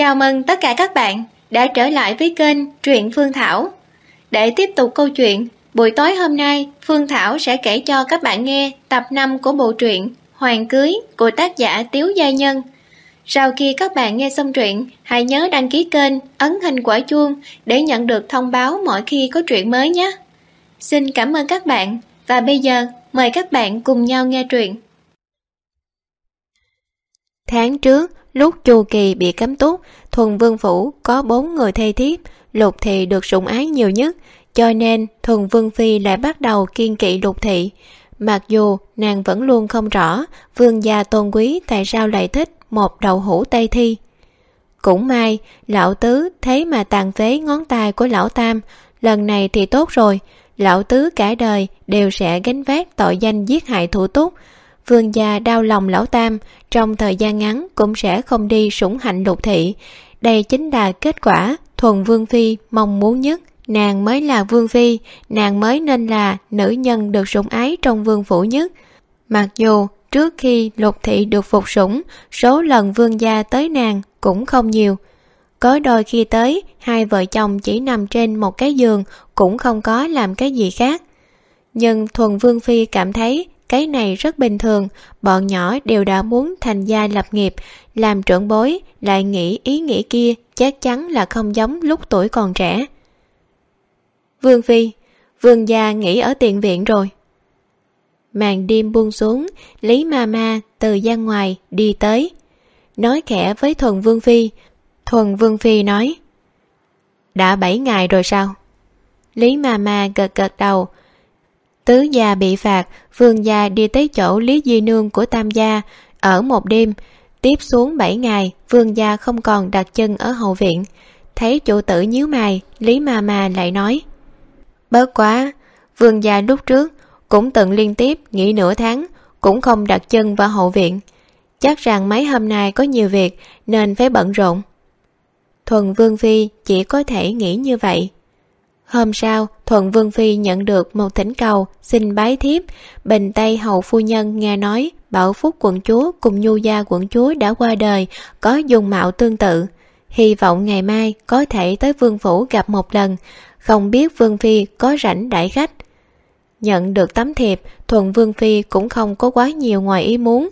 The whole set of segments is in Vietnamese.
Chào mừng tất cả các bạn đã trở lại với kênh Truyện Phương Thảo. Để tiếp tục câu chuyện, buổi tối hôm nay Phương Thảo sẽ kể cho các bạn nghe tập 5 của bộ truyện Hoàng Cưới của tác giả Tiếu Gia Nhân. Sau khi các bạn nghe xong truyện, hãy nhớ đăng ký kênh, ấn hình quả chuông để nhận được thông báo mỗi khi có truyện mới nhé. Xin cảm ơn các bạn và bây giờ mời các bạn cùng nhau nghe truyện. Tháng trước, lúc Chu Kỳ bị cấm túc, Thuần Vương Phủ có bốn người thay thiếp, Lục Thị được sủng ái nhiều nhất, cho nên Thuần Vương Phi lại bắt đầu kiên kỵ Lục Thị. Mặc dù nàng vẫn luôn không rõ vương gia tôn quý tại sao lại thích một đầu hũ Tây Thi. Cũng may, lão tứ thấy mà tàn phế ngón tay của lão tam, lần này thì tốt rồi, lão tứ cả đời đều sẽ gánh vác tội danh giết hại thủ túc. Vương gia đau lòng lão tam, trong thời gian ngắn cũng sẽ không đi sủng hạnh lục thị. Đây chính là kết quả thuần vương phi mong muốn nhất. Nàng mới là vương phi, nàng mới nên là nữ nhân được sủng ái trong vương phủ nhất. Mặc dù trước khi lục thị được phục sủng, số lần vương gia tới nàng cũng không nhiều. Có đôi khi tới, hai vợ chồng chỉ nằm trên một cái giường cũng không có làm cái gì khác. Nhưng thuần vương phi cảm thấy cái này rất bình thường, bọn nhỏ đều đã muốn thành gia lập nghiệp, làm trưởng bối, lại nghĩ ý nghĩ kia chắc chắn là không giống lúc tuổi còn trẻ. Vương Phi, Vương gia nghỉ ở tiền viện rồi. Màn đêm buông xuống, Lý Ma Ma từ gian ngoài đi tới. Nói khẽ với Thuần Vương Phi, Thuần Vương Phi nói Đã bảy ngày rồi sao? Lý Ma Ma gật gật đầu, Tứ gia bị phạt, vương gia đi tới chỗ Lý Di Nương của Tam gia, ở một đêm. Tiếp xuống 7 ngày, vương gia không còn đặt chân ở hậu viện. Thấy chủ tử nhíu mày, Lý Ma Ma lại nói. Bớt quá, vương gia lúc trước cũng từng liên tiếp nghỉ nửa tháng, cũng không đặt chân vào hậu viện. Chắc rằng mấy hôm nay có nhiều việc nên phải bận rộn. Thuần Vương Phi chỉ có thể nghĩ như vậy. Hôm sau, Thuận Vương Phi nhận được một thỉnh cầu xin bái thiếp. Bình Tây Hầu Phu Nhân nghe nói Bảo Phúc quận chúa cùng Nhu Gia quận chúa đã qua đời, có dùng mạo tương tự. Hy vọng ngày mai có thể tới Vương Phủ gặp một lần, không biết Vương Phi có rảnh đại khách. Nhận được tấm thiệp, Thuận Vương Phi cũng không có quá nhiều ngoài ý muốn,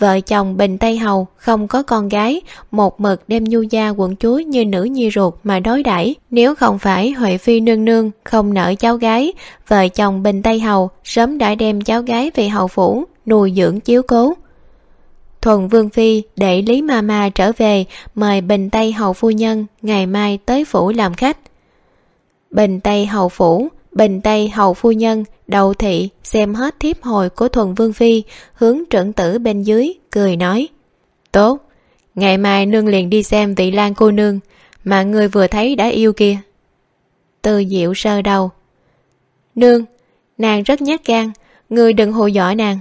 Vợ chồng Bình Tây Hầu không có con gái, một mực đem nhu gia quận chúa như nữ nhi ruột mà đối đãi Nếu không phải Huệ Phi nương nương không nỡ cháu gái, vợ chồng Bình Tây Hầu sớm đã đem cháu gái về hầu phủ, nuôi dưỡng chiếu cố. Thuần Vương Phi để Lý Ma Ma trở về mời Bình Tây Hầu Phu Nhân ngày mai tới phủ làm khách. Bình Tây Hầu Phủ Bình Tây hầu phu nhân, đầu thị, xem hết thiếp hồi của thuần vương phi, hướng trưởng tử bên dưới, cười nói. Tốt, ngày mai nương liền đi xem vị lan cô nương, mà người vừa thấy đã yêu kia. Từ diệu sơ đầu. Nương, nàng rất nhát gan, người đừng hồ dọa nàng.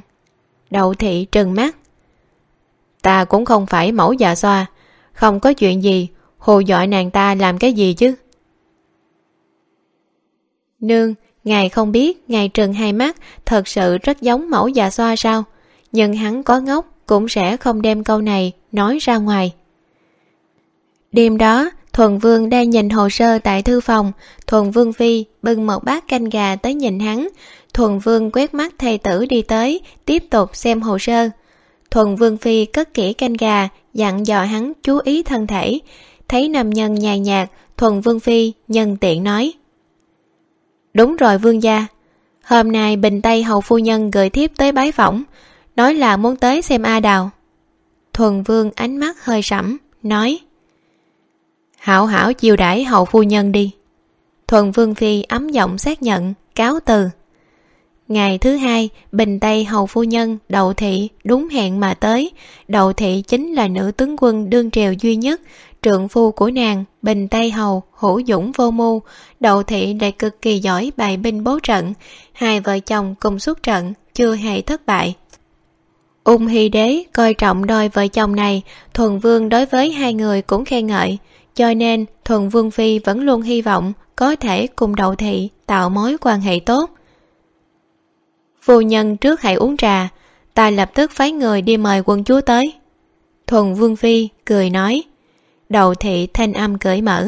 Đậu thị trừng mắt. Ta cũng không phải mẫu già xoa, không có chuyện gì, hồ dọa nàng ta làm cái gì chứ. Nương, ngài không biết ngài trừng hai mắt thật sự rất giống mẫu già xoa sao? Nhưng hắn có ngốc cũng sẽ không đem câu này nói ra ngoài. Đêm đó, Thuần Vương đang nhìn hồ sơ tại thư phòng, Thuần Vương Phi bưng một bát canh gà tới nhìn hắn. Thuần Vương quét mắt thầy tử đi tới, tiếp tục xem hồ sơ. Thuần Vương Phi cất kỹ canh gà, dặn dò hắn chú ý thân thể. Thấy nam nhân nhàn nhạt, Thuần Vương Phi nhân tiện nói. Đúng rồi vương gia. Hôm nay Bình Tây Hầu Phu Nhân gửi thiếp tới bái phỏng Nói là muốn tới xem A Đào. Thuần Vương ánh mắt hơi sẫm Nói Hảo hảo chiêu đãi Hầu Phu Nhân đi. Thuần Vương Phi ấm giọng xác nhận Cáo từ Ngày thứ hai, Bình Tây Hầu Phu Nhân, Đậu Thị đúng hẹn mà tới. Đậu Thị chính là nữ tướng quân đương triều duy nhất, trượng phu của nàng, Bình Tây Hầu, hữu dũng vô mưu, Đậu Thị lại cực kỳ giỏi bài binh bố trận. Hai vợ chồng cùng xuất trận, chưa hề thất bại. Ung Hy Đế coi trọng đôi vợ chồng này, Thuần Vương đối với hai người cũng khen ngợi, cho nên Thuần Vương Phi vẫn luôn hy vọng có thể cùng Đậu Thị tạo mối quan hệ tốt phu nhân trước hãy uống trà ta lập tức phái người đi mời quân chúa tới thuần vương phi cười nói đầu thị thanh âm cởi mở.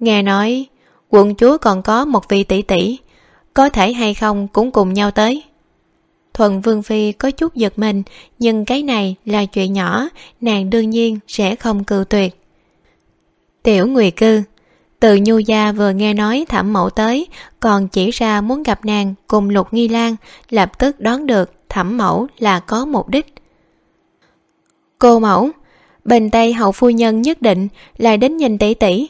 Nghe nói, quận chúa còn có một vị tỷ tỷ, có thể hay không cũng cùng nhau tới. Thuần vương phi có chút giật mình, nhưng cái này là chuyện nhỏ, nàng đương nhiên sẽ không cự tuyệt. Tiểu nguyệt cư, từ nhu gia vừa nghe nói thẩm mẫu tới, còn chỉ ra muốn gặp nàng cùng lục nghi lan, lập tức đón được thẩm mẫu là có mục đích. Cô mẫu bên tay hậu phu nhân nhất định là đến nhìn tỷ tỷ.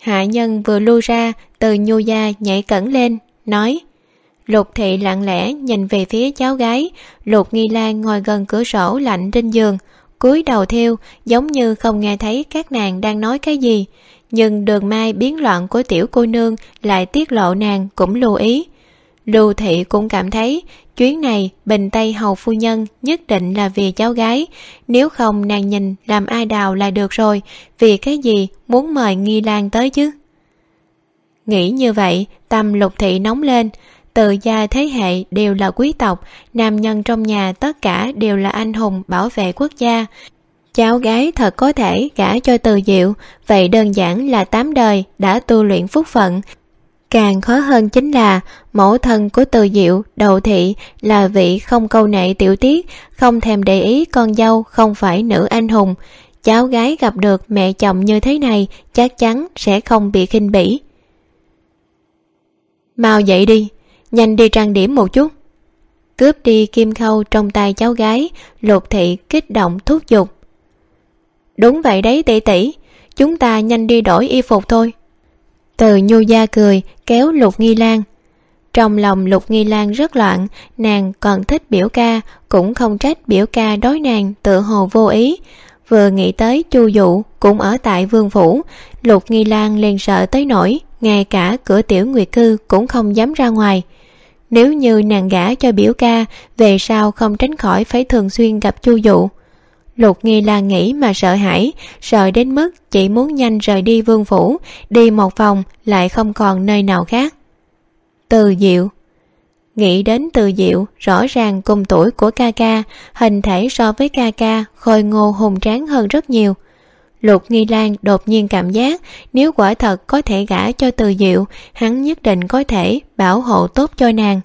Hạ nhân vừa lui ra, từ nhu gia nhảy cẩn lên, nói, lục thị lặng lẽ nhìn về phía cháu gái. Lục nghi lan ngồi gần cửa sổ lạnh trên giường, cúi đầu theo, giống như không nghe thấy các nàng đang nói cái gì. Nhưng đường mai biến loạn của tiểu cô nương lại tiết lộ nàng cũng lưu ý lưu thị cũng cảm thấy chuyến này bình tây hầu phu nhân nhất định là vì cháu gái. Nếu không nàng nhìn làm ai đào là được rồi, vì cái gì muốn mời nghi lan tới chứ? Nghĩ như vậy, tâm lục thị nóng lên. Từ gia thế hệ đều là quý tộc, nam nhân trong nhà tất cả đều là anh hùng bảo vệ quốc gia. Cháu gái thật có thể gả cho từ diệu, vậy đơn giản là tám đời đã tu luyện phúc phận càng khó hơn chính là mẫu thân của từ diệu, đầu thị là vị không câu nệ tiểu tiết, không thèm để ý con dâu không phải nữ anh hùng. Cháu gái gặp được mẹ chồng như thế này chắc chắn sẽ không bị khinh bỉ. Mau dậy đi, nhanh đi trang điểm một chút. Cướp đi kim khâu trong tay cháu gái, lục thị kích động thúc giục. Đúng vậy đấy tỷ tỷ, chúng ta nhanh đi đổi y phục thôi từ nhu gia cười, kéo lục nghi lan. Trong lòng lục nghi lan rất loạn, nàng còn thích biểu ca, cũng không trách biểu ca đối nàng tự hồ vô ý. Vừa nghĩ tới chu dụ cũng ở tại vương phủ, lục nghi lan liền sợ tới nỗi, ngay cả cửa tiểu nguyệt cư cũng không dám ra ngoài. Nếu như nàng gả cho biểu ca, về sau không tránh khỏi phải thường xuyên gặp chu dụ lục nghi lan nghĩ mà sợ hãi, sợ đến mức chỉ muốn nhanh rời đi vương phủ, đi một vòng lại không còn nơi nào khác. Từ diệu. Nghĩ đến từ diệu, rõ ràng cùng tuổi của ca ca, hình thể so với ca ca, khôi ngô hùng tráng hơn rất nhiều. Lục nghi lan đột nhiên cảm giác nếu quả thật có thể gả cho từ diệu, hắn nhất định có thể bảo hộ tốt cho nàng.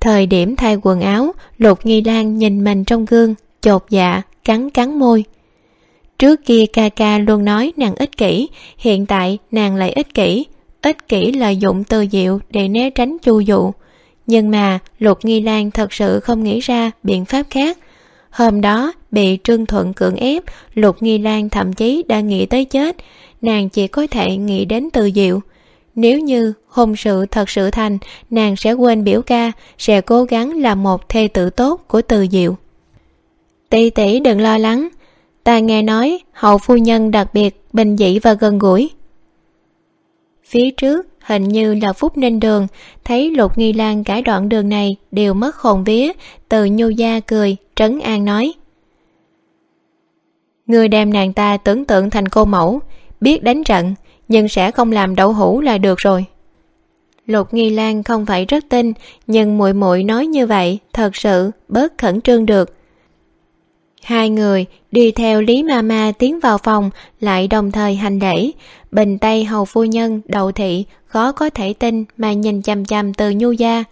Thời điểm thay quần áo, lục nghi lan nhìn mình trong gương, chột dạ cắn cắn môi. Trước kia ca ca luôn nói nàng ích kỷ, hiện tại nàng lại ích kỷ. Ích kỷ lợi dụng từ diệu để né tránh chu dụ. Nhưng mà lục nghi lan thật sự không nghĩ ra biện pháp khác. Hôm đó bị trương thuận cưỡng ép, lục nghi lan thậm chí đã nghĩ tới chết. Nàng chỉ có thể nghĩ đến từ diệu. Nếu như hôn sự thật sự thành, nàng sẽ quên biểu ca, sẽ cố gắng làm một thê tử tốt của từ diệu tỷ tỷ đừng lo lắng. Ta nghe nói, hậu phu nhân đặc biệt, bình dị và gần gũi. Phía trước, hình như là phúc ninh đường, thấy lục nghi lan cả đoạn đường này đều mất hồn vía, từ nhu gia cười, trấn an nói. Người đem nàng ta tưởng tượng thành cô mẫu, biết đánh trận, nhưng sẽ không làm đậu hũ là được rồi. Lục nghi lan không phải rất tin, nhưng muội muội nói như vậy, thật sự, bớt khẩn trương được hai người đi theo lý ma ma tiến vào phòng, lại đồng thời hành lễ. Bình tây hầu phu nhân, đậu thị, khó có thể tin mà nhìn chằm chằm từ nhu gia.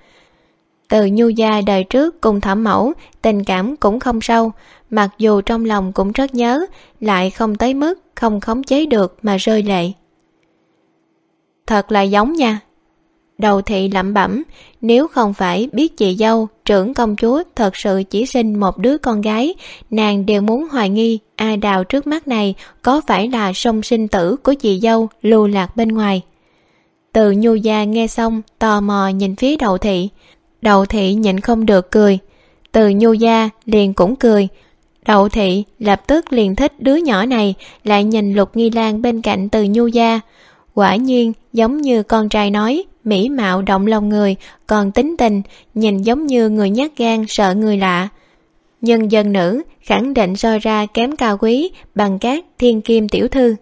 Từ nhu gia đời trước cùng thẩm mẫu, tình cảm cũng không sâu. Mặc dù trong lòng cũng rất nhớ, lại không tới mức không khống chế được mà rơi lệ. Thật là giống nha đầu thị lẩm bẩm, nếu không phải biết chị dâu, trưởng công chúa thật sự chỉ sinh một đứa con gái, nàng đều muốn hoài nghi a đào trước mắt này có phải là song sinh tử của chị dâu lưu lạc bên ngoài. Từ nhu gia nghe xong, tò mò nhìn phía đầu thị. Đầu thị nhịn không được cười. Từ nhu gia liền cũng cười. Đậu thị lập tức liền thích đứa nhỏ này, lại nhìn lục nghi lan bên cạnh từ nhu gia. Quả nhiên, giống như con trai nói mỹ mạo động lòng người, còn tính tình, nhìn giống như người nhát gan, sợ người lạ. Nhân dân nữ khẳng định so ra kém cao quý bằng các thiên kim tiểu thư.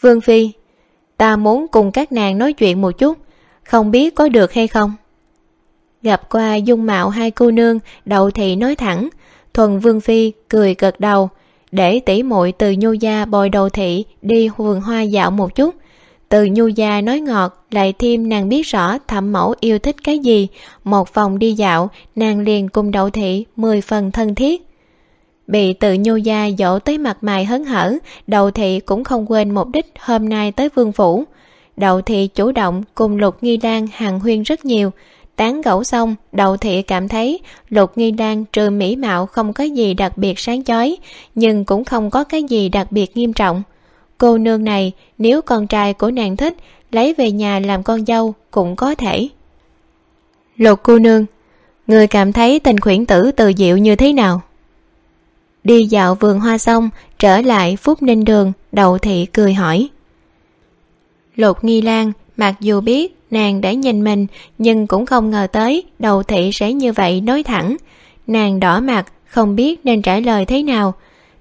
Vương phi, ta muốn cùng các nàng nói chuyện một chút, không biết có được hay không? Gặp qua dung mạo hai cô nương đậu thị nói thẳng, thuần vương phi cười gật đầu, để tỷ muội từ nhô gia bồi đầu thị đi vườn hoa dạo một chút từ nhu gia nói ngọt, lại thêm nàng biết rõ thẩm mẫu yêu thích cái gì. Một vòng đi dạo, nàng liền cùng đậu thị mười phần thân thiết. Bị tự nhu gia dỗ tới mặt mày hớn hở, đậu thị cũng không quên mục đích hôm nay tới vương phủ. Đậu thị chủ động cùng lục nghi lan hàng huyên rất nhiều. Tán gẫu xong, đậu thị cảm thấy lục nghi lan trừ mỹ mạo không có gì đặc biệt sáng chói, nhưng cũng không có cái gì đặc biệt nghiêm trọng cô nương này, nếu con trai của nàng thích, lấy về nhà làm con dâu cũng có thể. Lục cô nương, người cảm thấy tình khuyển tử từ diệu như thế nào? Đi dạo vườn hoa xong, trở lại phúc ninh đường đậu thị cười hỏi. Lục nghi lan, mặc dù biết nàng đã nhìn mình, nhưng cũng không ngờ tới đầu thị sẽ như vậy nói thẳng. Nàng đỏ mặt, không biết nên trả lời thế nào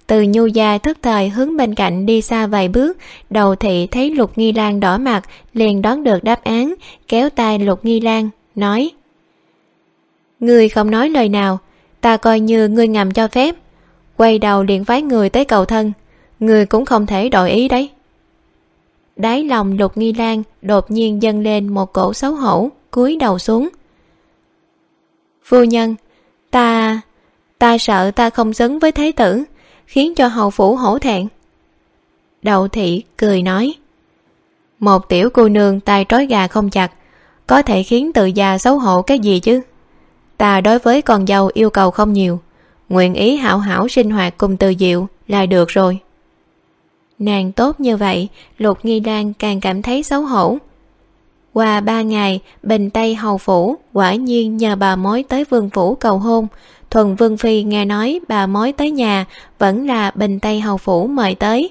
từ nhu gia thức thời hướng bên cạnh đi xa vài bước, đầu thị thấy lục nghi lan đỏ mặt, liền đoán được đáp án, kéo tay lục nghi lan, nói, ngươi không nói lời nào, ta coi như ngươi ngầm cho phép, quay đầu điện phái người tới cầu thân người cũng không thể đổi ý đấy. Đáy lòng lục nghi lan đột nhiên dâng lên một cổ xấu hổ, cúi đầu xuống. Phu nhân, ta ta sợ ta không xứng với thế tử khiến cho hầu phủ hổ thẹn. Đầu thị cười nói, một tiểu cô nương tay trói gà không chặt, có thể khiến tự già xấu hổ cái gì chứ? Ta đối với con dâu yêu cầu không nhiều, nguyện ý hảo hảo sinh hoạt cùng từ diệu là được rồi. Nàng tốt như vậy, lục nghi đan càng cảm thấy xấu hổ. Qua ba ngày, bình tây hầu phủ quả nhiên nhờ bà mối tới vương phủ cầu hôn thuần vương phi nghe nói bà mối tới nhà, vẫn là bình tây hầu phủ mời tới.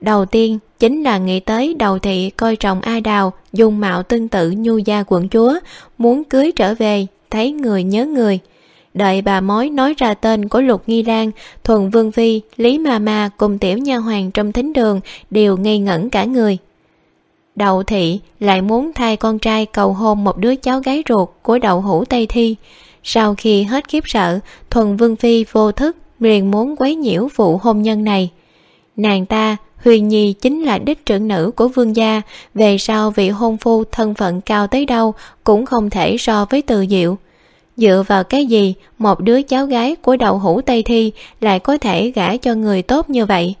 Đầu tiên, chính là nghĩ tới đầu thị coi trọng a đào dùng mạo tương tự nhu gia quận chúa, muốn cưới trở về, thấy người nhớ người. Đợi bà mối nói ra tên của lục nghi lan, thuần vương phi, lý ma ma cùng tiểu nha hoàng trong thính đường đều ngây ngẩn cả người. Đậu thị lại muốn thay con trai cầu hôn một đứa cháu gái ruột của đậu hủ tây thi sau khi hết khiếp sợ thuần vương phi vô thức liền muốn quấy nhiễu vụ hôn nhân này. Nàng ta huyền nhi chính là đích trưởng nữ của vương gia, về sau vị hôn phu thân phận cao tới đâu cũng không thể so với từ diệu. Dựa vào cái gì một đứa cháu gái của đậu hũ tây thi lại có thể gả cho người tốt như vậy?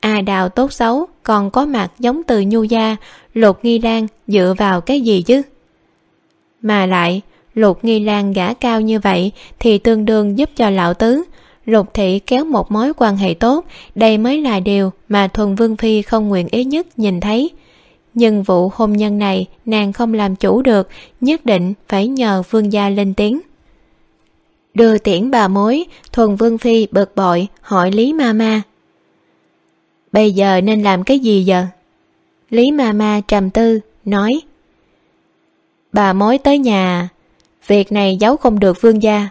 A đào tốt xấu, còn có mặt giống từ nhu gia, lục nghi lan dựa vào cái gì chứ? Mà lại lục nghi lan gả cao như vậy thì tương đương giúp cho lão tứ. Lục thị kéo một mối quan hệ tốt, đây mới là điều mà thuần vương phi không nguyện ý nhất nhìn thấy. Nhưng vụ hôn nhân này nàng không làm chủ được, nhất định phải nhờ vương gia lên tiếng. Đưa tiễn bà mối, thuần vương phi bực bội, hỏi lý ma ma. Bây giờ nên làm cái gì giờ? Lý ma ma trầm tư, nói. Bà mối tới nhà việc này giấu không được vương gia.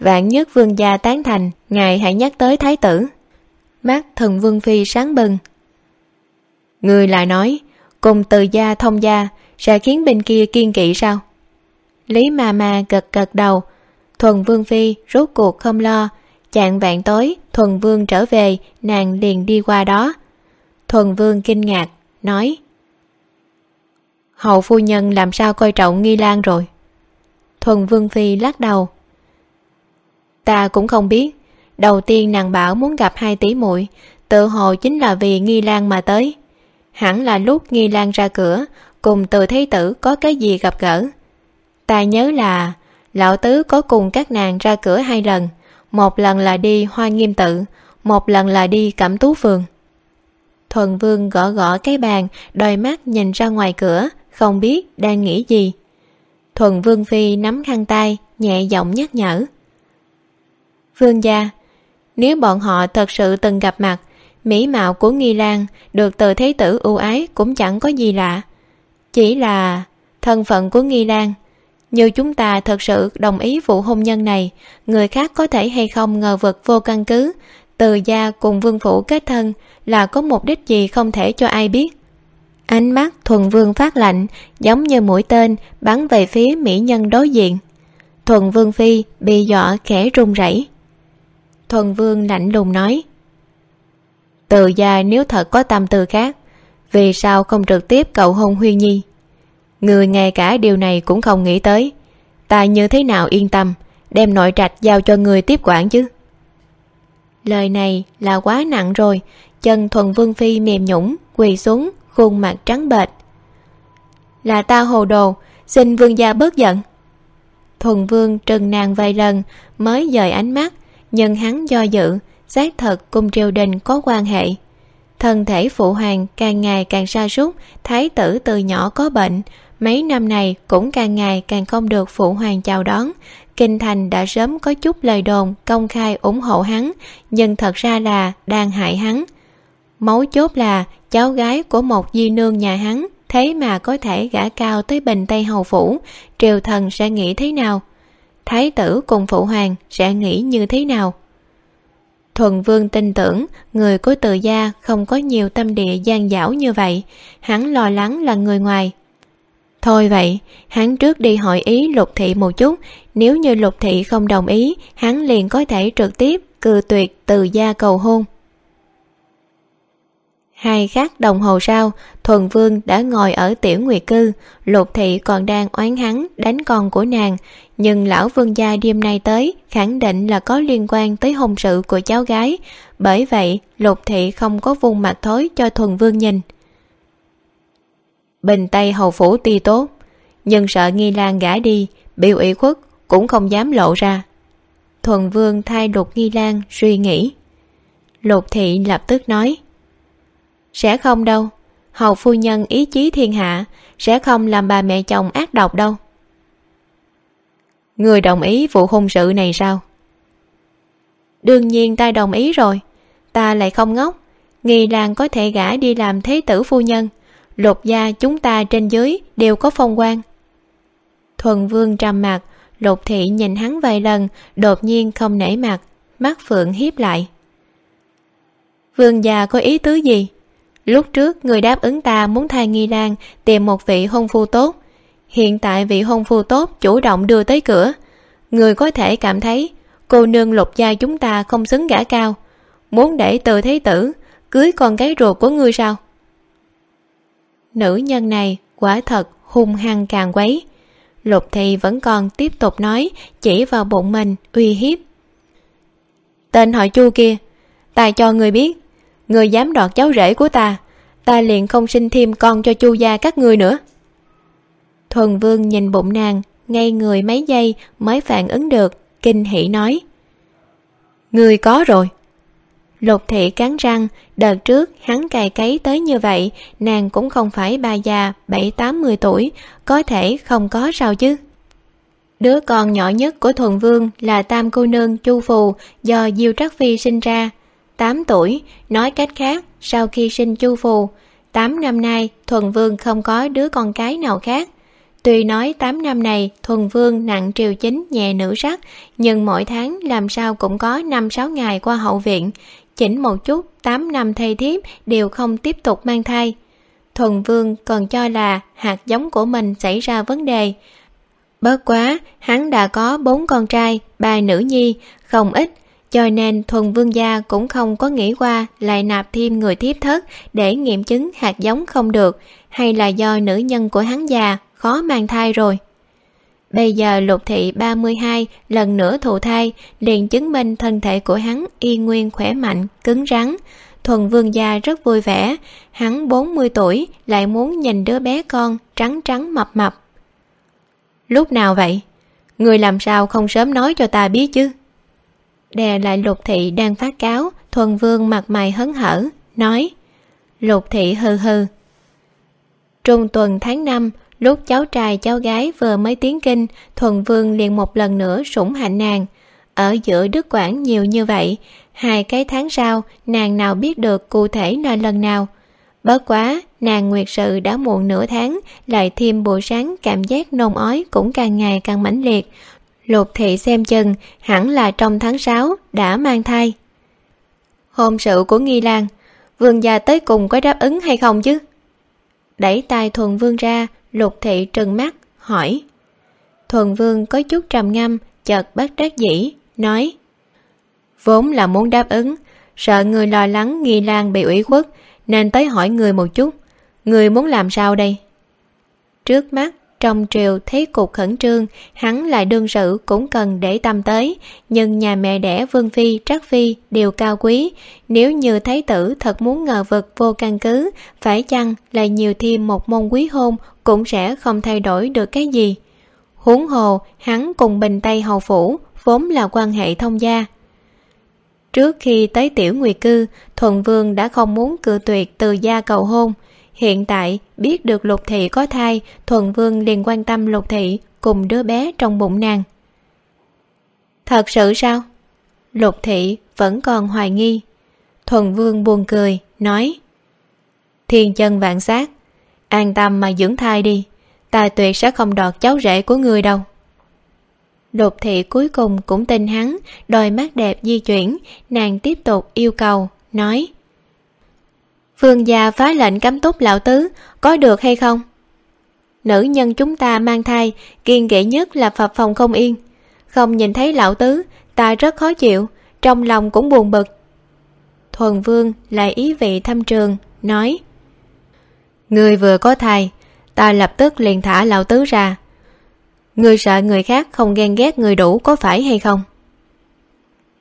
Vạn nhất vương gia tán thành, ngài hãy nhắc tới thái tử. Mắt thần vương phi sáng bừng. Người lại nói, cùng từ gia thông gia sẽ khiến bên kia kiên kỵ sao? Lý ma ma gật gật đầu. Thuần vương phi rốt cuộc không lo. Chạng vạn tối, thuần vương trở về, nàng liền đi qua đó. Thuần vương kinh ngạc, nói hầu phu nhân làm sao coi trọng nghi lan rồi? Thuần vương phi lắc đầu. Ta cũng không biết. Đầu tiên nàng bảo muốn gặp hai tỷ muội, tự hồ chính là vì nghi lan mà tới. Hẳn là lúc nghi lan ra cửa, cùng từ thế tử có cái gì gặp gỡ. Ta nhớ là, lão tứ có cùng các nàng ra cửa hai lần. Một lần là đi hoa nghiêm tự, một lần là đi cẩm tú phường. Thuần vương gõ gõ cái bàn, đôi mắt nhìn ra ngoài cửa, không biết đang nghĩ gì thuần vương phi nắm khăn tay, nhẹ giọng nhắc nhở. Vương gia, nếu bọn họ thật sự từng gặp mặt, mỹ mạo của nghi lan được từ thế tử ưu ái cũng chẳng có gì lạ. Chỉ là thân phận của nghi lan, như chúng ta thật sự đồng ý vụ hôn nhân này, người khác có thể hay không ngờ vực vô căn cứ, từ gia cùng vương phủ kết thân là có mục đích gì không thể cho ai biết ánh mắt thuần vương phát lạnh, giống như mũi tên, bắn về phía mỹ nhân đối diện. Thuần vương phi bị dọa khẽ run rẩy. Thuần vương lạnh lùng nói, từ gia nếu thật có tâm tư khác, vì sao không trực tiếp cầu hôn huyên nhi? Người ngay cả điều này cũng không nghĩ tới. Ta như thế nào yên tâm, đem nội trạch giao cho người tiếp quản chứ? Lời này là quá nặng rồi, chân thuần vương phi mềm nhũng quỳ xuống khuôn mặt trắng bệch. Là ta hồ đồ, xin vương gia bớt giận. Thuần vương trừng nàng vài lần, mới dời ánh mắt, nhưng hắn do dự, xác thật cùng triều đình có quan hệ. Thân thể phụ hoàng càng ngày càng sa sút, thái tử từ nhỏ có bệnh, mấy năm này cũng càng ngày càng không được phụ hoàng chào đón. Kinh thành đã sớm có chút lời đồn công khai ủng hộ hắn, nhưng thật ra là đang hại hắn mấu chốt là cháu gái của một di nương nhà hắn thế mà có thể gả cao tới bình tây hầu phủ, triều thần sẽ nghĩ thế nào? Thái tử cùng phụ hoàng sẽ nghĩ như thế nào? Thuần vương tin tưởng người của từ gia không có nhiều tâm địa gian dảo như vậy, hắn lo lắng là người ngoài. Thôi vậy, hắn trước đi hỏi ý lục thị một chút, nếu như lục thị không đồng ý, hắn liền có thể trực tiếp cự tuyệt từ gia cầu hôn hai khắc đồng hồ sau, thuần vương đã ngồi ở tiểu nguyệt cư. Lục thị còn đang oán hắn, đánh con của nàng. Nhưng lão vương gia đêm nay tới, khẳng định là có liên quan tới hôn sự của cháu gái. Bởi vậy, lục thị không có vùng mặt thối cho thuần vương nhìn. Bình tây hầu phủ tuy tốt, nhưng sợ nghi lan gả đi bị ủy khuất cũng không dám lộ ra. Thuần vương thay lục nghi lan suy nghĩ. Lục thị lập tức nói sẽ không đâu. Hầu phu nhân ý chí thiên hạ, sẽ không làm bà mẹ chồng ác độc đâu. Người đồng ý vụ hôn sự này sao? Đương nhiên ta đồng ý rồi. Ta lại không ngốc. Nghi làng có thể gả đi làm thế tử phu nhân. Lục gia chúng ta trên dưới đều có phong quan. Thuần vương trầm mặt, lục thị nhìn hắn vài lần, đột nhiên không nể mặt, mắt phượng hiếp lại. Vương già có ý tứ gì? Lúc trước, người đáp ứng ta muốn thay nghi lan, tìm một vị hôn phu tốt. Hiện tại vị hôn phu tốt chủ động đưa tới cửa. Người có thể cảm thấy, cô nương lục gia chúng ta không xứng gả cao. Muốn để từ thế tử, cưới con gái ruột của ngươi sao? Nữ nhân này quả thật hung hăng càng quấy. Lục thì vẫn còn tiếp tục nói, chỉ vào bụng mình, uy hiếp. Tên họ chu kia, ta cho người biết người dám đoạt cháu rể của ta ta liền không sinh thêm con cho chu gia các ngươi nữa. Thuần vương nhìn bụng nàng ngay người mấy giây mới phản ứng được, kinh hỉ nói. Người có rồi. Lục thị cắn răng, đợt trước hắn cài cấy tới như vậy, nàng cũng không phải bà già bảy, tám mươi tuổi, có thể không có sao chứ. Đứa con nhỏ nhất của thuần vương là tam cô nương chu phù do diêu trắc phi sinh ra tám tuổi, nói cách khác, sau khi sinh chu phù, tám năm nay thuần vương không có đứa con cái nào khác. Tuy nói tám năm này thuần vương nặng triều chính nhẹ nữ sắc, nhưng mỗi tháng làm sao cũng có năm sáu ngày qua hậu viện, chỉnh một chút tám năm thầy thiếp đều không tiếp tục mang thai. Thuần vương còn cho là hạt giống của mình xảy ra vấn đề. Bớt quá, hắn đã có bốn con trai, ba nữ nhi, không ít cho nên thuần vương gia cũng không có nghĩ qua lại nạp thêm người thiếp thất để nghiệm chứng hạt giống không được, hay là do nữ nhân của hắn già khó mang thai rồi. Bây giờ lục thị ba mươi hai lần nữa thụ thai, liền chứng minh thân thể của hắn y nguyên khỏe mạnh, cứng rắn. Thuần vương gia rất vui vẻ, hắn bốn mươi tuổi lại muốn nhìn đứa bé con trắng trắng mập mập. Lúc nào vậy? Người làm sao không sớm nói cho ta biết chứ? Đè lại lục thị đang phát cáo, thuần vương mặt mày hớn hở, nói, lục thị hừ hừ. Trung tuần tháng năm, lúc cháu trai cháu gái vừa mới tiến kinh, thuần vương liền một lần nữa sủng hạnh nàng. Ở giữa đức quảng nhiều như vậy, hai cái tháng sau, nàng nào biết được cụ thể là lần nào. Bớt quá, nàng nguyệt sự đã muộn nửa tháng, lại thêm buổi sáng cảm giác nôn ói cũng càng ngày càng mãnh liệt lục thị xem chừng hẳn là trong tháng sáu, đã mang thai. Hôn sự của nghi lan, vương gia tới cùng có đáp ứng hay không chứ? Đẩy tay thuần vương ra lục thị trừng mắt, hỏi. Thuần vương có chút trầm ngâm, chợt bất đắc dĩ, nói. Vốn là muốn đáp ứng, sợ người lo lắng nghi lan bị ủy khuất, nên tới hỏi người một chút. Người muốn làm sao đây? Trước mắt trong triều thấy cục khẩn trương, hắn lại đương sự cũng cần để tâm tới. Nhưng nhà mẹ đẻ vương phi trắc phi đều cao quý. Nếu như thái tử thật muốn ngờ vực vô căn cứ, phải chăng là nhiều thêm một môn quý hôn cũng sẽ không thay đổi được cái gì? Huống hồ, hắn cùng bình tây hầu phủ vốn là quan hệ thông gia. Trước khi tới tiểu nguyệt cư, thuận vương đã không muốn cự tuyệt từ gia cầu hôn hiện tại, biết được lục thị có thai thuần vương liền quan tâm lục thị cùng đứa bé trong bụng nàng. Thật sự sao? Lục thị vẫn còn hoài nghi. Thuần vương buồn cười, nói, thiên chân vạn sát an tâm mà dưỡng thai đi, ta tuyệt sẽ không đọt cháu rể của người đâu. Lục thị cuối cùng cũng tin hắn, đôi mắt đẹp di chuyển, nàng tiếp tục yêu cầu, nói phương gia phá lệnh cấm túc lão tứ, có được hay không? Nữ nhân chúng ta mang thai kiên kỵ nhất là phập phòng không yên. Không nhìn thấy lão tứ, ta rất khó chịu, trong lòng cũng buồn bực. Thuần vương lại ý vị thăm trường, nói, người vừa có thai, ta lập tức liền thả lão tứ ra. Người sợ người khác không ghen ghét người đủ có phải hay không?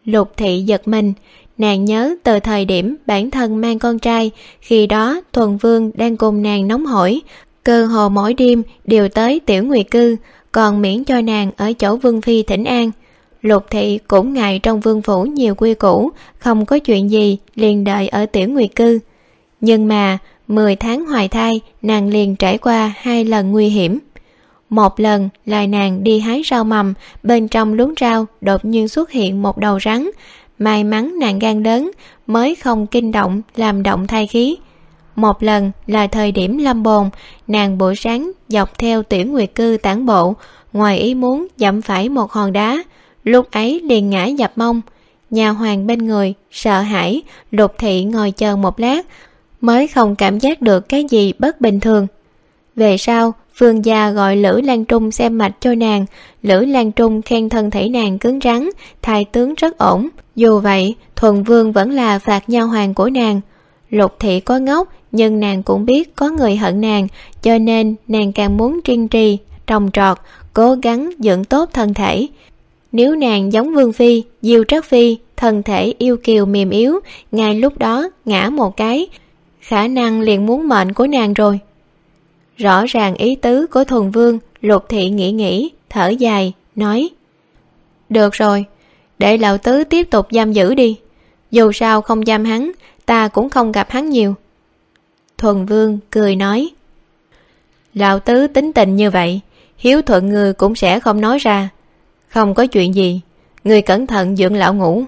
Lục thị giật mình nàng nhớ từ thời điểm bản thân mang con trai, khi đó thuần vương đang cùng nàng nóng hổi, cơ hồ mỗi đêm đều tới tiểu nguyệt cư, còn miễn cho nàng ở chỗ vương phi thỉnh an. Lục thị cũng ngại trong vương phủ nhiều quy củ, không có chuyện gì liền đợi ở tiểu nguyệt cư. Nhưng mà, mười tháng hoài thai, nàng liền trải qua hai lần nguy hiểm. Một lần là nàng đi hái rau mầm, bên trong luống rau đột nhiên xuất hiện một đầu rắn may mắn nàng gan lớn, mới không kinh động, làm động thai khí. Một lần là thời điểm lâm bồn, nàng buổi sáng dọc theo tiểu nguyệt cư tản bộ, ngoài ý muốn dẫm phải một hòn đá, lúc ấy liền ngã dập mông. Nhà hoàng bên người, sợ hãi, lục thị ngồi chờ một lát, mới không cảm giác được cái gì bất bình thường. Về sau phương gia gọi lữ lan trung xem mạch cho nàng. Lữ lan trung khen thân thể nàng cứng rắn, thai tướng rất ổn. Dù vậy, thuần vương vẫn là phạt nha hoàng của nàng. Lục thị có ngốc, nhưng nàng cũng biết có người hận nàng, cho nên nàng càng muốn triên trì, trồng trọt, cố gắng dưỡng tốt thân thể. Nếu nàng giống vương phi, diêu trắc phi, thân thể yêu kiều mềm yếu, ngay lúc đó ngã một cái, khả năng liền muốn mệnh của nàng rồi rõ ràng ý tứ của thuần vương, lục thị nghĩ nghĩ, thở dài, nói, được rồi, để lão tứ tiếp tục giam giữ đi. Dù sao không giam hắn, ta cũng không gặp hắn nhiều. Thuần vương cười nói, lão tứ tính tình như vậy, hiếu thuận người cũng sẽ không nói ra. Không có chuyện gì, người cẩn thận dưỡng lão ngủ.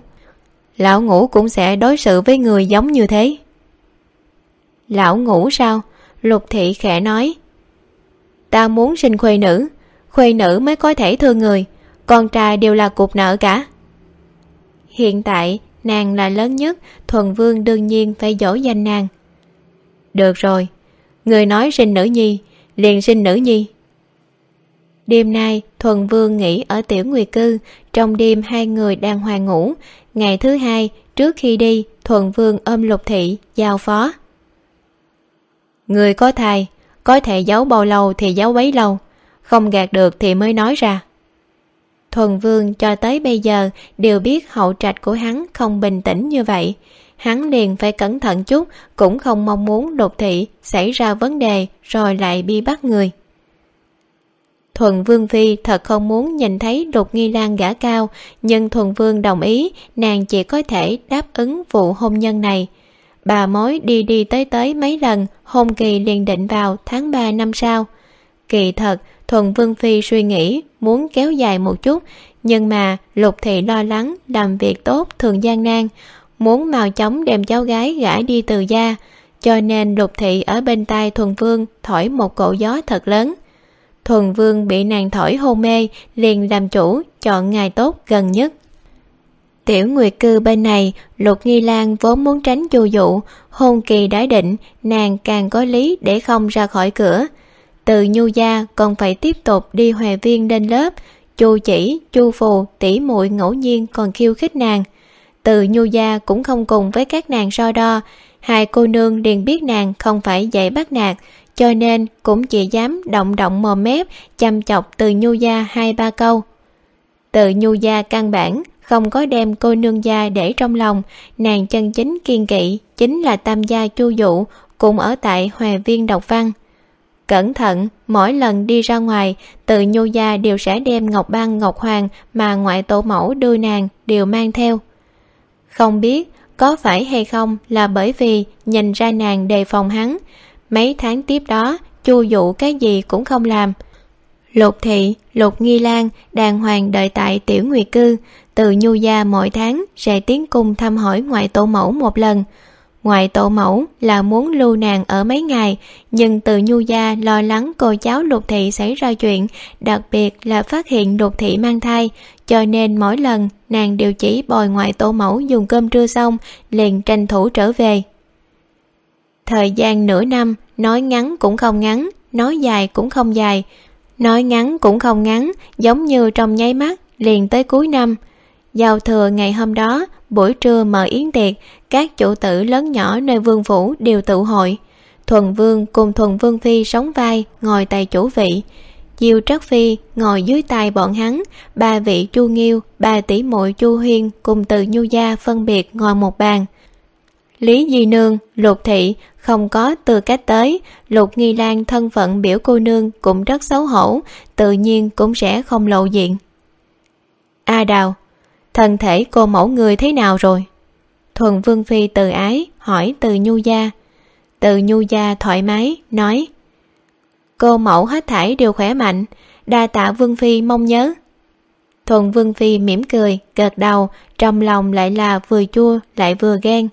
Lão ngủ cũng sẽ đối xử với người giống như thế. Lão ngủ sao? Lục thị khẽ nói, ta muốn sinh khuê nữ khuê nữ mới có thể thương người, con trai đều là cục nợ cả. Hiện tại, nàng là lớn nhất, thuần vương đương nhiên phải dỗ danh nàng. Được rồi, người nói sinh nữ nhi, liền sinh nữ nhi. Đêm nay, thuần vương nghỉ ở tiểu nguyệt cư, trong đêm hai người đang hoàng ngủ. Ngày thứ hai, trước khi đi, thuần vương ôm lục thị giao phó người có thai, có thể giấu bao lâu thì giấu bấy lâu. Không gạt được thì mới nói ra. Thuần vương cho tới bây giờ đều biết hậu trạch của hắn không bình tĩnh như vậy. Hắn liền phải cẩn thận chút, cũng không mong muốn đột thị xảy ra vấn đề rồi lại bi bắt người. Thuần vương phi thật không muốn nhìn thấy đột nghi lan gã cao, nhưng thuần vương đồng ý, nàng chỉ có thể đáp ứng vụ hôn nhân này bà mối đi đi tới tới mấy lần, hôn kỳ liền định vào tháng ba năm sau. Kỳ thật, thuần vương phi suy nghĩ muốn kéo dài một chút, nhưng mà lục thị lo lắng làm việc tốt thường gian nan, muốn mau chóng đem cháu gái gả đi từ gia, cho nên lục thị ở bên tai thuần vương thổi một cỗ gió thật lớn. Thuần vương bị nàng thổi hôn mê, liền làm chủ chọn ngày tốt gần nhất tiểu nguyệt cư bên này, lục nghi lan vốn muốn tránh chu dụ, hôn kỳ đã định, nàng càng có lý để không ra khỏi cửa. Từ nhu gia còn phải tiếp tục đi hòa viên lên lớp, chu chỉ, chu phù, tỉ muội, ngẫu nhiên còn khiêu khích nàng. Từ nhu gia cũng không cùng với các nàng so đo, hai cô nương liền biết nàng không phải dạy bắt nạt, cho nên cũng chỉ dám động động mồm mép chăm chọc từ nhu gia hai ba câu. Từ nhu gia căn bản không có đem cô nương gia để trong lòng. Nàng chân chính kiên kỵ chính là tam gia chu dụ cùng ở tại hòa viên độc văn. Cẩn thận, mỗi lần đi ra ngoài, từ nhu gia đều sẽ đem ngọc băng ngọc hoàng mà ngoại tổ mẫu đưa nàng đều mang theo. Không biết có phải hay không là bởi vì nhìn ra nàng đề phòng hắn. Mấy tháng tiếp đó, chu dụ cái gì cũng không làm. Lục thị, lục nghi lan đàng hoàng đợi tại tiểu nguyệt cư từ nhu gia mỗi tháng sẽ tiến cung thăm hỏi ngoại tổ mẫu một lần. Ngoại tổ mẫu là muốn lưu nàng ở mấy ngày, nhưng từ nhu gia lo lắng cô cháu lục thị xảy ra chuyện, đặc biệt là phát hiện lục thị mang thai, cho nên mỗi lần nàng đều chỉ bồi ngoại tổ mẫu dùng cơm trưa xong, liền tranh thủ trở về. Thời gian nửa năm, nói ngắn cũng không ngắn, nói dài cũng không dài. Nói ngắn cũng không ngắn, giống như trong nháy mắt, liền tới cuối năm giao thừa ngày hôm đó, buổi trưa mở yến tiệc, các chủ tử lớn nhỏ nơi vương phủ đều tự hội. Thuần vương cùng thuần vương phi sóng vai ngồi tại chủ vị. Diêu trắc phi ngồi dưới tay bọn hắn, ba vị chu nghiêu, ba tỷ muội chu huyên cùng từ nhu gia phân biệt ngồi một bàn. Lý di nương, lục thị không có tư cách tới, lục nghi lan thân phận biểu cô nương cũng rất xấu hổ, tự nhiên cũng sẽ không lộ diện. A đào thân thể cô mẫu người thế nào rồi? Thuần vương phi từ ái hỏi từ nhu gia. Từ nhu gia thoải mái, nói, cô mẫu hết thảy đều khỏe mạnh, đa tạ vương phi mong nhớ. Thuần vương phi mỉm cười, gật đầu, trong lòng lại là vừa chua, lại vừa ghen.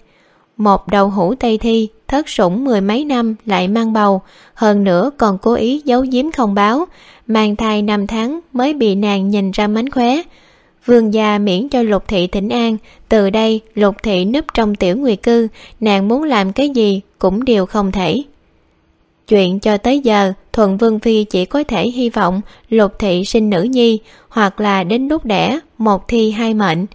Một đầu hũ tây thi, thất sủng mười mấy năm, lại mang bầu. Hơn nữa còn cố ý giấu giếm không báo, mang thai năm tháng mới bị nàng nhìn ra mánh khóe vương gia miễn cho lục thị thỉnh an, từ đây lục thị núp trong tiểu nguy cư, nàng muốn làm cái gì cũng đều không thể. Chuyện cho tới giờ thuận vương phi chỉ có thể hy vọng lục thị sinh nữ nhi, hoặc là đến lúc đẻ một thi hai mệnh.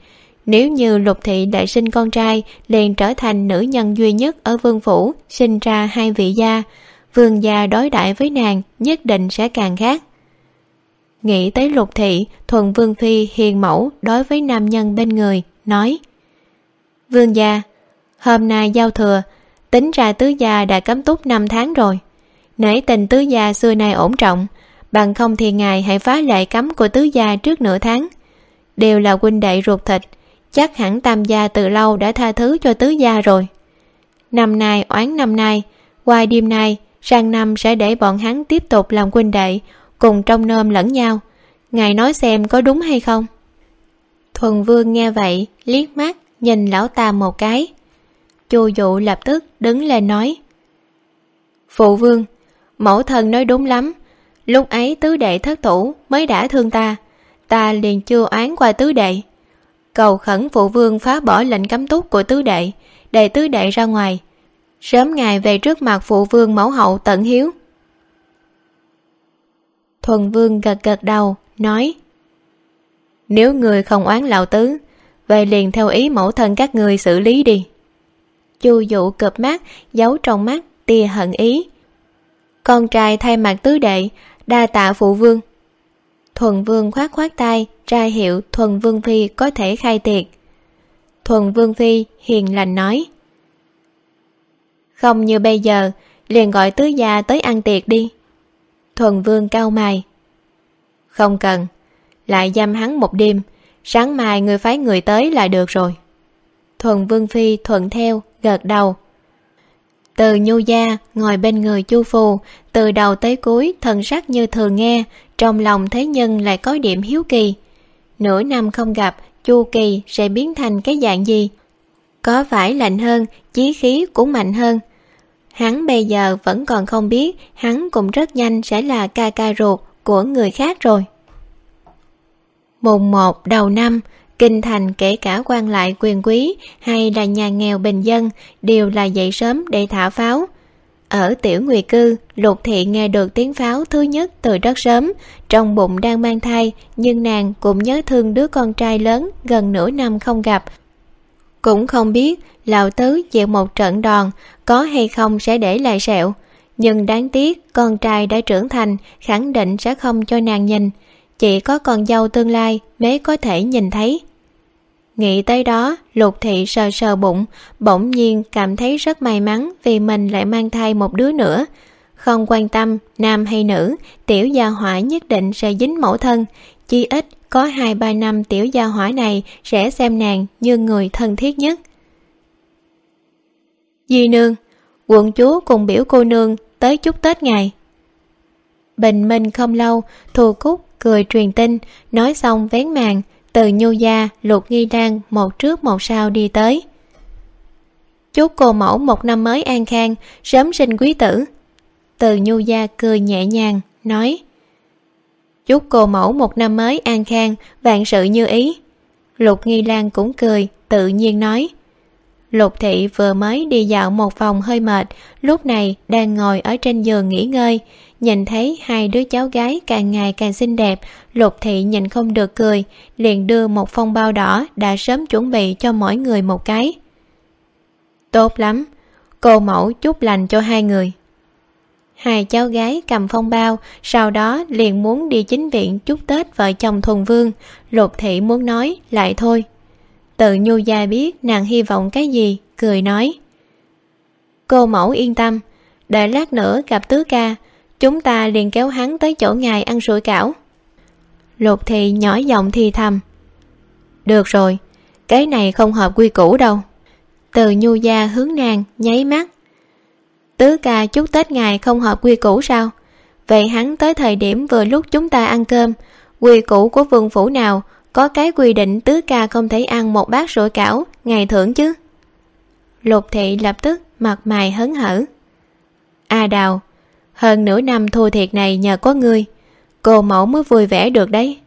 Nếu như lục thị đại sinh con trai, liền trở thành nữ nhân duy nhất ở vương phủ, sinh ra hai vị gia, vương gia đối đãi với nàng nhất định sẽ càng khác nghĩ tới lục thị, thuần vương phi hiền mẫu đối với nam nhân bên người, nói, vương gia, hôm nay giao thừa, tính ra tứ gia đã cấm túc năm tháng rồi. Nể tình tứ gia xưa nay ổn trọng, bằng không thì ngài hãy phá lệ cấm của tứ gia trước nửa tháng. Đều là huynh đệ ruột thịt, chắc hẳn tam gia từ lâu đã tha thứ cho tứ gia rồi. Năm nay oán năm nay, qua đêm nay, sang năm sẽ để bọn hắn tiếp tục làm huynh đệ cùng trong nôm lẫn nhau. Ngài nói xem có đúng hay không? Thuần vương nghe vậy, liếc mắt, nhìn lão ta một cái. Chu dụ lập tức đứng lên nói, phụ vương, mẫu thần nói đúng lắm. Lúc ấy tứ đệ thất thủ mới đã thương ta. Ta liền chưa oán qua tứ đệ. Cầu khẩn phụ vương phá bỏ lệnh cấm túc của tứ đệ để tứ đệ ra ngoài. Sớm ngày về trước mặt phụ vương mẫu hậu tận hiếu thuần vương gật gật đầu, nói, nếu người không oán lão tứ, vậy liền theo ý mẫu thân các người xử lý đi. Chu dụ cợp mắt, giấu trong mắt tia hận ý. Con trai thay mặt tứ đệ, đa tạ phụ vương. Thuần vương khoát khoát tay, ra hiệu thuần vương phi có thể khai tiệc. Thuần vương phi hiền lành nói, không như bây giờ, liền gọi tứ gia tới ăn tiệc đi thuần vương cao mày không cần, lại giam hắn một đêm, sáng mai người phái người tới là được rồi. Thuần vương phi thuận theo, gật đầu. Từ nhu gia, ngồi bên người chu phù từ đầu tới cuối thần sắc như thường nghe, trong lòng thế nhân lại có điểm hiếu kỳ. Nửa năm không gặp, chu kỳ sẽ biến thành cái dạng gì? Có phải lạnh hơn, chí khí cũng mạnh hơn hắn bây giờ vẫn còn không biết hắn cũng rất nhanh sẽ là ca ca ruột của người khác rồi. Mùng một đầu năm, kinh thành kể cả quan lại quyền quý hay là nhà nghèo bình dân đều là dậy sớm để thả pháo. Ở tiểu nguy cư, lục thị nghe được tiếng pháo thứ nhất từ rất sớm, trong bụng đang mang thai, nhưng nàng cũng nhớ thương đứa con trai lớn gần nửa năm không gặp cũng không biết lão tứ chịu một trận đòn có hay không sẽ để lại sẹo. Nhưng đáng tiếc, con trai đã trưởng thành, khẳng định sẽ không cho nàng nhìn. Chỉ có con dâu tương lai mới có thể nhìn thấy. Nghĩ tới đó, lục thị sờ sờ bụng, bỗng nhiên cảm thấy rất may mắn vì mình lại mang thai một đứa nữa. Không quan tâm nam hay nữ, tiểu gia hỏa nhất định sẽ dính mẫu thân, chi ít có hai ba năm tiểu gia hỏa này sẽ xem nàng như người thân thiết nhất. Di nương, quận chúa cùng biểu cô nương tới chúc tết ngày bình minh không lâu, thù cúc cười truyền tin, nói xong vén màn, từ nhu gia, lục nghi đan một trước một sau đi tới. Chúc cô mẫu một năm mới an khang, sớm sinh quý tử. Từ nhu gia cười nhẹ nhàng, nói chúc cô mẫu một năm mới an khang, vạn sự như ý. Lục nghi lan cũng cười, tự nhiên nói. Lục thị vừa mới đi dạo một vòng hơi mệt, lúc này đang ngồi ở trên giường nghỉ ngơi. Nhìn thấy hai đứa cháu gái càng ngày càng xinh đẹp, lục thị nhìn không được cười, liền đưa một phong bao đỏ đã sớm chuẩn bị cho mỗi người một cái. Tốt lắm, cô mẫu chúc lành cho hai người hai cháu gái cầm phong bao, sau đó liền muốn đi chính viện chúc tết vợ chồng thuần vương. Lục thị muốn nói, lại thôi. Tự nhu gia biết nàng hy vọng cái gì, cười nói, cô mẫu yên tâm, đợi lát nữa gặp tứ ca, chúng ta liền kéo hắn tới chỗ ngài ăn sủi cảo. Lục thị nhỏ giọng thì thầm, được rồi, cái này không hợp quy củ đâu. Từ nhu gia hướng nàng nháy mắt tứ ca chúc tết ngài không hợp quy củ sao? Vậy hắn tới thời điểm vừa lúc chúng ta ăn cơm, quy củ của vương phủ nào? Có cái quy định tứ ca không thể ăn một bát sủi cảo ngày thưởng chứ? Lục thị lập tức mặt mày hớn hở. A đào, hơn nửa năm thua thiệt này nhờ có ngươi, cô mẫu mới vui vẻ được đấy.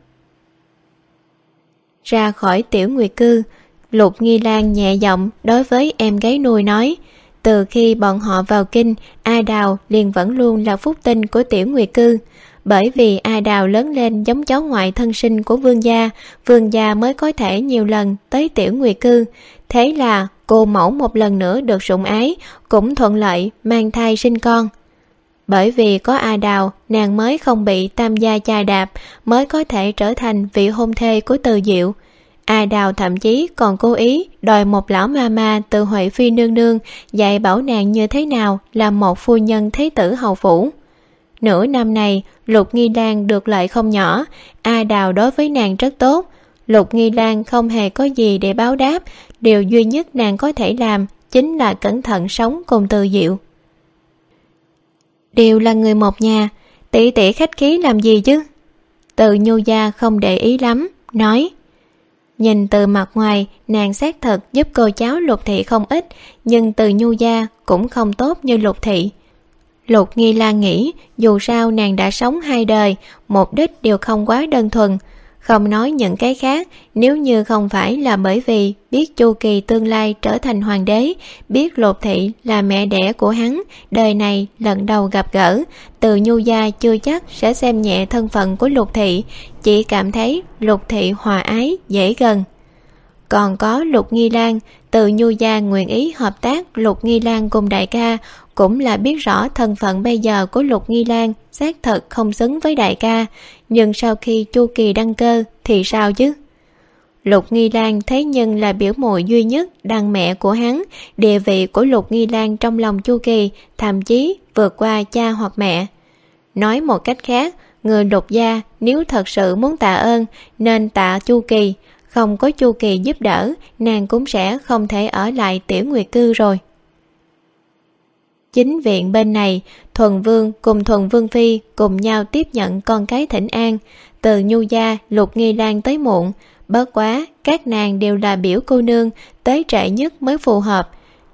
Ra khỏi tiểu nguyệt cư, lục nghi lan nhẹ giọng đối với em gái nuôi nói từ khi bọn họ vào kinh, a đào liền vẫn luôn là phúc tinh của tiểu nguyệt cư. Bởi vì a đào lớn lên giống cháu ngoại thân sinh của vương gia vương gia mới có thể nhiều lần tới tiểu nguyệt cư. Thế là cô mẫu một lần nữa được sủng ái, cũng thuận lợi mang thai sinh con. Bởi vì có a đào, nàng mới không bị tam gia chà đạp, mới có thể trở thành vị hôn thê của từ diệu a đào thậm chí còn cố ý đòi một lão ma ma từ huệ phi nương nương dạy bảo nàng như thế nào làm một phu nhân thế tử hầu phủ. Nửa năm này, lục nghi lan được lợi không nhỏ. A đào đối với nàng rất tốt. Lục nghi lan không hề có gì để báo đáp. Điều duy nhất nàng có thể làm chính là cẩn thận sống cùng từ diệu. Đều là người một nhà, tỷ tỷ khách khí làm gì chứ? Từ nhu gia không để ý lắm, nói nhìn từ mặt ngoài, nàng xác thật giúp cô cháu lục thị không ít, nhưng từ nhu gia cũng không tốt như lục thị. Lục nghi la nghĩ dù sao nàng đã sống hai đời, mục đích đều không quá đơn thuần không nói những cái khác, nếu như không phải là bởi vì biết chu kỳ tương lai trở thành hoàng đế, biết lục thị là mẹ đẻ của hắn, đời này lần đầu gặp gỡ, từ nhu gia chưa chắc sẽ xem nhẹ thân phận của lục thị, chỉ cảm thấy lục thị hòa ái, dễ gần. Còn có lục nghi lan, từ nhu gia nguyện ý hợp tác lục nghi lan cùng đại ca cũng là biết rõ thân phận bây giờ của lục nghi lan xác thật không xứng với đại ca, nhưng sau khi chu kỳ đăng cơ thì sao chứ? Lục nghi lan thấy nhân là biểu mội duy nhất đàn mẹ của hắn, địa vị của lục nghi lan trong lòng chu kỳ thậm chí vượt qua cha hoặc mẹ. Nói một cách khác, người lục gia nếu thật sự muốn tạ ơn, nên tạ chu kỳ. Không có chu kỳ giúp đỡ, nàng cũng sẽ không thể ở lại tiểu nguyệt cư rồi chính viện bên này, thuần vương cùng thuần vương phi cùng nhau tiếp nhận con cái thỉnh an. Từ nhu gia, lục nghi lan tới muộn, bớt quá, các nàng đều là biểu cô nương, tới trễ nhất mới phù hợp.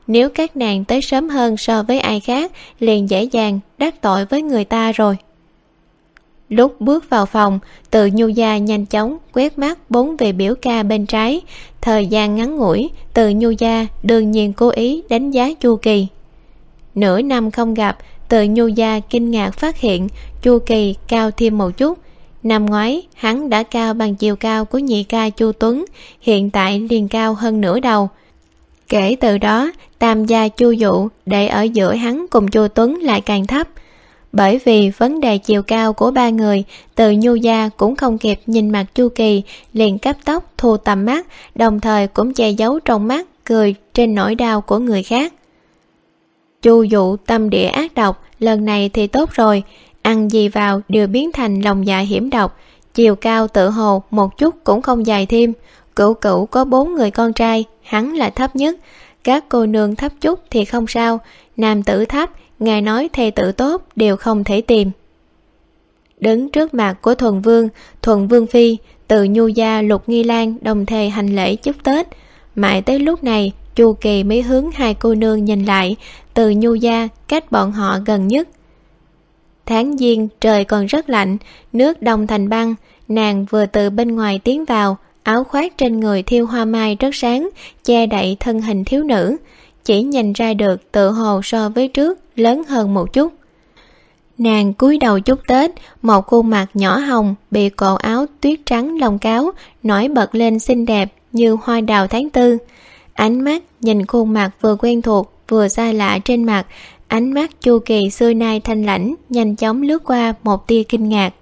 Nếu các nàng tới sớm hơn so với ai khác, liền dễ dàng đắc tội với người ta rồi. Lúc bước vào phòng, từ nhu gia nhanh chóng quét mắt bốn về biểu ca bên trái. Thời gian ngắn ngủi, từ nhu gia đương nhiên cố ý đánh giá chu kỳ nửa năm không gặp từ nhu gia kinh ngạc phát hiện, chu kỳ cao thêm một chút. Năm ngoái, hắn đã cao bằng chiều cao của nhị ca chu tuấn, hiện tại liền cao hơn nửa đầu. Kể từ đó, tam gia chu dụ để ở giữa hắn cùng chu tuấn lại càng thấp. Bởi vì vấn đề chiều cao của ba người từ nhu gia cũng không kịp nhìn mặt chu kỳ, liền cấp tóc thu tầm mắt, đồng thời cũng che giấu trong mắt, cười trên nỗi đau của người khác chu dụ tâm địa ác độc, lần này thì tốt rồi. Ăn gì vào đều biến thành lòng dạ hiểm độc. Chiều cao tự hồ một chút cũng không dài thêm. Cửu cửu có bốn người con trai, hắn là thấp nhất. Các cô nương thấp chút thì không sao. Nam tử thấp, ngài nói thê tử tốt đều không thể tìm. Đứng trước mặt của thuần vương thuần vương phi, từ nhu gia lục nghi lan đồng thề hành lễ chúc tết. Mãi tới lúc này chu kỳ mới hướng hai cô nương nhìn lại, từ nhu gia cách bọn họ gần nhất. Tháng giêng, trời còn rất lạnh, nước đông thành băng, nàng vừa từ bên ngoài tiến vào, áo khoác trên người thiêu hoa mai rất sáng, che đậy thân hình thiếu nữ, chỉ nhìn ra được tự hồ so với trước lớn hơn một chút. Nàng cúi đầu chúc tết, một khuôn mặt nhỏ hồng bị cổ áo tuyết trắng lồng cáo, nổi bật lên xinh đẹp như hoa đào tháng tư ánh mắt nhìn khuôn mặt vừa quen thuộc, vừa xa lạ trên mặt. Ánh mắt chu kỳ xưa nay thanh lãnh, nhanh chóng lướt qua một tia kinh ngạc.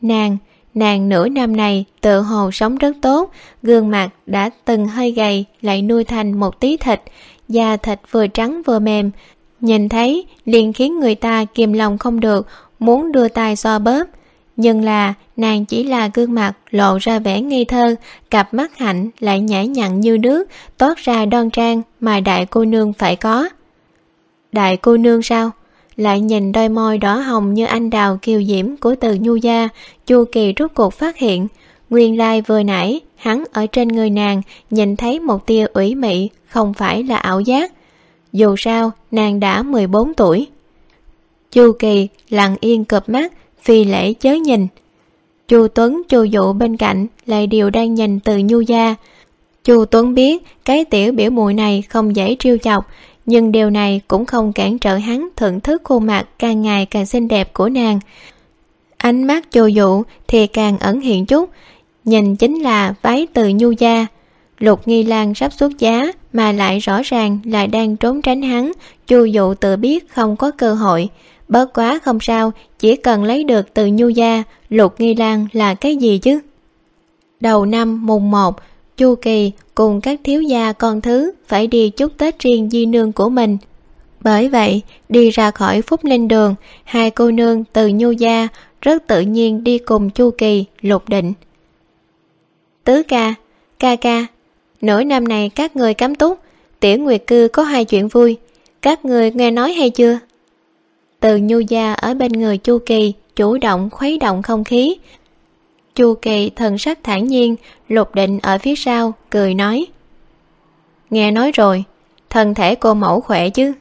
Nàng nàng nửa năm này tự hồ sống rất tốt, gương mặt đã từng hơi gầy, lại nuôi thành một tí thịt, da thịt vừa trắng vừa mềm. Nhìn thấy liền khiến người ta kìm lòng không được, muốn đưa tay so bóp nhưng là, nàng chỉ là gương mặt lộ ra vẻ ngây thơ, cặp mắt hạnh lại nhã nhặn như nước, toát ra đoan trang mà đại cô nương phải có. Đại cô nương sao? Lại nhìn đôi môi đỏ hồng như anh đào kiều diễm của từ nhu gia, chu kỳ rút cuộc phát hiện. Nguyên lai vừa nãy, hắn ở trên người nàng nhìn thấy một tia ủy mị, không phải là ảo giác. Dù sao, nàng đã mười bốn tuổi. Chu kỳ lặng yên cụp mắt phi lễ chớ nhìn. Chu tuấn, chu dụ bên cạnh lại đều đang nhìn từ nhu gia. Chu tuấn biết cái tiểu biểu muội này không dễ trêu chọc, nhưng điều này cũng không cản trở hắn thưởng thức khuôn mặt càng ngày càng xinh đẹp của nàng. Ánh mắt chu dụ thì càng ẩn hiện chút, nhìn chính là váy từ nhu gia. Lục nghi lan sắp xuất giá mà lại rõ ràng là đang trốn tránh hắn, chu dụ tự biết không có cơ hội bớt quá không sao, chỉ cần lấy được từ nhu gia, lục nghi lan là cái gì chứ? Đầu năm, mùng một, chu kỳ cùng các thiếu gia con thứ phải đi chúc tết riêng di nương của mình. Bởi vậy, đi ra khỏi phúc linh đường, hai cô nương từ nhu gia rất tự nhiên đi cùng chu kỳ, lục định. Tứ ca ca ca, nửa năm này các người cấm túc, tiểu nguyệt cư có hai chuyện vui. Các người nghe nói hay chưa? Từ nhu gia ở bên người chu kỳ, chủ động khuấy động không khí. Chu kỳ thần sắc thản nhiên, lục định ở phía sau, cười nói, nghe nói rồi, thân thể cô mẫu khỏe chứ?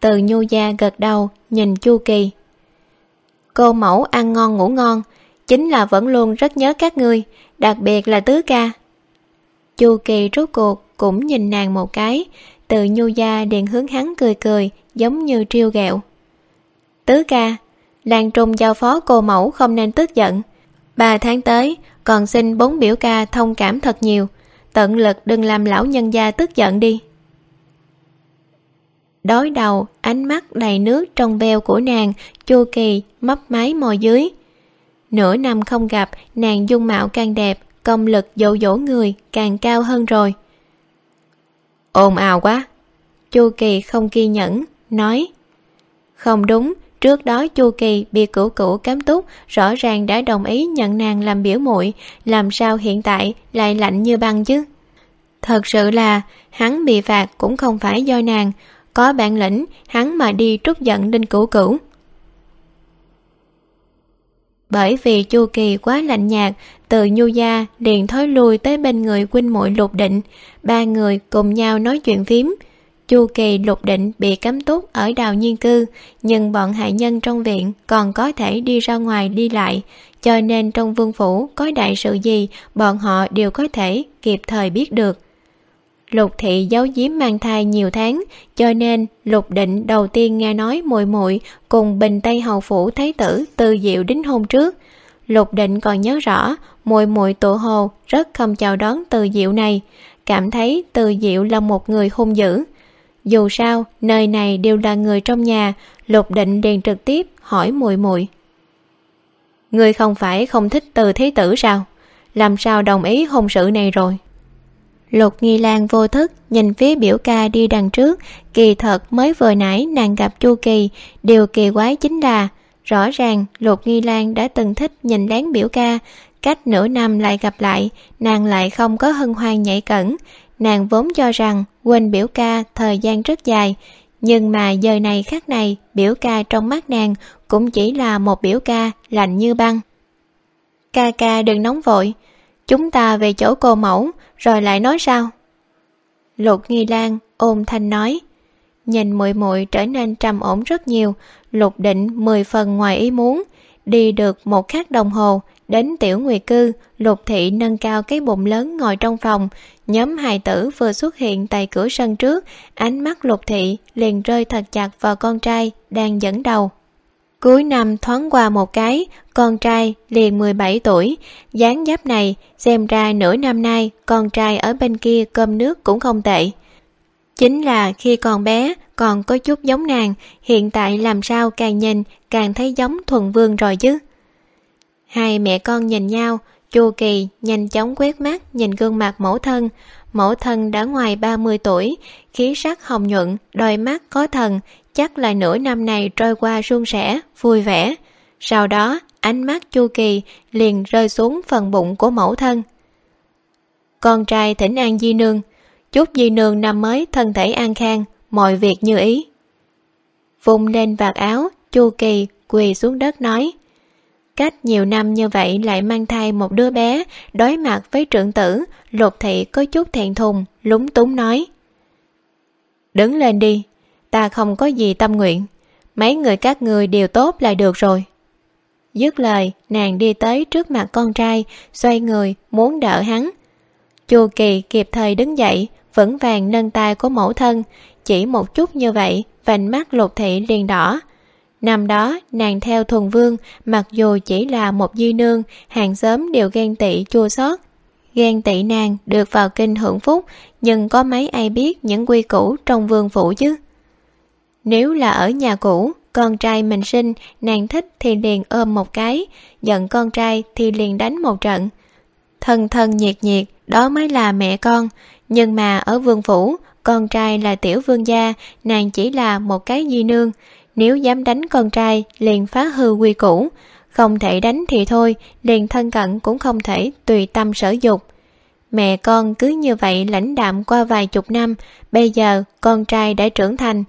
Từ nhu gia gật đầu, nhìn chu kỳ, cô mẫu ăn ngon ngủ ngon, chính là vẫn luôn rất nhớ các ngươi, đặc biệt là tứ ca. Chu kỳ rốt cuộc cũng nhìn nàng một cái, từ nhu gia điền hướng hắn cười cười, giống như triêu ghẹo tứ ca. Lan trung giao phó cô mẫu không nên tức giận. Ba tháng tới, còn xin bốn biểu ca thông cảm thật nhiều. Tận lực đừng làm lão nhân gia tức giận đi. Đối đầu, ánh mắt đầy nước trong veo của nàng chu kỳ, mấp máy môi dưới. Nửa năm không gặp, nàng dung mạo càng đẹp, công lực dỗ dỗ người càng cao hơn rồi. Ồn ào quá. Chu kỳ không kiên nhẫn, nói, không đúng trước đó chu kỳ bị cửu cửu cám túc, rõ ràng đã đồng ý nhận nàng làm biểu muội, làm sao hiện tại lại lạnh như băng chứ? Thật sự là hắn bị phạt cũng không phải do nàng, có bản lĩnh hắn mà đi trút giận đinh cửu cửu. Bởi vì chu kỳ quá lạnh nhạt, từ nhu gia liền thối lui tới bên người huynh muội lục định, ba người cùng nhau nói chuyện phím chu kỳ lục định bị cấm túc ở đào nhiên cư, nhưng bọn hạ nhân trong viện còn có thể đi ra ngoài đi lại. Cho nên trong vương phủ có đại sự gì, bọn họ đều có thể kịp thời biết được. Lục thị giấu giếm mang thai nhiều tháng, cho nên lục định đầu tiên nghe nói muội muội cùng bình tây hầu phủ thái tử từ diệu đính hôn trước. Lục định còn nhớ rõ, muội muội tụ hồ rất không chào đón từ diệu này. Cảm thấy từ diệu là một người hung dữ dù sao, nơi này đều là người trong nhà, lục định liền trực tiếp hỏi muội muội. Ngươi không phải không thích từ thế tử sao? Làm sao đồng ý hôn sự này rồi? Lục nghi lan vô thức nhìn phía biểu ca đi đằng trước, kỳ thật mới vừa nãy nàng gặp chu kỳ, điều kỳ quái chính là, rõ ràng lục nghi lan đã từng thích nhìn lén biểu ca, cách nửa năm lại gặp lại, nàng lại không có hân hoan nhảy cẩn. Nàng vốn cho rằng quên biểu ca thời gian rất dài. Nhưng mà giờ này khác này, biểu ca trong mắt nàng cũng chỉ là một biểu ca lạnh như băng. Ca ca đừng nóng vội. Chúng ta về chỗ cô mẫu, rồi lại nói sao? Lục nghi lan ôm thanh nói. Nhìn muội muội trở nên trầm ổn rất nhiều. Lục định mười phần ngoài ý muốn. Đi được một khắc đồng hồ, đến tiểu nguyệt cư, lục thị nâng cao cái bụng lớn ngồi trong phòng nhóm hài tử vừa xuất hiện tại cửa sân trước, ánh mắt lục thị liền rơi thật chặt vào con trai đang dẫn đầu. Cuối năm thoáng qua một cái, con trai liền mười bảy tuổi. Dáng dấp này, xem ra nửa năm nay con trai ở bên kia cơm nước cũng không tệ. Chính là khi còn bé, còn có chút giống nàng, hiện tại làm sao càng nhìn càng thấy giống thuần vương rồi chứ. Hai mẹ con nhìn nhau chu kỳ nhanh chóng quét mắt nhìn gương mặt mẫu thân. Mẫu thân đã ngoài ba mươi tuổi, khí sắc hồng nhuận, đôi mắt có thần, chắc là nửa năm này trôi qua suôn sẻ, vui vẻ. Sau đó, ánh mắt chu kỳ liền rơi xuống phần bụng của mẫu thân. Con trai thỉnh an di nương, chúc di nương năm mới thân thể an khang, mọi việc như ý. Vung lên vạt áo, chu kỳ quỳ xuống đất nói cách nhiều năm như vậy lại mang thai một đứa bé, đối mặt với trưởng tử, lục thị có chút thẹn thùng, lúng túng nói. Đứng lên đi, ta không có gì tâm nguyện, mấy người các người đều tốt là được rồi. Dứt lời, nàng đi tới trước mặt con trai, xoay người, muốn đỡ hắn. Chu kỳ kịp thời đứng dậy, vững vàng nâng tay của mẫu thân, chỉ một chút như vậy, vành mắt lục thị liền đỏ năm đó, nàng theo thuần vương, mặc dù chỉ là một di nương, hàng xóm đều ghen tị, chua xót. Ghen tị nàng được vào kinh hưởng phúc, nhưng có mấy ai biết những quy củ trong vương phủ chứ? Nếu là ở nhà cũ, con trai mình sinh, nàng thích thì liền ôm một cái, giận con trai thì liền đánh một trận. Thân thân nhiệt nhiệt, đó mới là mẹ con. Nhưng mà ở vương phủ, con trai là tiểu vương gia, nàng chỉ là một cái di nương nếu dám đánh con trai, liền phá hư quy củ. Không thể đánh thì thôi, liền thân cận cũng không thể, tùy tâm sở dục. Mẹ con cứ như vậy lãnh đạm qua vài chục năm, bây giờ con trai đã trưởng thành.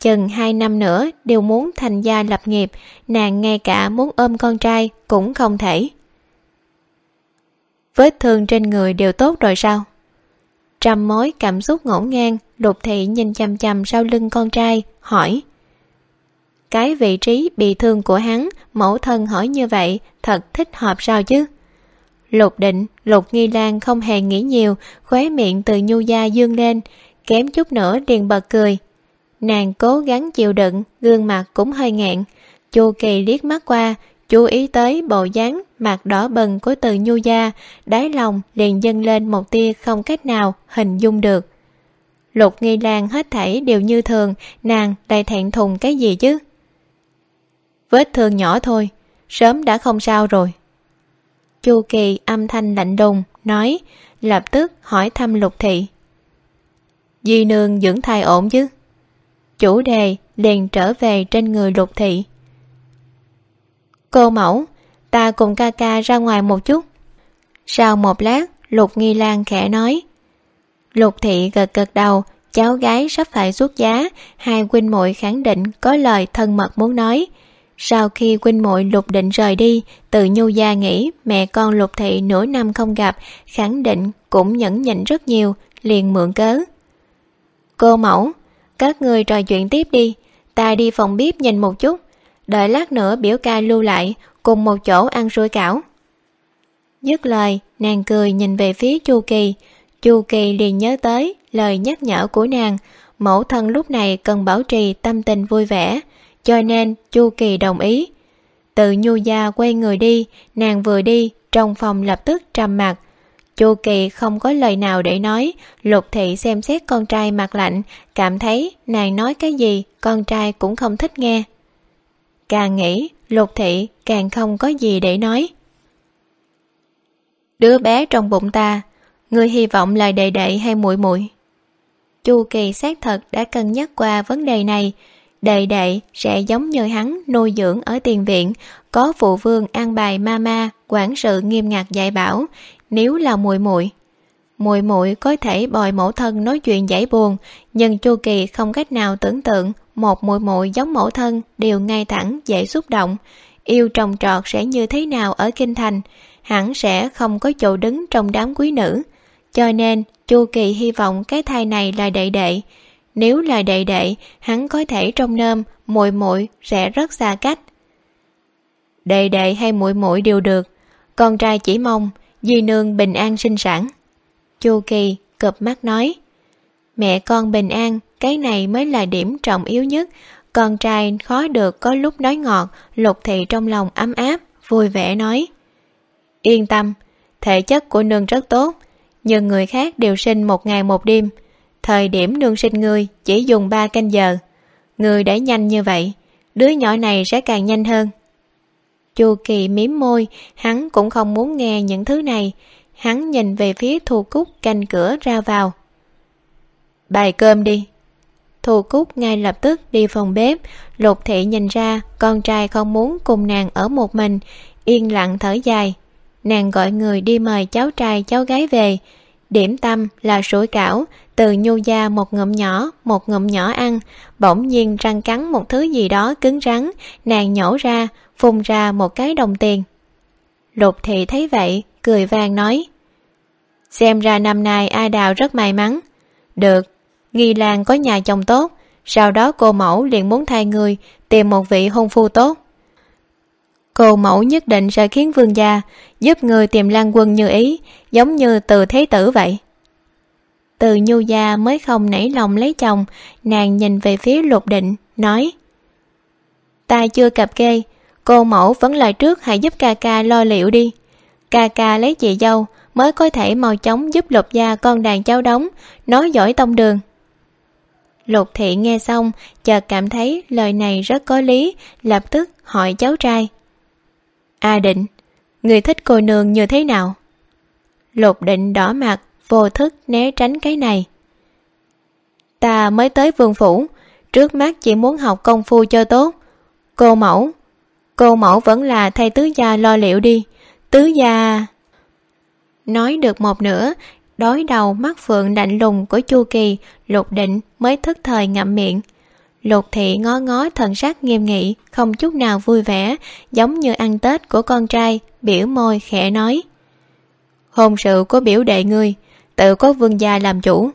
Chừng hai năm nữa, đều muốn thành gia lập nghiệp, nàng ngay cả muốn ôm con trai cũng không thể. Vết thương trên người đều tốt rồi sao? Trăm mối cảm xúc ngổn ngang, lục thị nhìn chằm chằm sau lưng con trai, hỏi cái vị trí bị thương của hắn, mẫu thân hỏi như vậy, thật thích hợp sao chứ? Lục định, lục nghi lan không hề nghĩ nhiều, khóe miệng từ nhu gia dương lên, kém chút nữa liền bật cười. Nàng cố gắng chịu đựng, gương mặt cũng hơi ngẹn chu kỳ liếc mắt qua, chú ý tới bộ dáng mặt đỏ bừng của từ nhu gia, đáy lòng liền dâng lên một tia không cách nào hình dung được. Lục nghi lan hết thảy đều như thường, nàng đầy thẹn thùng cái gì chứ? Vết thương nhỏ thôi, sớm đã không sao rồi. Chu kỳ âm thanh lạnh đùng, nói, lập tức hỏi thăm lục thị. Di nương dưỡng thai ổn chứ? Chủ đề liền trở về trên người lục thị. Cô mẫu, ta cùng ca ca ra ngoài một chút. Sau một lát, lục nghi lan khẽ nói, lục thị gật gật đầu, cháu gái sắp phải xuất giá, hai huynh muội khẳng định có lời thân mật muốn nói sau khi huynh muội lục định rời đi tự nhu gia nghĩ mẹ con lục thị nửa năm không gặp, khẳng định cũng nhẫn nhịn rất nhiều, liền mượn cớ. Cô mẫu, các người trò chuyện tiếp đi, ta đi phòng bếp nhìn một chút, đợi lát nữa biểu ca lưu lại, cùng một chỗ ăn sôi cảo. Dứt lời, nàng cười nhìn về phía chu kỳ. Chu kỳ liền nhớ tới lời nhắc nhở của nàng, mẫu thân lúc này cần bảo trì tâm tình vui vẻ cho nên chu kỳ đồng ý. Từ nhu gia quay người đi, nàng vừa đi, trong phòng lập tức trầm mặc. Chu kỳ không có lời nào để nói. Lục thị xem xét con trai mặt lạnh, cảm thấy nàng nói cái gì, con trai cũng không thích nghe. Càng nghĩ, lục thị càng không có gì để nói. Đứa bé trong bụng ta người hy vọng là đệ đệ hay muội muội? Chu kỳ xác thật đã cân nhắc qua vấn đề này đệ đệ sẽ giống như hắn nuôi dưỡng ở tiền viện, có phụ vương an bài ma ma quản sự nghiêm ngặt dạy bảo, nếu là muội muội. Muội muội có thể bòi mẫu thân nói chuyện giải buồn, nhưng chu kỳ không cách nào tưởng tượng một muội muội giống mẫu thân đều ngay thẳng dễ xúc động. Yêu trồng trọt sẽ như thế nào ở kinh thành, hẳn sẽ không có chỗ đứng trong đám quý nữ. Cho nên, chu kỳ hy vọng cái thai này là đệ đệ nếu là đệ đệ hắn có thể trong nơm, muội muội sẽ rất xa cách. Đệ đệ hay muội muội đều được, con trai chỉ mong di nương bình an sinh sản. Chu kỳ cụp mắt nói, mẹ con bình an, cái này mới là điểm trọng yếu nhất. Con trai khó được có lúc nói ngọt, lục thị trong lòng ấm áp, vui vẻ nói, yên tâm, thể chất của nương rất tốt, nhưng người khác đều sinh một ngày một đêm thời điểm nương sinh ngươi, chỉ dùng ba canh giờ. Người đã nhanh như vậy, đứa nhỏ này sẽ càng nhanh hơn. Chu kỳ miếm môi, hắn cũng không muốn nghe những thứ này. Hắn nhìn về phía thu cúc canh cửa ra vào. Bày cơm đi. Thu cúc ngay lập tức đi phòng bếp. Lục thị nhìn ra con trai không muốn cùng nàng ở một mình. Yên lặng thở dài. Nàng gọi người đi mời cháu trai, cháu gái về. Điểm tâm là sủi cảo từ nhu da một ngụm nhỏ, một ngụm nhỏ ăn, bỗng nhiên răng cắn một thứ gì đó cứng rắn, nàng nhổ ra, phun ra một cái đồng tiền. Lục thị thấy vậy, cười vang nói, xem ra năm nay a đào rất may mắn. Được, nghi lan có nhà chồng tốt, sau đó cô mẫu liền muốn thay người, tìm một vị hôn phu tốt. Cô mẫu nhất định sẽ khiến vương gia giúp người tìm lan quân như ý, giống như từ thế tử vậy từ nhu gia mới không nảy lòng lấy chồng, nàng nhìn về phía lục định, nói, ta chưa cặp kê, cô mẫu vẫn lời trước hãy giúp ca ca lo liệu đi. Ca ca lấy chị dâu mới có thể mau chóng giúp lục gia con đàn cháu đóng, nói giỏi tông đường. Lục thị nghe xong, chợt cảm thấy lời này rất có lý, lập tức hỏi cháu trai, a định, người thích cô nương như thế nào? Lục định đỏ mặt vô thức né tránh cái này. Ta mới tới vườn phủ, trước mắt chỉ muốn học công phu cho tốt. Cô mẫu cô mẫu vẫn là thay tứ gia lo liệu đi. Tứ gia. Nói được một nửa, đối đầu mắt phượng lạnh lùng của chu kỳ, lục định mới thức thời ngậm miệng. Lục thị ngó ngó thần sắc nghiêm nghị, không chút nào vui vẻ, giống như ăn tết của con trai, biểu môi khẽ nói. Hôn sự của biểu đệ ngươi tự có vương gia làm chủ.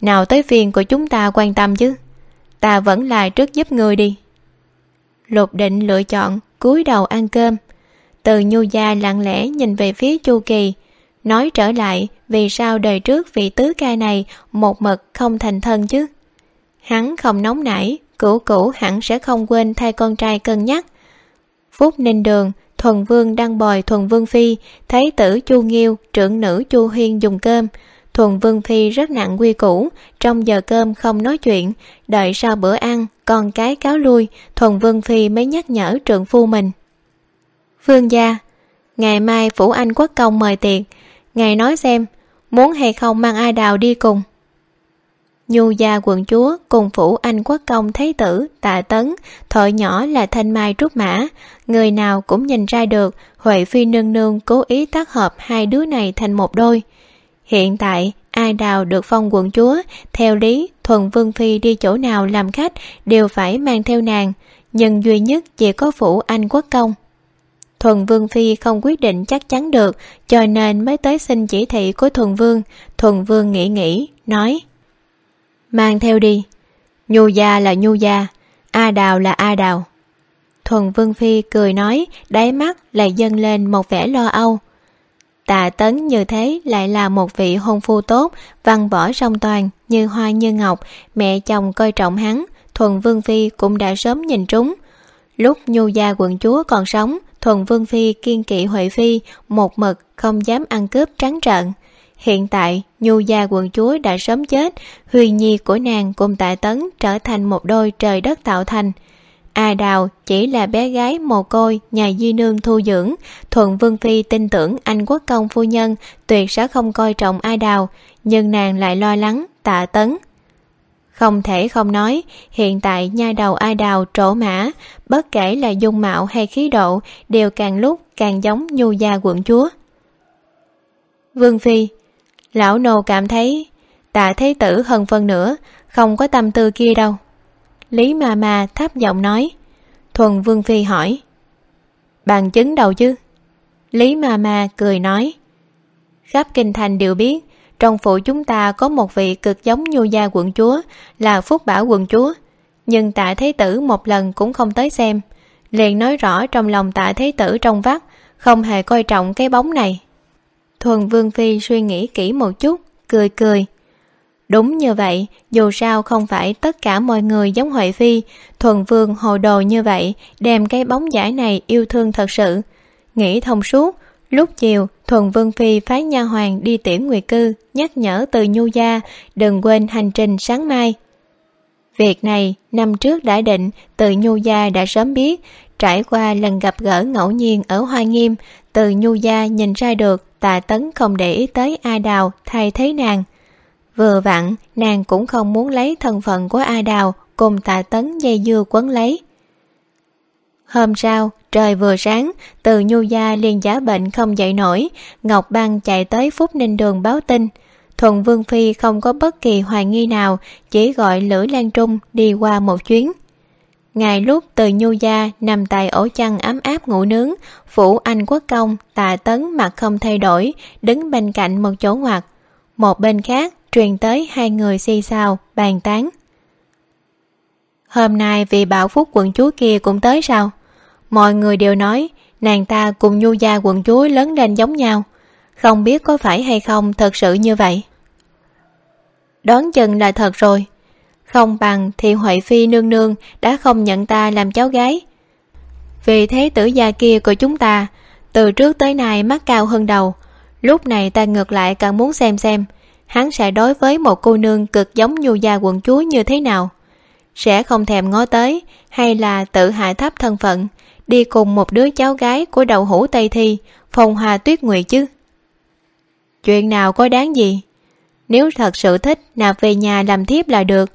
Nào tới phiền của chúng ta quan tâm chứ. Ta vẫn là trước giúp người đi. Lục định lựa chọn cúi đầu ăn cơm. Từ nhu gia lặng lẽ nhìn về phía chu kỳ, nói trở lại vì sao đời trước vị tứ ca này một mực không thành thân chứ. Hắn không nóng nảy, cửu cửu hẳn sẽ không quên thay con trai cân nhắc. Phúc ninh đường, thuần vương đang bòi thuần vương phi, thấy tử chu nghiêu, trưởng nữ chu huyên dùng cơm thuần vương phi rất nặng quy củ, trong giờ cơm không nói chuyện. Đợi sau bữa ăn, con cái cáo lui, thuần vương phi mới nhắc nhở trượng phu mình. Vương gia, ngày mai phủ anh quốc công mời tiệc. Ngài nói xem, muốn hay không mang ai đào đi cùng? Nhu gia quận chúa cùng phủ anh quốc công thái tử, tạ tấn, thợ nhỏ là thanh mai trúc mã. Người nào cũng nhìn ra được, huệ phi nương nương cố ý tác hợp hai đứa này thành một đôi hiện tại, ai đào được phong quận chúa, theo lý, thuần vương phi đi chỗ nào làm khách đều phải mang theo nàng. Nhưng duy nhất chỉ có phủ anh quốc công. Thuần vương phi không quyết định chắc chắn được, cho nên mới tới xin chỉ thị của thuần vương. Thuần vương nghĩ nghĩ, nói, mang theo đi. Nhu gia là nhu gia, a đào là a đào. Thuần vương phi cười nói, đáy mắt lại dâng lên một vẻ lo âu tạ tấn như thế lại là một vị hôn phu tốt, văn võ song toàn như hoa như ngọc, mẹ chồng coi trọng hắn, thuần vương phi cũng đã sớm nhìn trúng. Lúc nhu gia quận chúa còn sống, thuần vương phi kiên kỵ huệ phi, một mực không dám ăn cướp trắng trợn. Hiện tại, nhu gia quận chúa đã sớm chết huyền nhi của nàng cùng tạ tấn trở thành một đôi trời đất tạo thành a đào chỉ là bé gái mồ côi nhà di nương thu dưỡng. Thuận vương phi tin tưởng anh quốc công phu nhân tuyệt sẽ không coi trọng a đào, nhưng nàng lại lo lắng, tạ tấn. Không thể không nói, hiện tại nha đầu a đào trổ mã, bất kể là dung mạo hay khí độ, đều càng lúc càng giống nhu gia quận chúa. Vương phi, lão nô cảm thấy, tạ thế tử hơn phân nữa không có tâm tư kia đâu lý ma ma thấp giọng nói. Thuần vương phi hỏi. Bằng chứng đầu chứ? Lý ma ma cười nói. Khắp kinh thành đều biết, trong phủ chúng ta có một vị cực giống nhu gia quận chúa, là phúc bảo quận chúa. Nhưng tạ thế tử một lần cũng không tới xem. Liền nói rõ trong lòng tạ thế tử trong vắt, không hề coi trọng cái bóng này. Thuần vương phi suy nghĩ kỹ một chút, cười cười đúng như vậy, dù sao không phải tất cả mọi người giống huệ phi, thuần vương hồ đồ như vậy, đem cái bóng giải này yêu thương thật sự. Nghĩ thông suốt, lúc chiều, thuần vương phi phái nha hoàng đi tiễn nguyệt cư, nhắc nhở từ nhu gia, đừng quên hành trình sáng mai. Việc này, năm trước đã định, từ nhu gia đã sớm biết, trải qua lần gặp gỡ ngẫu nhiên ở hoa nghiêm, từ nhu gia nhìn ra được tạ tấn không để ý tới a đào thay thế nàng vừa vặn, nàng cũng không muốn lấy thân phận của a đào cùng tạ tấn dây dưa quấn lấy. Hôm sau, trời vừa sáng, từ nhu gia liền giả bệnh không dậy nổi, ngọc băng chạy tới phúc ninh đường báo tin. Thuần vương phi không có bất kỳ hoài nghi nào, chỉ gọi lữ lan trung đi qua một chuyến. Ngày lúc từ nhu gia nằm tại ổ chăn ấm áp ngủ nướng, phủ anh quốc công tạ tấn mặt không thay đổi, đứng bên cạnh một chỗ ngoặt một bên khác truyền tới hai người xì xào, bàn tán. Hôm nay vì bảo phúc quận chúa kia cũng tới sao? Mọi người đều nói nàng ta cùng nhu gia quận chúa lớn lên giống nhau. Không biết có phải hay không thật sự như vậy? Đoán chừng là thật rồi. Không bằng thì huệ phi nương nương đã không nhận ta làm cháu gái. Vì thế tử gia kia của chúng ta, từ trước tới nay mắt cao hơn đầu. Lúc này ta ngược lại càng muốn xem xem hắn sẽ đối với một cô nương cực giống nhu gia quận chúa như thế nào? Sẽ không thèm ngó tới, hay là tự hạ thấp thân phận, đi cùng một đứa cháu gái của đầu hũ tây thi phong hoa tuyết nguyệt chứ? Chuyện nào có đáng gì? Nếu thật sự thích, nạp về nhà làm thiếp là được.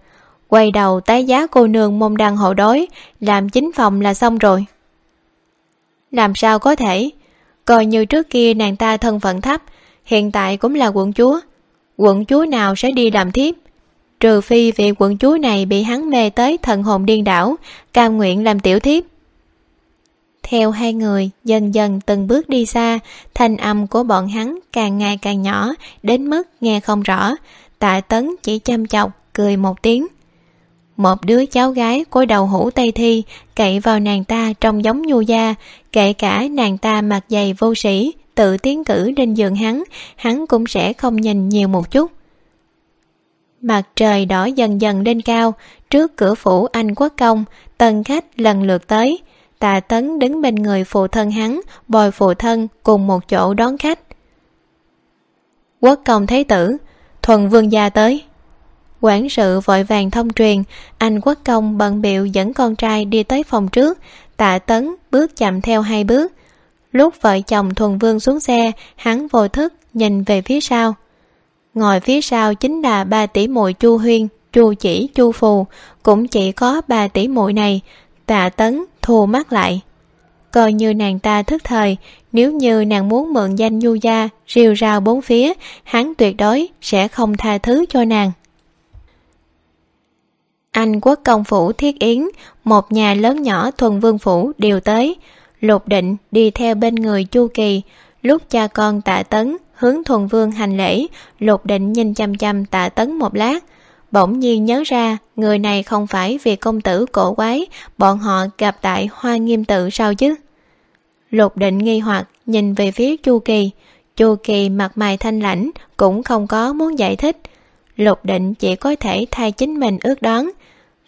Quay đầu tái giá cô nương mông đăng hộ đói làm chính phòng là xong rồi. Làm sao có thể? Coi như trước kia nàng ta thân phận thấp, hiện tại cũng là quận chúa quận chúa nào sẽ đi làm thiếp? Trừ phi vị quận chúa này bị hắn mê tới thần hồn điên đảo, cam nguyện làm tiểu thiếp. Theo hai người, dần dần từng bước đi xa, thanh âm của bọn hắn càng ngày càng nhỏ, đến mức nghe không rõ. Tạ tấn chỉ chăm chọc, cười một tiếng. Một đứa cháu gái của đầu hũ tây thi, cậy vào nàng ta trông giống nhu gia, kể cả nàng ta mặc giày vô sĩ tự tiến cử trên giường hắn hắn cũng sẽ không nhìn nhiều một chút. Mặt trời đỏ dần dần lên cao, trước cửa phủ anh quốc công, tân khách lần lượt tới. Tạ tấn đứng bên người phụ thân hắn, bồi phụ thân cùng một chỗ đón khách. Quốc công thế tử, thuần vương gia tới. Quản sự vội vàng thông truyền, anh quốc công bận biệu dẫn con trai đi tới phòng trước. Tạ tấn bước chậm theo hai bước lúc vợ chồng thuần vương xuống xe, hắn vô thức nhìn về phía sau. Ngồi phía sau chính là ba tỷ muội chu huyên, chu chỉ, chu phù. Cũng chỉ có ba tỷ muội này. Tạ tấn thù mắt lại. Coi như nàng ta thức thời, nếu như nàng muốn mượn danh nhu gia rìu rào bốn phía, hắn tuyệt đối sẽ không tha thứ cho nàng. Anh quốc công phủ thiết yến, một nhà lớn nhỏ thuần vương phủ đều tới lục định, đi theo bên người chu kỳ. Lúc cha con tạ tấn, hướng thuần vương hành lễ lục định nhìn chăm chăm tạ tấn một lát. Bỗng nhiên nhớ ra, người này không phải vì công tử cổ quái, bọn họ gặp tại hoa nghiêm tự sao chứ? Lục định nghi hoặc, nhìn về phía chu kỳ. Chu kỳ mặt mày thanh lãnh, cũng không có muốn giải thích. Lục định chỉ có thể thay chính mình ước đoán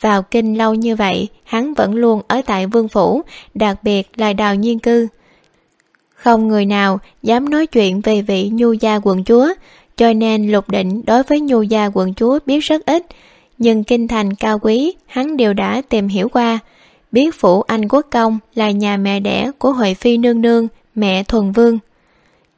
vào kinh lâu như vậy, hắn vẫn luôn ở tại vương phủ, đặc biệt là đào nhiên cư. Không người nào dám nói chuyện về vị nhu gia quận chúa, cho nên lục định đối với nhu gia quận chúa biết rất ít. Nhưng kinh thành cao quý, hắn đều đã tìm hiểu qua. Biết phủ anh quốc công là nhà mẹ đẻ của huệ phi nương nương, mẹ thuần vương.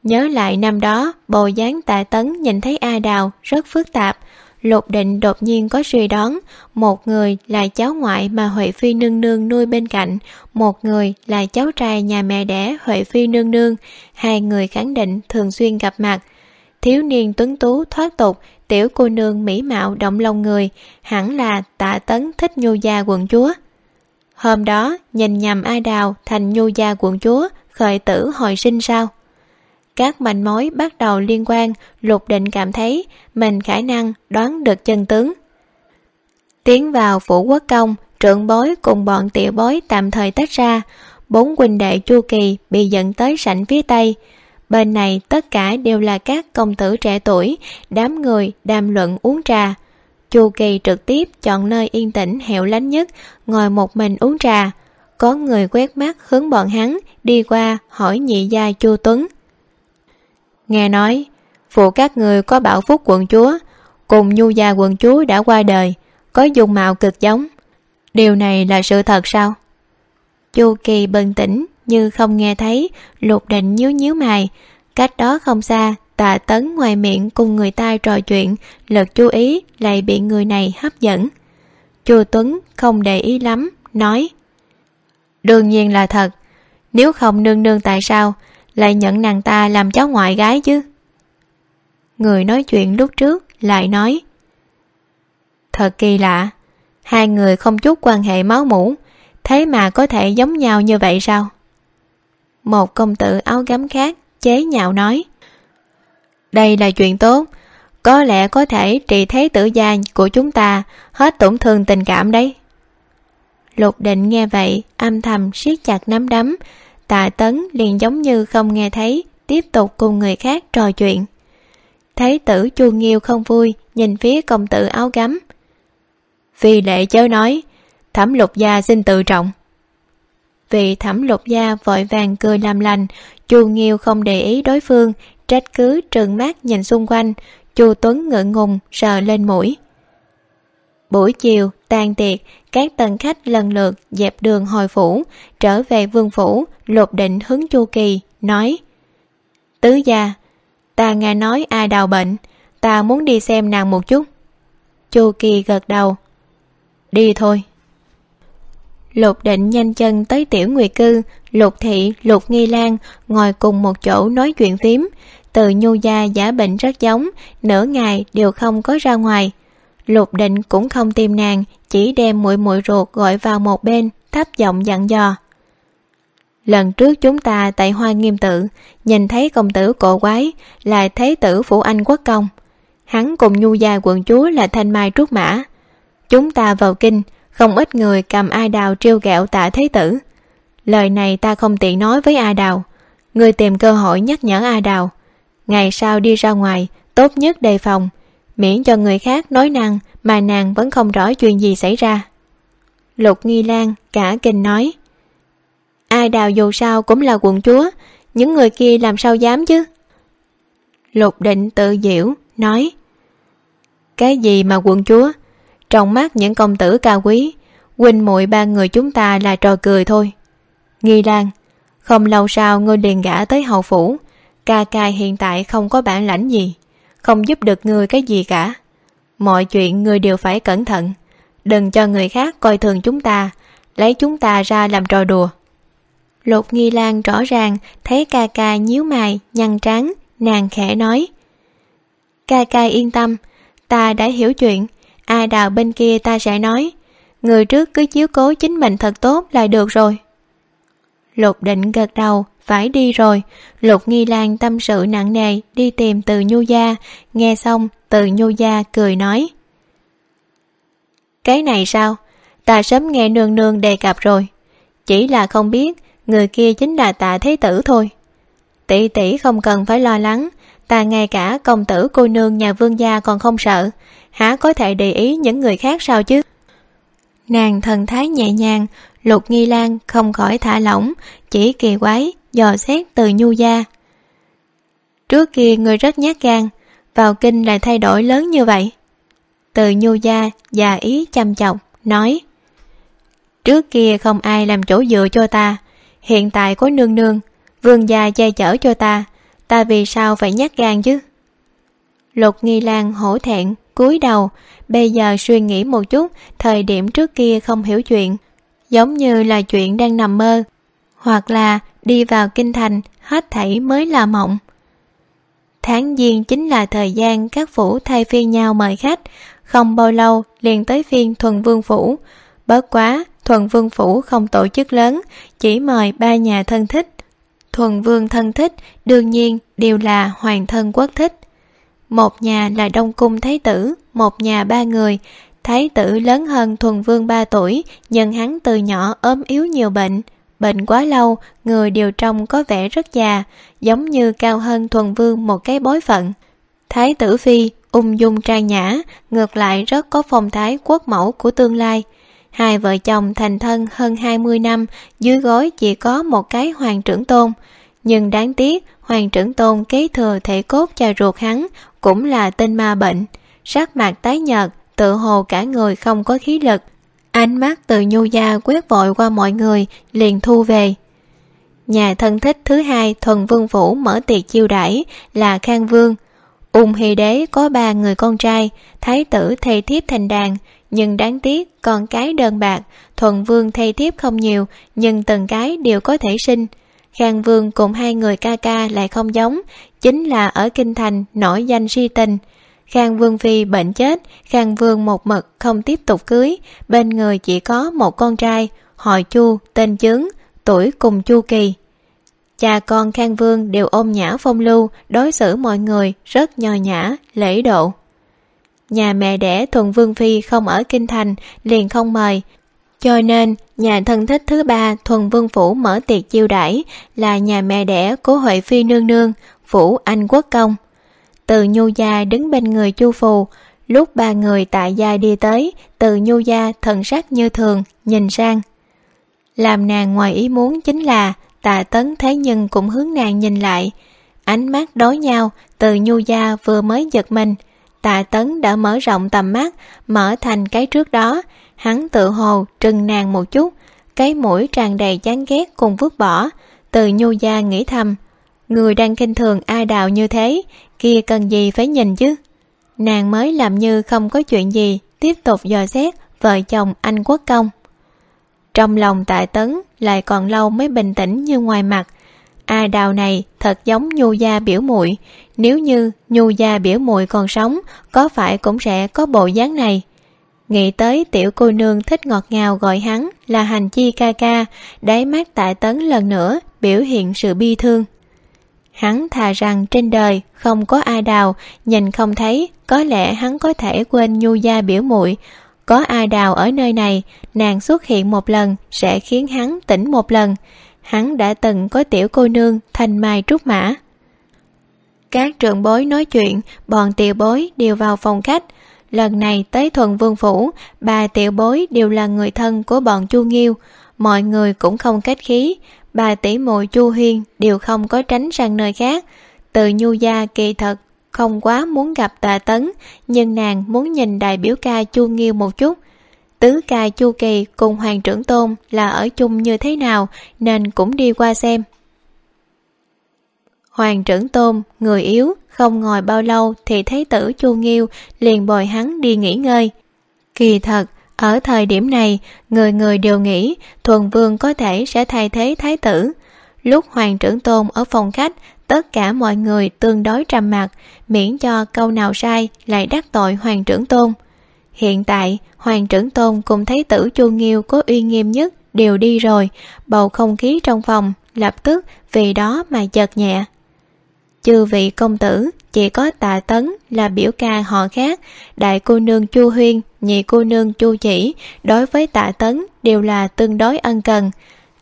Nhớ lại năm đó, bồ dáng tạ tấn nhìn thấy a đào rất phức tạp lục định đột nhiên có suy đoán, một người là cháu ngoại mà huệ phi nương nương nuôi bên cạnh, một người là cháu trai nhà mẹ đẻ huệ phi nương nương. Hai người khẳng định thường xuyên gặp mặt. Thiếu niên tuấn tú thoát tục, tiểu cô nương mỹ mạo động lòng người, hẳn là tạ tấn thích nhu gia quận chúa. Hôm đó, nhìn nhầm ai đào thành nhu gia quận chúa, khởi tử hồi sinh sao? Các manh mối bắt đầu liên quan, lục định cảm thấy mình khả năng đoán được chân tướng. Tiến vào phủ quốc công trượng bối cùng bọn tiểu bối tạm thời tách ra. Bốn huynh đệ chu kỳ bị dẫn tới sảnh phía tây. Bên này tất cả đều là các công tử trẻ tuổi, đám người đàm luận uống trà. Chu kỳ trực tiếp chọn nơi yên tĩnh, hẻo lánh nhất, ngồi một mình uống trà. Có người quét mắt hướng bọn hắn, đi qua hỏi nhị gia chu tuấn nghe nói, phụ các người có bảo phúc quận chúa, cùng nhu gia quận chúa đã qua đời, có dung mạo cực giống. Điều này là sự thật sao? Chu kỳ bừng tỉnh, như không nghe thấy, lục định nhíu nhíu mày. Cách đó không xa tạ tấn ngoài miệng cùng người ta trò chuyện lật chú ý lại bị người này hấp dẫn. Chu tuấn không để ý lắm, nói, đương nhiên là thật. Nếu không nương nương tại sao lại nhận nàng ta làm cháu ngoại gái chứ? Người nói chuyện lúc trước lại nói, thật kỳ lạ, hai người không chút quan hệ máu mủ, thế mà có thể giống nhau như vậy sao? Một công tử áo gấm khác chế nhạo nói, đây là chuyện tốt, có lẽ có thể trị thế tử gia của chúng ta hết tổn thương tình cảm đấy. Lục định nghe vậy âm thầm siết chặt nắm đấm tạ tấn liền giống như không nghe thấy, tiếp tục cùng người khác trò chuyện. Thấy tử chu nghiêu không vui, nhìn phía công tử áo gấm. Vì lệ chớ nói, thẩm lục gia xin tự trọng. Vì thẩm lục gia vội vàng cười làm lành, chu nghiêu không để ý đối phương, trách cứ trừng mắt nhìn xung quanh, chu tuấn ngượng ngùng sờ lên mũi. Buổi chiều Tàn tiệc, các tân khách lần lượt dẹp đường hồi phủ, trở về vương phủ lục định hứng chu kỳ, nói, tứ gia, ta nghe nói ai đào bệnh, ta muốn đi xem nàng một chút. Chu kỳ gật đầu, đi thôi. Lục định nhanh chân tới tiểu nguyệt cư, lục thị, lục nghi lan ngồi cùng một chỗ nói chuyện phím. Từ nhu gia giả bệnh rất giống, nửa ngày đều không có ra ngoài. Lục định cũng không tìm nàng chỉ đem muội muội ruột gọi vào một bên, thấp giọng dặn dò. Lần trước chúng ta tại hoa nghiêm tự, nhìn thấy công tử cổ quái là thế tử phủ anh quốc công. Hắn cùng nhu gia quận chúa là thanh mai trúc mã. Chúng ta vào kinh, không ít người cầm ai đào trêu ghẹo tạ thế tử. Lời này ta không tiện nói với a đào. Người tìm cơ hội nhắc nhở a đào. Ngày sau đi ra ngoài, tốt nhất đề phòng miễn cho người khác nói năng mà nàng vẫn không rõ chuyện gì xảy ra. Lục nghi lan cả kinh nói, ai đào dù sao cũng là quận chúa, những người kia làm sao dám chứ? Lục định tự diễu nói, cái gì mà quận chúa? Trong mắt những công tử cao quý, huynh muội ba người chúng ta là trò cười thôi. Nghi lan, không lâu sau ngươi liền gả tới hầu phủ, ca ca hiện tại không có bản lãnh gì không giúp được ngươi cái gì cả. Mọi chuyện ngươi đều phải cẩn thận. Đừng cho người khác coi thường chúng ta, lấy chúng ta ra làm trò đùa. Lục nghi lan rõ ràng thấy ca ca nhíu mày, nhăn trán, nàng khẽ nói, ca ca yên tâm, ta đã hiểu chuyện. Ai đào bên kia ta sẽ nói, người trước cứ chiếu cố chính mình thật tốt là được rồi. Lục định gật đầu phải đi rồi. Lục nghi lan tâm sự nặng nề, đi tìm từ nhu gia. Nghe xong, từ nhu gia cười nói. Cái này sao? Ta sớm nghe nương nương đề cập rồi. Chỉ là không biết, người kia chính là tạ thế tử thôi. Tỷ tỷ không cần phải lo lắng. Ta ngay cả công tử cô nương nhà vương gia còn không sợ. Há có thể để ý những người khác sao chứ? Nàng thần thái nhẹ nhàng, lục nghi lan không khỏi thả lỏng, chỉ kỳ quái, dò xét từ nhu gia. Trước kia người rất nhát gan, vào kinh lại thay đổi lớn như vậy. Từ nhu gia già ý chăm chọc, nói, trước kia không ai làm chỗ dựa cho ta, hiện tại có nương nương, vương gia che chở cho ta ta vì sao phải nhát gan chứ? Lục nghi lan hổ thẹn cúi đầu. Bây giờ suy nghĩ một chút, thời điểm trước kia không hiểu chuyện, giống như là chuyện đang nằm mơ, hoặc là đi vào kinh thành, hết thảy mới là mộng. Tháng giêng chính là thời gian các phủ thay phiên nhau mời khách. Không bao lâu, liền tới phiên thuần vương phủ. Bớt quá, thuần vương phủ không tổ chức lớn, chỉ mời ba nhà thân thích. Thuần vương thân thích, đương nhiên, đều là hoàng thân quốc thích một nhà là đông cung thái tử, một nhà ba người. Thái tử lớn hơn thuần vương ba tuổi, nhưng hắn từ nhỏ ốm yếu nhiều bệnh. Bệnh quá lâu, người đều trông có vẻ rất già, giống như cao hơn thuần vương một cái bối phận. Thái tử phi, ung dung trang nhã, ngược lại rất có phong thái quốc mẫu của tương lai. Hai vợ chồng thành thân hơn hai mươi năm, dưới gối chỉ có một cái hoàng trưởng tôn. Nhưng đáng tiếc, hoàng trưởng tôn kế thừa thể cốt cha ruột hắn cũng là tên ma bệnh. Sắc mặt tái nhợt, tự hồ cả người không có khí lực. Ánh mắt từ nhu gia quét vội qua mọi người, liền thu về. Nhà thân thích thứ hai, thuần vương phủ mở tiệc chiêu đãi là khang vương. Ung hy đế có ba người con trai, thái tử thay thiếp thành đàn. Nhưng đáng tiếc, con cái đơn bạc, thuần vương thay thiếp không nhiều, nhưng từng cái đều có thể sinh khang vương cùng hai người ca ca lại không giống, chính là ở kinh thành nổi danh si tình. Khang vương phi bệnh chết, khang vương một mực không tiếp tục cưới, bên người chỉ có một con trai, họ chu, tên chướng, tuổi cùng chu kỳ. Cha con khang vương đều ôm nhã phong lưu, đối xử mọi người rất nhò nhã, lễ độ. Nhà mẹ đẻ thuần vương phi không ở kinh thành, liền không mời, cho nên nhà thân thích thứ ba, thuần vương phủ mở tiệc chiêu đãi, là nhà mẹ đẻ của huệ phi nương nương, phủ anh quốc công. Từ nhu gia đứng bên người chu phù, lúc ba người tại gia đi tới, từ nhu gia thần sắc như thường, nhìn sang. Làm nàng ngoài ý muốn chính là tạ tấn thế nhưng cũng hướng nàng nhìn lại. Ánh mắt đối nhau, từ nhu gia vừa mới giật mình tạ tấn đã mở rộng tầm mắt, mở thành cái trước đó hắn tự hồ trừng nàng một chút, cái mũi tràn đầy chán ghét cùng vứt bỏ. Từ nhu gia nghĩ thầm, người đang kinh thường ai đào như thế? Kia cần gì phải nhìn chứ? Nàng mới làm như không có chuyện gì, tiếp tục dò xét vợ chồng anh quốc công. Trong lòng tại tấn lại còn lâu mới bình tĩnh như ngoài mặt. A đào này thật giống nhu gia biểu muội, nếu như nhu gia biểu muội còn sống, có phải cũng sẽ có bộ dáng này? Nghĩ tới tiểu cô nương thích ngọt ngào gọi hắn là hành chi ca ca, đáy mắt tại tấn lần nữa biểu hiện sự bi thương. Hắn thà rằng trên đời không có ai đào, nhìn không thấy, có lẽ hắn có thể quên nhu gia biểu muội. Có ai đào ở nơi này, nàng xuất hiện một lần sẽ khiến hắn tỉnh một lần. Hắn đã từng có tiểu cô nương thành mai trúc mã. Các trường bối nói chuyện, bọn tiểu bối đều vào phòng khách lần này tới thuần vương phủ bà tiểu bối đều là người thân của bọn chu nghiêu. Mọi người cũng không kết khí. Bà tỷ muội chu huyên đều không có tránh sang nơi khác. Từ nhu gia kỳ thật không quá muốn gặp tạ tấn, nhưng nàng muốn nhìn đại biểu ca chu nghiêu một chút. Tứ ca chu kỳ cùng hoàng trưởng tôn là ở chung như thế nào nên cũng đi qua xem. Hoàng trưởng tôn, người yếu không ngồi bao lâu thì thấy tử chu nghiêu liền bồi hắn đi nghỉ ngơi. Kỳ thật, ở thời điểm này, người người đều nghĩ thuần vương có thể sẽ thay thế thái tử. Lúc hoàng trưởng tôn ở phòng khách, tất cả mọi người tương đối trầm mặc, miễn cho câu nào sai lại đắc tội hoàng trưởng tôn. Hiện tại, hoàng trưởng tôn cùng thấy tử chu nghiêu có uy nghiêm nhất đều đi rồi, bầu không khí trong phòng lập tức vì đó mà chợt nhẹ chư vị công tử, chỉ có tạ tấn là biểu ca họ khác, đại cô nương chu huyên, nhị cô nương chu chỉ, đối với tạ tấn đều là tương đối ân cần.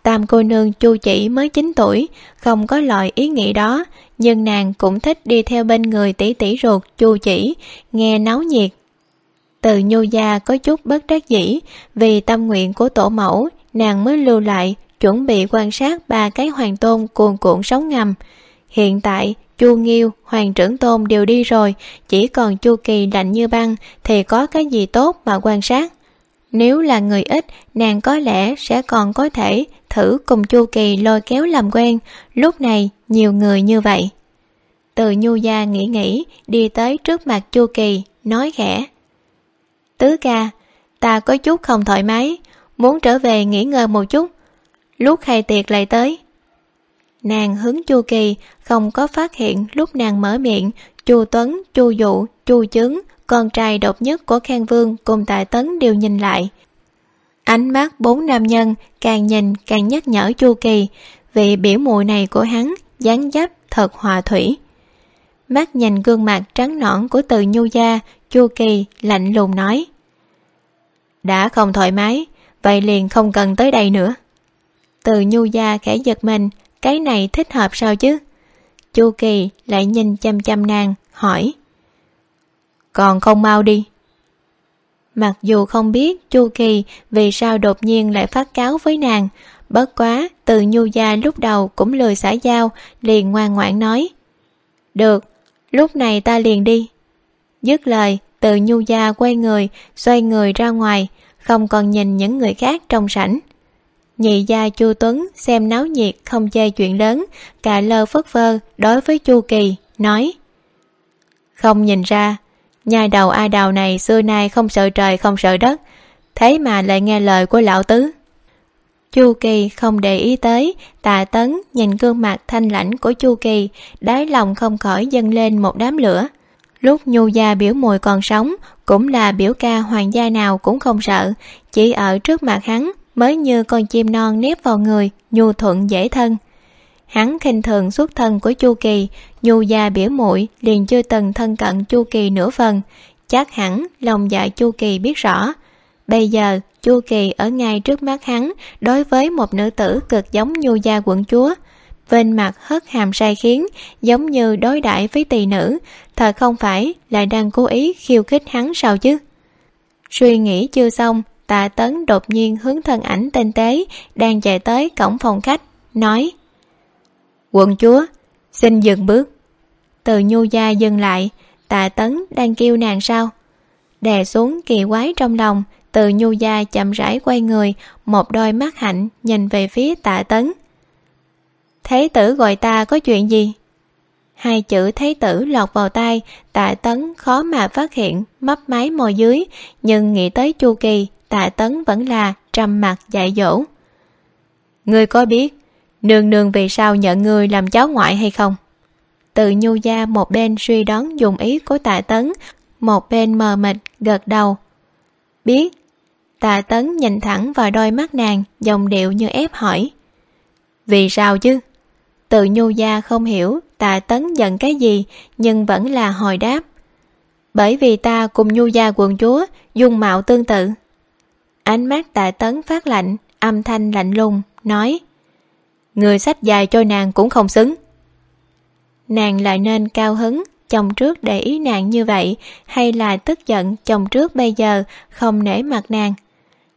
Tam cô nương chu chỉ mới chín tuổi, không có loại ý nghĩ đó, nhưng nàng cũng thích đi theo bên người tỷ tỷ ruột chu chỉ, nghe náo nhiệt. Từ nhu gia có chút bất đắc dĩ, vì tâm nguyện của tổ mẫu, nàng mới lưu lại, chuẩn bị quan sát ba cái hoàng tôn cuồn cuộn sống ngầm. Hiện tại chu nghiêu, hoàng trưởng tôn đều đi rồi, chỉ còn chu kỳ lạnh như băng thì có cái gì tốt mà quan sát? Nếu là người ít, nàng có lẽ sẽ còn có thể thử cùng chu kỳ lôi kéo làm quen, lúc này nhiều người như vậy. Từ nhu gia nghĩ nghĩ, đi tới trước mặt chu kỳ, nói khẽ. Tứ ca, ta có chút không thoải mái, muốn trở về nghỉ ngơi một chút, lúc khai tiệc lại tới nàng hướng chu kỳ, không có phát hiện lúc nàng mở miệng, chu tuấn, chu dụ, chu chứng con trai độc nhất của khang vương cùng tại tấn đều nhìn lại. Ánh mắt bốn nam nhân càng nhìn càng nhắc nhở chu kỳ vị biểu mùi này của hắn dáng dấp thật hòa thủy. Mắt nhìn gương mặt trắng nõn của từ nhu gia, chu kỳ lạnh lùng nói, đã không thoải mái, vậy liền không cần tới đây nữa. Từ nhu gia khẽ giật mình cái này thích hợp sao chứ? Chu kỳ lại nhìn chăm chăm nàng, hỏi. Còn không mau đi. Mặc dù không biết chu kỳ vì sao đột nhiên lại phát cáo với nàng, bất quá từ nhu gia lúc đầu cũng lười xả dao liền ngoan ngoãn nói. Được, lúc này ta liền đi. Dứt lời, từ nhu gia quay người, xoay người ra ngoài, không còn nhìn những người khác trong sảnh nhị gia chu tuấn xem náo nhiệt không chê chuyện lớn, cả lơ phất vơ đối với chu kỳ, nói, không nhìn ra, nhai đầu a đào này xưa nay không sợ trời không sợ đất, thế mà lại nghe lời của lão tứ. Chu kỳ không để ý tới tạ tấn nhìn gương mặt thanh lãnh của chu kỳ, đáy lòng không khỏi dâng lên một đám lửa. Lúc nhu gia biểu mùi còn sống, cũng là biểu ca hoàng gia nào cũng không sợ, chỉ ở trước mặt hắn mới như con chim non nếp vào người, nhu thuận dễ thân. Hắn khinh thường xuất thân của chu kỳ nhu gia biểu muội liền chưa từng thân cận chu kỳ nửa phần. Chắc hẳn lòng dạ chu kỳ biết rõ. Bây giờ, chu kỳ ở ngay trước mắt hắn, đối với một nữ tử cực giống nhu gia quận chúa. Bên mặt hất hàm sai khiến, giống như đối đãi với tỳ nữ. Thật không phải là đang cố ý khiêu khích hắn sao chứ? Suy nghĩ chưa xong tạ tấn đột nhiên hướng thân ảnh tinh tế, đang chạy tới cổng phòng khách, nói, quận chúa, xin dừng bước. Từ nhu gia dừng lại tạ tấn đang kêu nàng sao? Đè xuống kỳ quái trong lòng, từ nhu gia chậm rãi quay người, một đôi mắt hạnh nhìn về phía tạ tấn. Thế tử gọi ta có chuyện gì? Hai chữ thế tử lọt vào tai tạ tấn khó mà phát hiện, mấp máy môi dưới, nhưng nghĩ tới chu kỳ tạ tấn vẫn là trầm mặt dạy dỗ. Ngươi có biết nương nương vì sao nhận ngươi làm cháu ngoại hay không? Từ nhu gia một bên suy đoán dùng ý của tạ tấn, một bên mờ mịt gật đầu. Biết tạ tấn nhìn thẳng vào đôi mắt nàng dòng điệu như ép hỏi. Vì sao chứ? Từ nhu gia không hiểu tạ tấn giận cái gì, nhưng vẫn là hồi đáp. Bởi vì ta cùng nhu gia quần chúa, dung mạo tương tự ánh mắt tạ tấn phát lạnh, âm thanh lạnh lùng, nói, người sách dài cho nàng cũng không xứng. Nàng lại nên cao hứng, chồng trước để ý nàng như vậy, hay là tức giận chồng trước bây giờ không nể mặt nàng?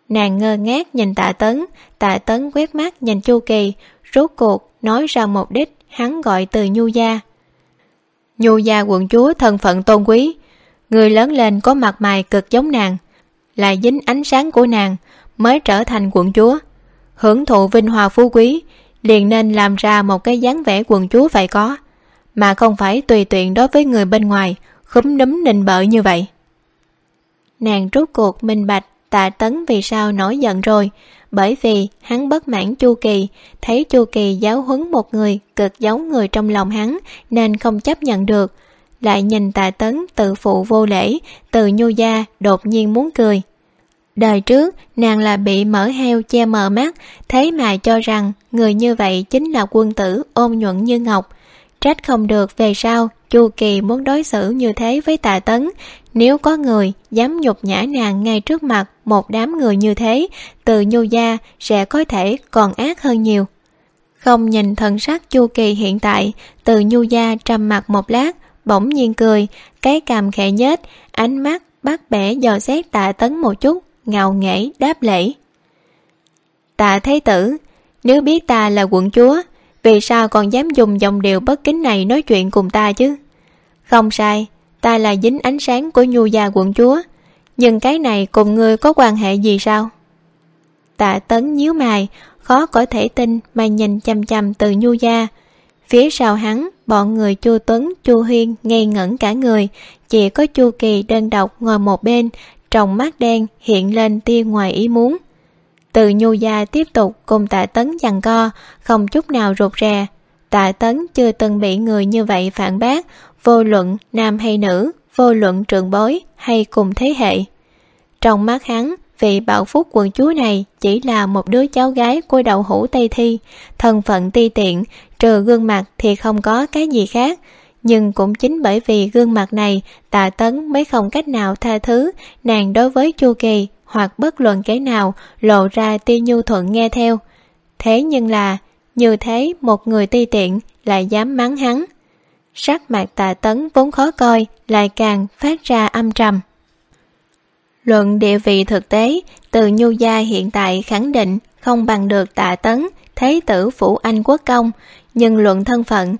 Nàng ngơ ngác nhìn tạ tấn tạ tấn quét mắt nhìn chu kỳ, rốt cuộc nói ra mục đích hắn gọi từ nhu gia. Nhu gia quận chúa thân phận tôn quý, người lớn lên có mặt mày cực giống nàng là dính ánh sáng của nàng mới trở thành quận chúa. Hưởng thụ vinh hoa phú quý liền nên làm ra một cái dáng vẻ quần chúa phải có, mà không phải tùy tiện đối với người bên ngoài khúm núm nịnh bợ như vậy. Nàng rút cuộc minh bạch tạ tấn vì sao nổi giận rồi, bởi vì hắn bất mãn chu kỳ, thấy chu kỳ giáo huấn một người cực giống người trong lòng hắn nên không chấp nhận được lại nhìn tạ tấn tự phụ vô lễ, từ nhu gia đột nhiên muốn cười. Đời trước, nàng là bị mở heo che mờ mắt thế mà cho rằng người như vậy chính là quân tử ôn nhuận như ngọc. Trách không được về sau, chu kỳ muốn đối xử như thế với tạ tấn. Nếu có người dám nhục nhã nàng ngay trước mặt một đám người như thế, từ nhu gia sẽ có thể còn ác hơn nhiều. Không nhìn thần sắc chu kỳ hiện tại, từ nhu gia trầm mặt một lát bỗng nhiên cười, cái cằm khẽ nhếch, ánh mắt bắt bẻ dò xét tạ tấn một chút ngào nghễ đáp lễ. Tạ thế tử, nếu biết ta là quận chúa, vì sao còn dám dùng dòng điệu bất kính này nói chuyện cùng ta chứ? Không sai, ta là dính ánh sáng của nhu gia quận chúa, nhưng cái này cùng ngươi có quan hệ gì sao? Tạ tấn nhíu mày, khó có thể tin mà nhìn chằm chằm từ nhu gia. Phía sau hắn bọn người chu tuấn, chu huyên ngây ngẩn cả người, chỉ có chu kỳ đơn độc ngồi một bên, trong mắt đen hiện lên tia ngoài ý muốn. Từ nhu gia tiếp tục cùng tạ tấn giằng co, không chút nào rụt rè. Tạ tấn chưa từng bị người như vậy phản bác, vô luận nam hay nữ, vô luận trường bối hay cùng thế hệ. Trong mắt hắn, vị bảo phúc quần chúa này chỉ là một đứa cháu gái của đậu hũ tây thi, thân phận ti tiện trừ gương mặt thì không có cái gì khác. Nhưng cũng chính bởi vì gương mặt này tạ tấn mới không cách nào tha thứ. Nàng đối với chu kỳ, hoặc bất luận cái nào, lộ ra tia nhu thuận nghe theo. Thế nhưng là, như thế một người ti tiện lại dám mắng hắn. Sắc mặt tạ tấn vốn khó coi, lại càng phát ra âm trầm. Luận địa vị thực tế, từ nhu gia hiện tại khẳng định không bằng được tạ tấn, thế tử phủ anh quốc công nhưng luận thân phận,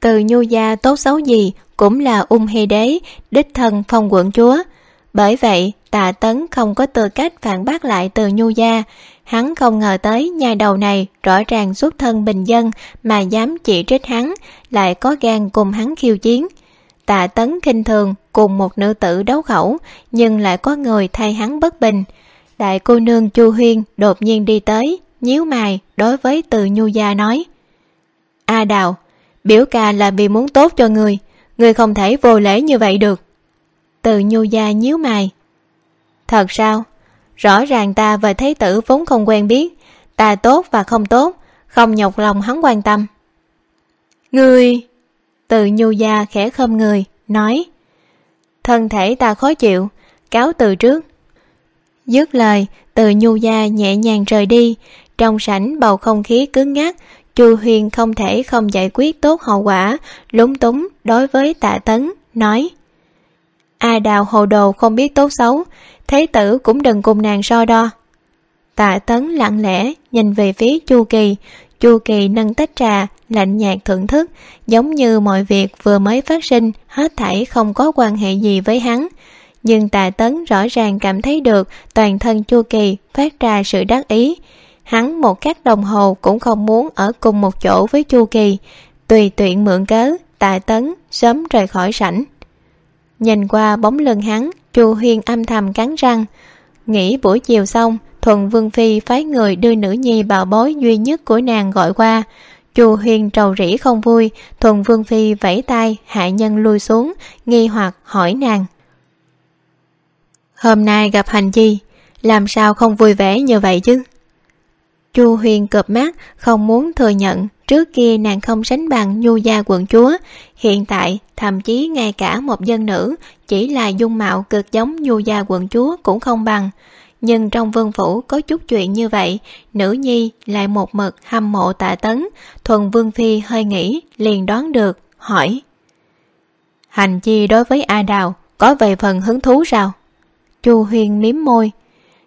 từ nhu gia tốt xấu gì cũng là ung hy đế, đích thân phong quận chúa. Bởi vậy tạ tấn không có tư cách phản bác lại từ nhu gia. Hắn không ngờ tới nhà đầu này rõ ràng xuất thân bình dân mà dám chỉ trích hắn, lại có gan cùng hắn khiêu chiến. Tạ tấn khinh thường cùng một nữ tử đấu khẩu, nhưng lại có người thay hắn bất bình. Đại cô nương chu huyên đột nhiên đi tới, nhíu mày đối với từ nhu gia nói a đào, biểu ca là vì muốn tốt cho người người không thể vô lễ như vậy được. Từ nhu gia nhíu mày. Thật sao? Rõ ràng ta và thế tử vốn không quen biết. Ta tốt và không tốt, không nhọc lòng hắn quan tâm. Người. từ nhu gia khẽ khom người, nói. Thân thể ta khó chịu, cáo từ trước. Dứt lời, từ nhu gia nhẹ nhàng rời đi. Trong sảnh bầu không khí cứng ngắc chu huyền không thể không giải quyết tốt hậu quả, lúng túng đối với tạ tấn, nói, a đào hồ đồ không biết tốt xấu, thế tử cũng đừng cùng nàng so đo. Tạ tấn lặng lẽ nhìn về phía chu kỳ. Chu kỳ nâng tách trà lạnh nhạt thưởng thức, giống như mọi việc vừa mới phát sinh, hết thảy không có quan hệ gì với hắn. Nhưng tạ tấn rõ ràng cảm thấy được toàn thân chu kỳ phát ra sự đắc ý hắn một cách đồng hồ cũng không muốn ở cùng một chỗ với chu kỳ. Tùy tiện mượn cớ, tạ tấn sớm rời khỏi sảnh. Nhìn qua bóng lưng hắn, chu huyên âm thầm cắn răng. Nghỉ buổi chiều xong thuần vương phi phái người đưa nữ nhi bảo bối duy nhất của nàng gọi qua. Chu huyên trầu rĩ không vui thuần vương phi vẫy tay, hạ nhân lui xuống, nghi hoặc hỏi nàng. Hôm nay gặp hành chi, làm sao không vui vẻ như vậy chứ? Chu huyền cợp mắt, không muốn thừa nhận. Trước kia nàng không sánh bằng nhu gia quận chúa. Hiện tại, thậm chí ngay cả một dân nữ, chỉ là dung mạo cực giống nhu gia quận chúa cũng không bằng. Nhưng trong vương phủ có chút chuyện như vậy, nữ nhi lại một mực hâm mộ tạ tấn. Thuần vương phi hơi nghĩ, liền đoán được, hỏi. Hành chi đối với a đào, có về phần hứng thú sao? Chu huyền liếm môi.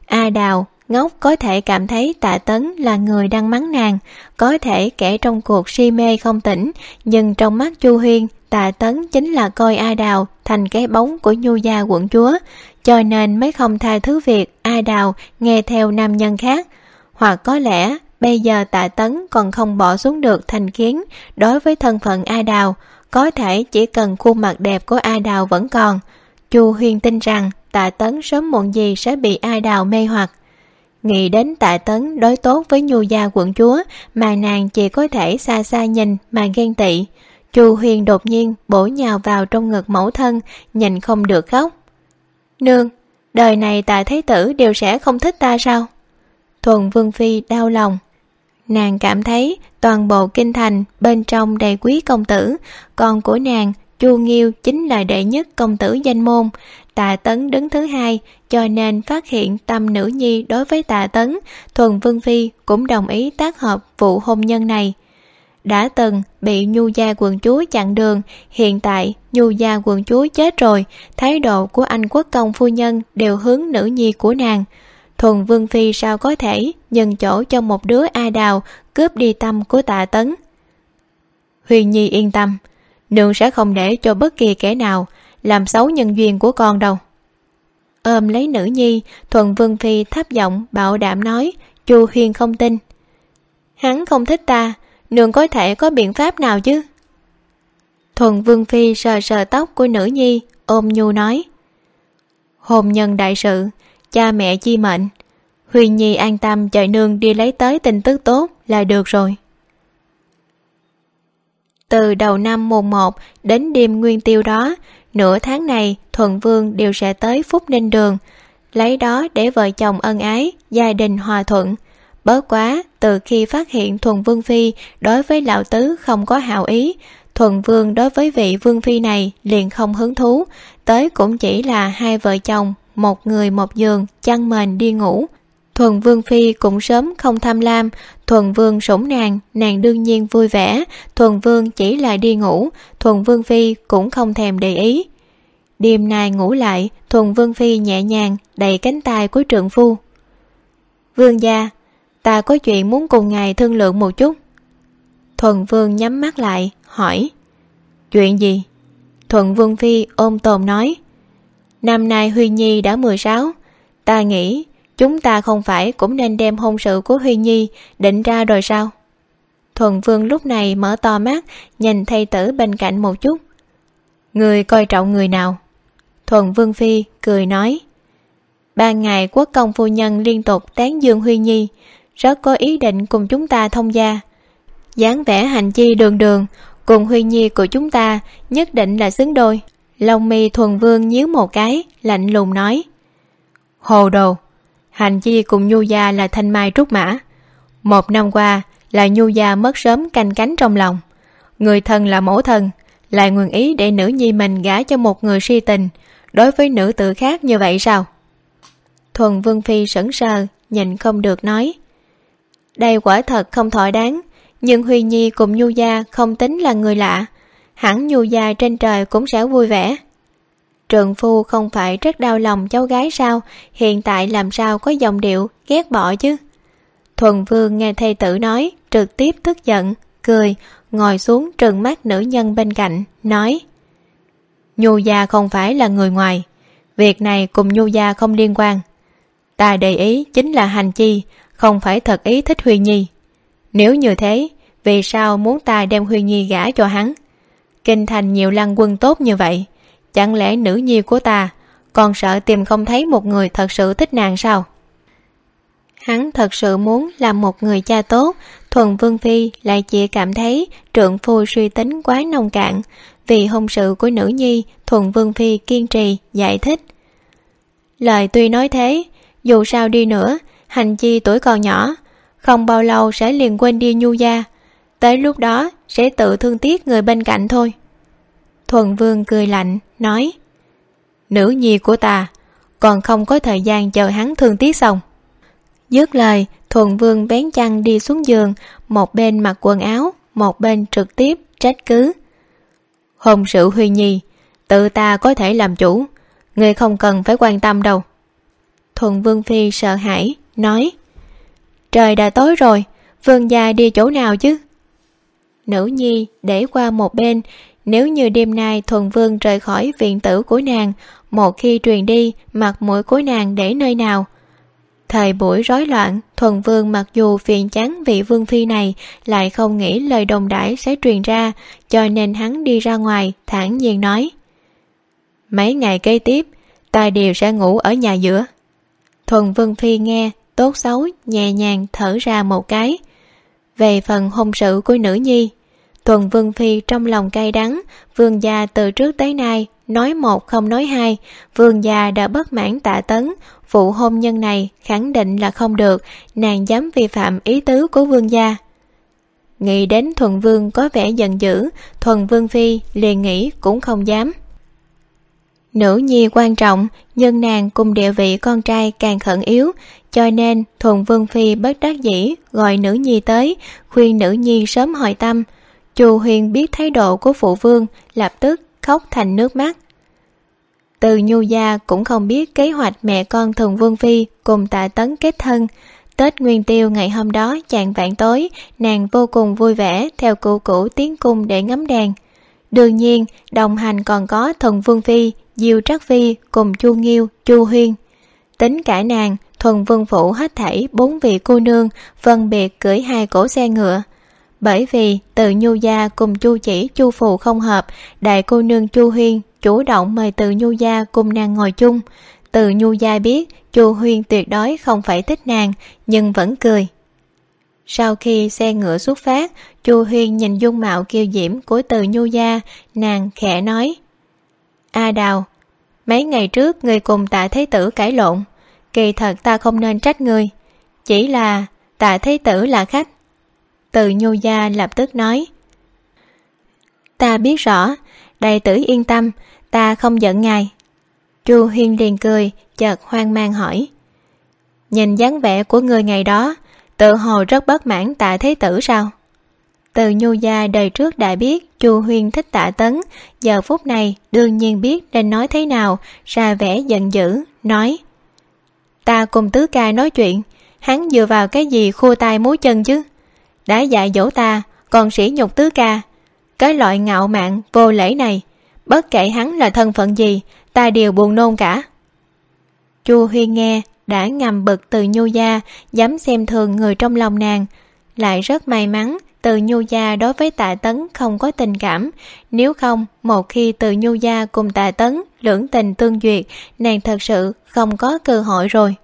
A đào ngốc có thể cảm thấy tạ tấn là người đang mắng nàng, có thể kẻ trong cuộc si mê không tỉnh, nhưng trong mắt chu huyên, tạ tấn chính là coi a đào thành cái bóng của nhu gia quận chúa, cho nên mới không tha thứ việc a đào nghe theo nam nhân khác. Hoặc có lẽ bây giờ tạ tấn còn không bỏ xuống được thành kiến đối với thân phận a đào, có thể chỉ cần khuôn mặt đẹp của a đào vẫn còn. Chu huyên tin rằng tạ tấn sớm muộn gì sẽ bị a đào mê hoặc nghĩ đến tạ tấn đối tốt với nhu gia quận chúa mà nàng chỉ có thể xa xa nhìn mà ghen tị. Chu huyền đột nhiên bổ nhào vào trong ngực mẫu thân, nhìn không được khóc. Nương, đời này tạ thế tử đều sẽ không thích ta sao? Thuần vương phi đau lòng. Nàng cảm thấy toàn bộ kinh thành bên trong đầy quý công tử, con của nàng chu nghiêu chính là đệ nhất công tử danh môn. Tạ tấn đứng thứ hai, cho nên phát hiện tâm nữ nhi đối với tạ tấn, thuần vương phi cũng đồng ý tác hợp vụ hôn nhân này. Đã từng bị nhu gia quần chúa chặn đường, hiện tại nhu gia quần chúa chết rồi, thái độ của anh quốc công phu nhân đều hướng nữ nhi của nàng. Thuần vương phi sao có thể nhân chỗ cho một đứa a đào cướp đi tâm của tạ tấn? Huyền nhi yên tâm nương sẽ không để cho bất kỳ kẻ nào làm xấu nhân duyên của con đâu. Ôm lấy nữ nhi, thuần vương phi thấp giọng bảo đảm nói, chu huyền không tin. Hắn không thích ta, nương có thể có biện pháp nào chứ? Thuần vương phi sờ sờ tóc của nữ nhi, ôm nhu nói, hôn nhân đại sự, cha mẹ chi mệnh. Huyền nhi an tâm chờ nương đi lấy tới tin tức tốt là được rồi từ đầu năm mùng một đến đêm nguyên tiêu đó, nửa tháng này Thuận vương đều sẽ tới phúc ninh đường. Lấy đó để vợ chồng ân ái, gia đình hòa thuận. Bớt quá, từ khi phát hiện thuần vương phi, đối với lão tứ không có hảo ý. Thuần vương đối với vị vương phi này liền không hứng thú. Tới cũng chỉ là hai vợ chồng, một người một giường, chăn mền đi ngủ. Thuần vương phi cũng sớm không tham lam thuần vương sủng nàng nàng đương nhiên vui vẻ. Thuần vương chỉ là đi ngủ, thuần vương phi cũng không thèm để ý. Đêm nay ngủ lại, thuần vương phi nhẹ nhàng đầy cánh tay của trượng phu. Vương gia, ta có chuyện muốn cùng ngài thương lượng một chút. Thuần vương nhắm mắt lại, hỏi. Chuyện gì? Thuận vương phi ôm tồn nói. Năm nay huy nhi đã mười sáu, ta nghĩ chúng ta không phải cũng nên đem hôn sự của huy nhi định ra rồi sao? Thuần vương lúc này mở to mắt, nhìn thầy tử bên cạnh một chút. Người coi trọng người nào? Thuần vương phi cười nói. Ban ngày quốc công phu nhân liên tục tán dương huy nhi, rất có ý định cùng chúng ta thông gia. Dáng vẻ hành chi đường đường, cùng huy nhi của chúng ta nhất định là xứng đôi. Lông mi thuần vương nhíu một cái, lạnh lùng nói. Hồ đồ hành chi cùng nhu gia là thanh mai trúc mã. Một năm qua, là nhu gia mất sớm canh cánh trong lòng. Người thân là mẫu thân lại nguyện ý để nữ nhi mình gả cho một người si tình. Đối với nữ tử khác như vậy sao? Thuần vương phi sững sờ nhìn không được nói. Đây quả thật không thỏa đáng, nhưng huy nhi cùng nhu gia không tính là người lạ. Hẳn nhu gia trên trời cũng sẽ vui vẻ trượng phu không phải rất đau lòng cháu gái sao? Hiện tại làm sao có dòng điệu, ghét bỏ chứ? Thuần vương nghe thầy tử nói, trực tiếp tức giận, cười, ngồi xuống trừng mắt nữ nhân bên cạnh, nói, nhu gia không phải là người ngoài. Việc này cùng nhu gia không liên quan. Ta để ý chính là hành chi, không phải thật ý thích huy nhi. Nếu như thế, vì sao muốn ta đem huy nhi gả cho hắn? Kinh thành nhiều lăng quân tốt như vậy chẳng lẽ nữ nhi của ta còn sợ tìm không thấy một người thật sự thích nàng sao? Hắn thật sự muốn làm một người cha tốt, thuần vương phi lại chỉ cảm thấy trượng phu suy tính quá nông cạn vì hôn sự của nữ nhi thuần vương phi kiên trì, giải thích. Lời tuy nói thế, dù sao đi nữa, hành chi tuổi còn nhỏ, không bao lâu sẽ liền quên đi nhu gia, tới lúc đó sẽ tự thương tiếc người bên cạnh thôi thuần vương cười lạnh, nói, nữ nhi của ta, còn không có thời gian chờ hắn thương tiếc xong. Dứt lời, thuần vương bén chăn đi xuống giường, một bên mặc quần áo, một bên trực tiếp trách cứ. Hôn sự huy nhi, tự ta có thể làm chủ người không cần phải quan tâm đâu. Thuần vương phi sợ hãi, nói, trời đã tối rồi, vương gia đi chỗ nào chứ? Nữ nhi để qua một bên nếu như đêm nay thuần vương rời khỏi viện tử của nàng, một khi truyền đi, mặt mũi của nàng để nơi nào? Thời buổi rối loạn, thuần vương mặc dù phiền chán vị vương phi này, lại không nghĩ lời đồng đãi sẽ truyền ra, cho nên hắn đi ra ngoài, thản nhiên nói. Mấy ngày kế tiếp, ta đều sẽ ngủ ở nhà giữa. Thuần vương phi nghe, tốt xấu, nhẹ nhàng thở ra một cái. Về phần hôn sự của nữ nhi thuần vương phi trong lòng cay đắng, vương gia từ trước tới nay nói một không nói hai, vương gia đã bất mãn tạ tấn vụ hôn nhân này khẳng định là không được, nàng dám vi phạm ý tứ của vương gia. Nghĩ đến thuần vương có vẻ giận dữ, thuần vương phi liền nghĩ cũng không dám. Nữ nhi quan trọng nhưng nàng cùng địa vị con trai càng khẩn yếu, cho nên thuần vương phi bất đắc dĩ gọi nữ nhi tới, khuyên nữ nhi sớm hỏi tâm chu huyền biết thái độ của phụ vương, lập tức khóc thành nước mắt. Từ nhu gia cũng không biết kế hoạch mẹ con thường vương phi cùng tạ tấn kết thân. Tết nguyên tiêu ngày hôm đó chạng vạn tối, nàng vô cùng vui vẻ theo cụ cũ tiến cung để ngắm đèn. Đương nhiên, đồng hành còn có thuần vương phi, diêu trắc phi cùng chu nghiêu, chu huyên. Tính cả nàng thuần vương phủ hết thảy bốn vị cô nương phân biệt cưỡi hai cổ xe ngựa bởi vì từ nhu gia cùng chu chỉ, chu phù không hợp, đại cô nương chu huyên chủ động mời từ nhu gia cùng nàng ngồi chung. Từ nhu gia biết chu huyên tuyệt đối không phải thích nàng, nhưng vẫn cười. Sau khi xe ngựa xuất phát, chu huyên nhìn dung mạo kiêu diễm của từ nhu gia, nàng khẽ nói, a đào, mấy ngày trước người cùng tạ thế tử cãi lộn, kỳ thật ta không nên trách người, chỉ là tạ thế tử là khách từ nhu gia lập tức nói. Ta biết rõ đầy tử yên tâm, ta không giận ngài. Chu huyên liền cười, chợt hoang mang hỏi. Nhìn dáng vẻ của người ngày đó, tự hồ rất bất mãn tạ thế tử sao? Từ nhu gia đời trước đã biết chu huyên thích tạ tấn, giờ phút này đương nhiên biết nên nói thế nào, ra vẻ giận dữ, nói. Ta cùng tứ ca nói chuyện, hắn dựa vào cái gì khua tay múa chân chứ? Đã dạy dỗ ta, còn sỉ nhục tứ ca. Cái loại ngạo mạn, vô lễ này, bất kể hắn là thân phận gì, ta đều buồn nôn cả. Chu huyên nghe, đã ngầm bực từ nhu gia, dám xem thường người trong lòng nàng. Lại rất may mắn, từ nhu gia đối với tạ tấn không có tình cảm. Nếu không, một khi từ nhu gia cùng tạ tấn lưỡng tình tương duyệt, nàng thật sự không có cơ hội rồi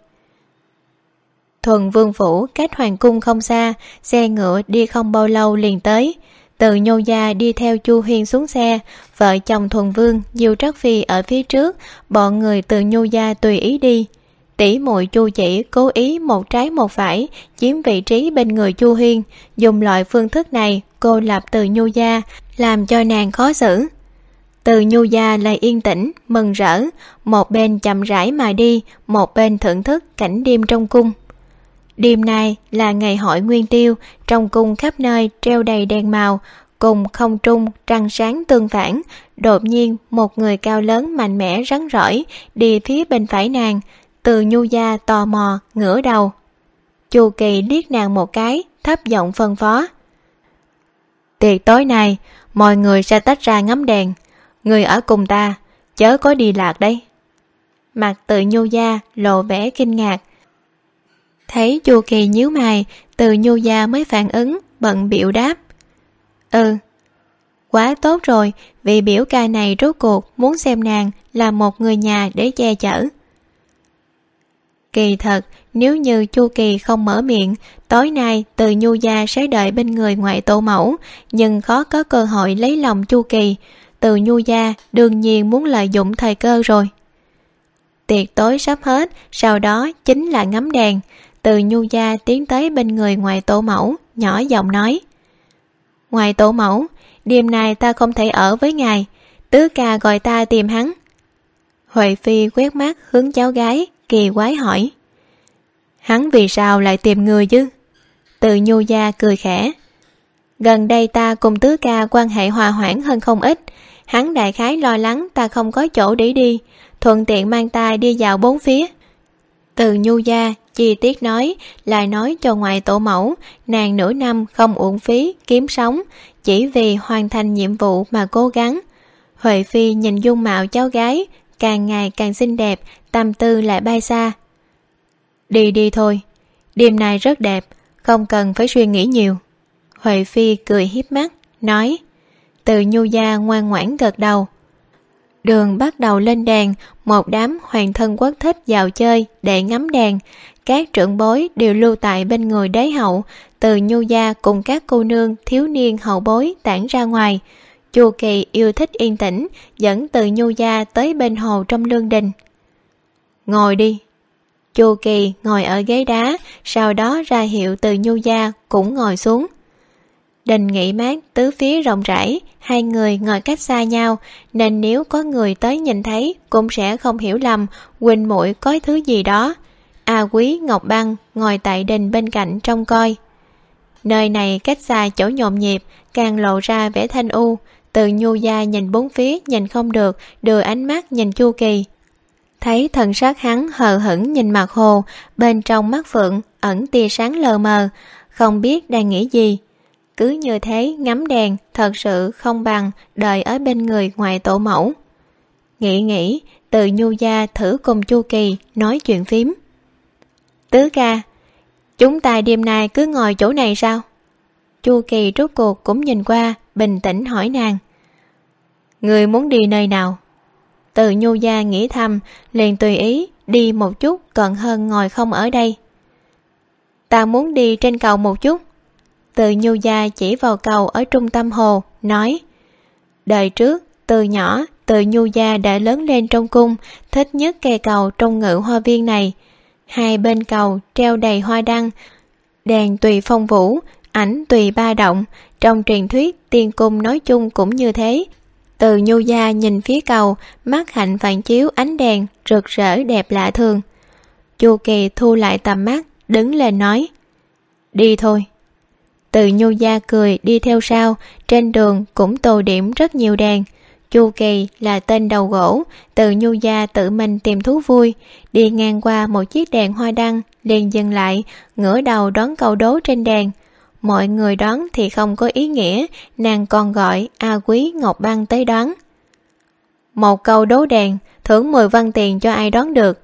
thuần vương phủ cách hoàng cung không xa, xe ngựa đi không bao lâu liền tới. Từ nhô gia đi theo chu huyên xuống xe, vợ chồng thuần vương diêu trắc phi ở phía trước, bọn người từ nhô gia tùy ý đi. Tỷ muội chu chỉ cố ý một trái một phải chiếm vị trí bên người chu huyên, dùng loại phương thức này cô lập từ nhu gia, làm cho nàng khó xử. Từ nhu gia lại yên tĩnh, mừng rỡ, một bên chậm rãi mà đi, một bên thưởng thức cảnh đêm trong cung đêm nay là ngày hội nguyên tiêu, trong cung khắp nơi treo đầy đèn màu, cùng không trung trăng sáng tương phản. Đột nhiên, một người cao lớn mạnh mẽ rắn rỏi đi phía bên phải nàng, từ nhu gia tò mò ngửa đầu. Chu kỳ liếc nàng một cái, thấp giọng phân phó. Tiệc tối nay, mọi người sẽ tách ra ngắm đèn. Người ở cùng ta, chớ có đi lạc đây mặt từ nhu gia lộ vẻ kinh ngạc thấy chu kỳ nhíu mày, từ nhu gia mới phản ứng, bận biểu đáp. Ừ quá tốt rồi, vì biểu ca này rốt cuộc muốn xem nàng là một người nhà để che chở. Kỳ thật, nếu như chu kỳ không mở miệng, tối nay từ nhu gia sẽ đợi bên người ngoại tổ mẫu, nhưng khó có cơ hội lấy lòng chu kỳ. Từ nhu gia đương nhiên muốn lợi dụng thời cơ rồi. Tiệc tối sắp hết, sau đó chính là ngắm đèn từ nhu gia tiến tới bên người ngoài tổ mẫu, nhỏ giọng nói. Ngoài tổ mẫu, đêm nay ta không thể ở với ngài, tứ ca gọi ta tìm hắn. Huệ phi quét mắt hướng cháu gái, kỳ quái hỏi. Hắn vì sao lại tìm người chứ? Từ nhu gia cười khẽ. Gần đây ta cùng tứ ca quan hệ hòa hoãn hơn không ít. Hắn đại khái lo lắng ta không có chỗ để đi, thuận tiện mang ta đi dạo bốn phía. Từ nhu gia chi tiết nói, lại nói cho ngoài tổ mẫu, nàng nửa năm không uổng phí kiếm sống, chỉ vì hoàn thành nhiệm vụ mà cố gắng. Huệ phi nhìn dung mạo cháu gái, càng ngày càng xinh đẹp, tâm tư lại bay xa. Đi đi thôi, đêm nay rất đẹp, không cần phải suy nghĩ nhiều. Huệ phi cười hiếp mắt, nói, từ nhu gia ngoan ngoãn gật đầu đường bắt đầu lên đèn một đám hoàng thân quốc thích vào chơi để ngắm đèn các trưởng bối đều lưu tại bên người đế hậu, từ nhu gia cùng các cô nương, thiếu niên, hậu bối tản ra ngoài. Chu kỳ yêu thích yên tĩnh, dẫn từ nhu gia tới bên hồ trong lương đình. Ngồi đi. Chu kỳ ngồi ở ghế đá, sau đó ra hiệu từ nhu gia cũng ngồi xuống đình nghỉ mát, tứ phía rộng rãi, hai người ngồi cách xa nhau. Nên nếu có người tới nhìn thấy, cũng sẽ không hiểu lầm, quỳnh muội có thứ gì đó. A quý, ngọc băng ngồi tại đình bên cạnh trông coi. Nơi này cách xa chỗ nhộn nhịp, càng lộ ra vẻ thanh u. Từ nhu gia nhìn bốn phía, nhìn không được, đưa ánh mắt nhìn chu kỳ. Thấy thần sắc hắn hờ hững nhìn mặt hồ, bên trong mắt phượng ẩn tia sáng lờ mờ. Không biết đang nghĩ gì cứ như thế ngắm đèn, thật sự không bằng đời ở bên người ngoài tổ mẫu. Nghĩ nghĩ, từ nhu gia thử cùng chu kỳ nói chuyện phím. Tứ ca, chúng ta đêm nay cứ ngồi chỗ này sao? Chu kỳ rốt cuộc cũng nhìn qua, bình tĩnh hỏi nàng. Người muốn đi nơi nào? Từ nhu gia nghĩ thầm, liền tùy ý đi một chút, còn hơn ngồi không ở đây. Ta muốn đi trên cầu một chút từ nhu gia chỉ vào cầu ở trung tâm hồ, nói, đời trước, từ nhỏ, từ nhu gia đã lớn lên trong cung, thích nhất cây cầu trong ngự hoa viên này. Hai bên cầu treo đầy hoa đăng, đèn tùy phong vũ, ảnh tùy ba động. Trong truyền thuyết, tiên cung nói chung cũng như thế. Từ nhu gia nhìn phía cầu, mắt hạnh phản chiếu ánh đèn rực rỡ đẹp lạ thường. Chu kỳ thu lại tầm mắt, đứng lên nói, đi thôi từ nhu gia cười đi theo sau, trên đường cũng tô điểm rất nhiều đèn chu kỳ là tên đầu gỗ, từ nhu gia tự mình tìm thú vui. Đi ngang qua một chiếc đèn hoa đăng, liền dừng lại, ngửa đầu đón câu đố trên đèn mọi người đoán thì không có ý nghĩa, nàng còn gọi a quý ngọc băng tới đoán. Một câu đố đèn thưởng mười văn tiền cho ai đoán được.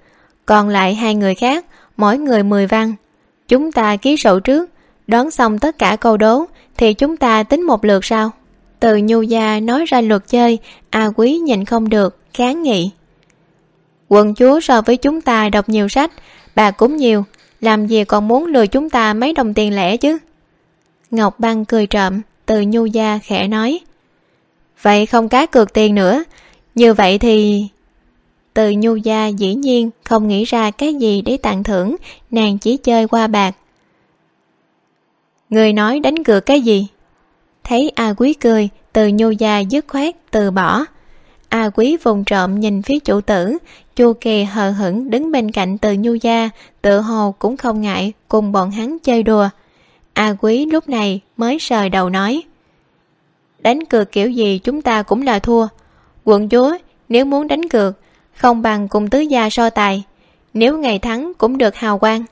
Còn lại hai người khác, mỗi người mười văn. Chúng ta ký sổ trước đoán xong tất cả câu đố, thì chúng ta tính một lượt sao từ nhu gia nói ra luật chơi, a quý nhìn không được, kháng nghị. Quần chúa so với chúng ta đọc nhiều sách, bà cũng nhiều, làm gì còn muốn lừa chúng ta mấy đồng tiền lẻ chứ? Ngọc băng cười trộm, từ nhu gia khẽ nói. Vậy không cá cược tiền nữa, như vậy thì từ nhu gia dĩ nhiên không nghĩ ra cái gì để tặng thưởng, nàng chỉ chơi qua bạc người nói đánh cược cái gì? Thấy a quý cười, từ nhô gia dứt khoát, từ bỏ. A quý vùng trộm nhìn phía chủ tử chu kỳ hờ hững đứng bên cạnh từ nhu gia tự hồ cũng không ngại cùng bọn hắn chơi đùa. A quý lúc này mới sờ đầu nói, đánh cược kiểu gì chúng ta cũng là thua. Quận chúa, nếu muốn đánh cược, không bằng cùng tứ gia so tài. Nếu ngày thắng cũng được hào quang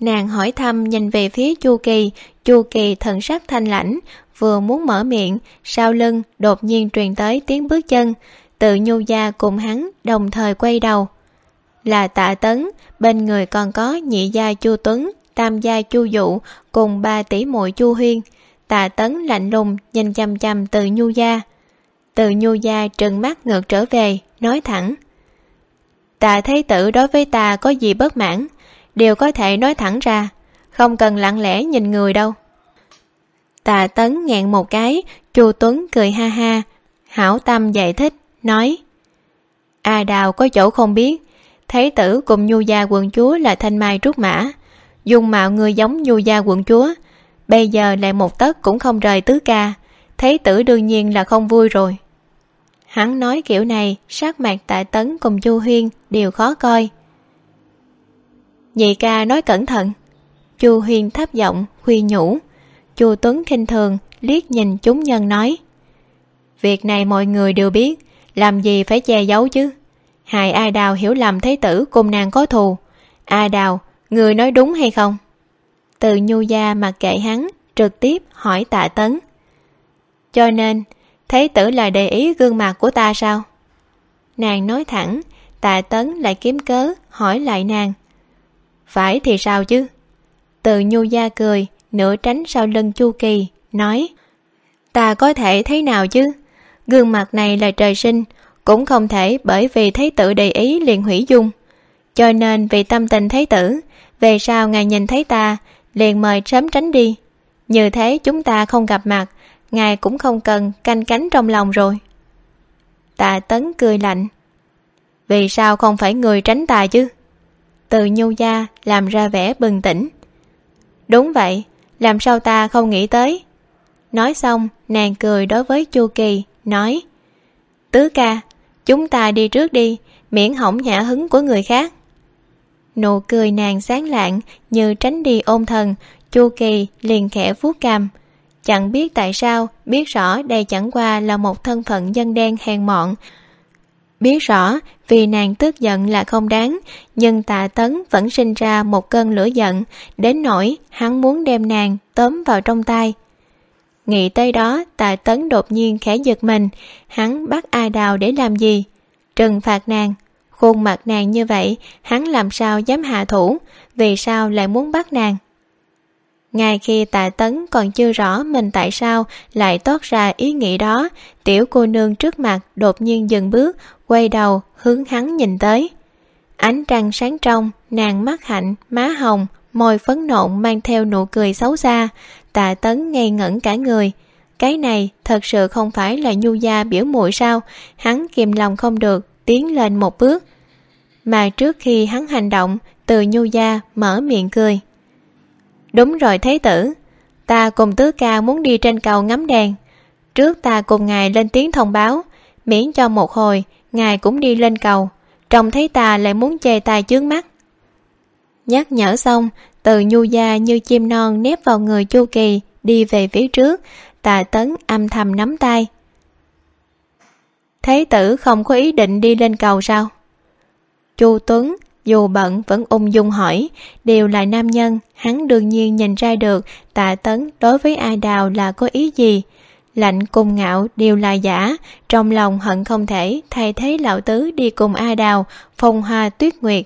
nàng hỏi thăm nhìn về phía chu kỳ. Chu kỳ thần sắc thanh lãnh, vừa muốn mở miệng, sau lưng đột nhiên truyền tới tiếng bước chân. Tự nhu gia cùng hắn đồng thời quay đầu. Là tạ tấn, bên người còn có nhị gia chu tuấn, tam gia chu dụ, cùng ba tỷ muội chu huyên. Tạ tấn lạnh lùng nhìn chăm chăm từ nhu gia. Từ nhu gia trừng mắt ngược trở về, nói thẳng. Tạ thái tử đối với ta có gì bất mãn? Đều có thể nói thẳng ra, không cần lặng lẽ nhìn người đâu. Tạ tấn nghẹn một cái chu tuấn cười ha ha, hảo tâm giải thích, nói, a đào có chỗ không biết thấy tử cùng nhu gia quận chúa là thanh mai trúc mã dùng mạo người giống nhu gia quận chúa, bây giờ lại một tấc cũng không rời tứ ca thấy tử đương nhiên là không vui rồi. Hắn nói kiểu này, sắc mặt tạ tấn cùng chu huyên đều khó coi nhị ca nói cẩn thận. Chu huyên thấp giọng khuyên nhủ. Chu tuấn khinh thường, liếc nhìn chúng nhân nói. Việc này mọi người đều biết, làm gì phải che giấu chứ? Hại a đào hiểu lầm thế tử cùng nàng có thù. A đào, người nói đúng hay không? Từ nhu gia mặc kệ hắn, trực tiếp hỏi tạ tấn. Cho nên, thế tử là để ý gương mặt của ta sao? Nàng nói thẳng, tạ tấn lại kiếm cớ, hỏi lại nàng phải thì sao chứ? Từ nhu gia cười, nửa tránh sau lưng chu kỳ, nói, ta có thể thấy nào chứ? Gương mặt này là trời sinh, cũng không thể bởi vì thấy tử đầy ý liền hủy dung. Cho nên vì tâm tình thấy tử, về sau ngài nhìn thấy ta, liền mời sớm tránh đi. Như thế chúng ta không gặp mặt, ngài cũng không cần canh cánh trong lòng rồi. Tạ tấn cười lạnh, vì sao không phải người tránh ta chứ? Từ nhu gia làm ra vẻ bừng tỉnh. Đúng vậy, làm sao ta không nghĩ tới? Nói xong, nàng cười đối với chu kỳ, nói, tứ ca, chúng ta đi trước đi, miễn hỏng nhã hứng của người khác. Nụ cười nàng sáng lạng như tránh đi ôn thần, chu kỳ liền khẽ vuốt cằm. Chẳng biết tại sao, biết rõ đây chẳng qua là một thân phận dân đen hèn mọn biết rõ, vì nàng tức giận là không đáng, nhưng tạ tấn vẫn sinh ra một cơn lửa giận, đến nỗi hắn muốn đem nàng tóm vào trong tay. Nghĩ tới đó tạ tấn đột nhiên khẽ giật mình, hắn bắt a đào để làm gì? Trừng phạt nàng, khuôn mặt nàng như vậy, hắn làm sao dám hạ thủ, vì sao lại muốn bắt nàng? Ngay khi tạ tấn còn chưa rõ mình tại sao lại toát ra ý nghĩ đó, tiểu cô nương trước mặt đột nhiên dừng bước quay đầu, hướng hắn nhìn tới. Ánh trăng sáng trong, nàng mắt hạnh, má hồng, môi phấn nộn mang theo nụ cười xấu xa. Tạ tấn ngây ngẩn cả người. Cái này thật sự không phải là nhu gia biểu muội sao? Hắn kìm lòng không được, tiến lên một bước. Mà trước khi hắn hành động, từ nhu gia mở miệng cười. Đúng rồi thế tử, ta cùng tứ ca muốn đi trên cầu ngắm đèn. Trước ta cùng ngài lên tiếng thông báo, miễn cho một hồi ngài cũng đi lên cầu. Trông thấy ta lại muốn chê tay chướng mắt. Nhắc nhở xong, từ nhu gia như chim non nép vào người chu kỳ đi về phía trước. Tà tấn âm thầm nắm tay. Thế tử không có ý định đi lên cầu sao? Chu tuấn, dù bận vẫn ung dung hỏi. Đều là nam nhân, hắn đương nhiên nhìn ra được tạ tấn đối với ai đào là có ý gì lạnh cùng ngạo đều là giả. Trong lòng hận không thể, thay thế lão tứ đi cùng a đào, phong hoa tuyết nguyệt.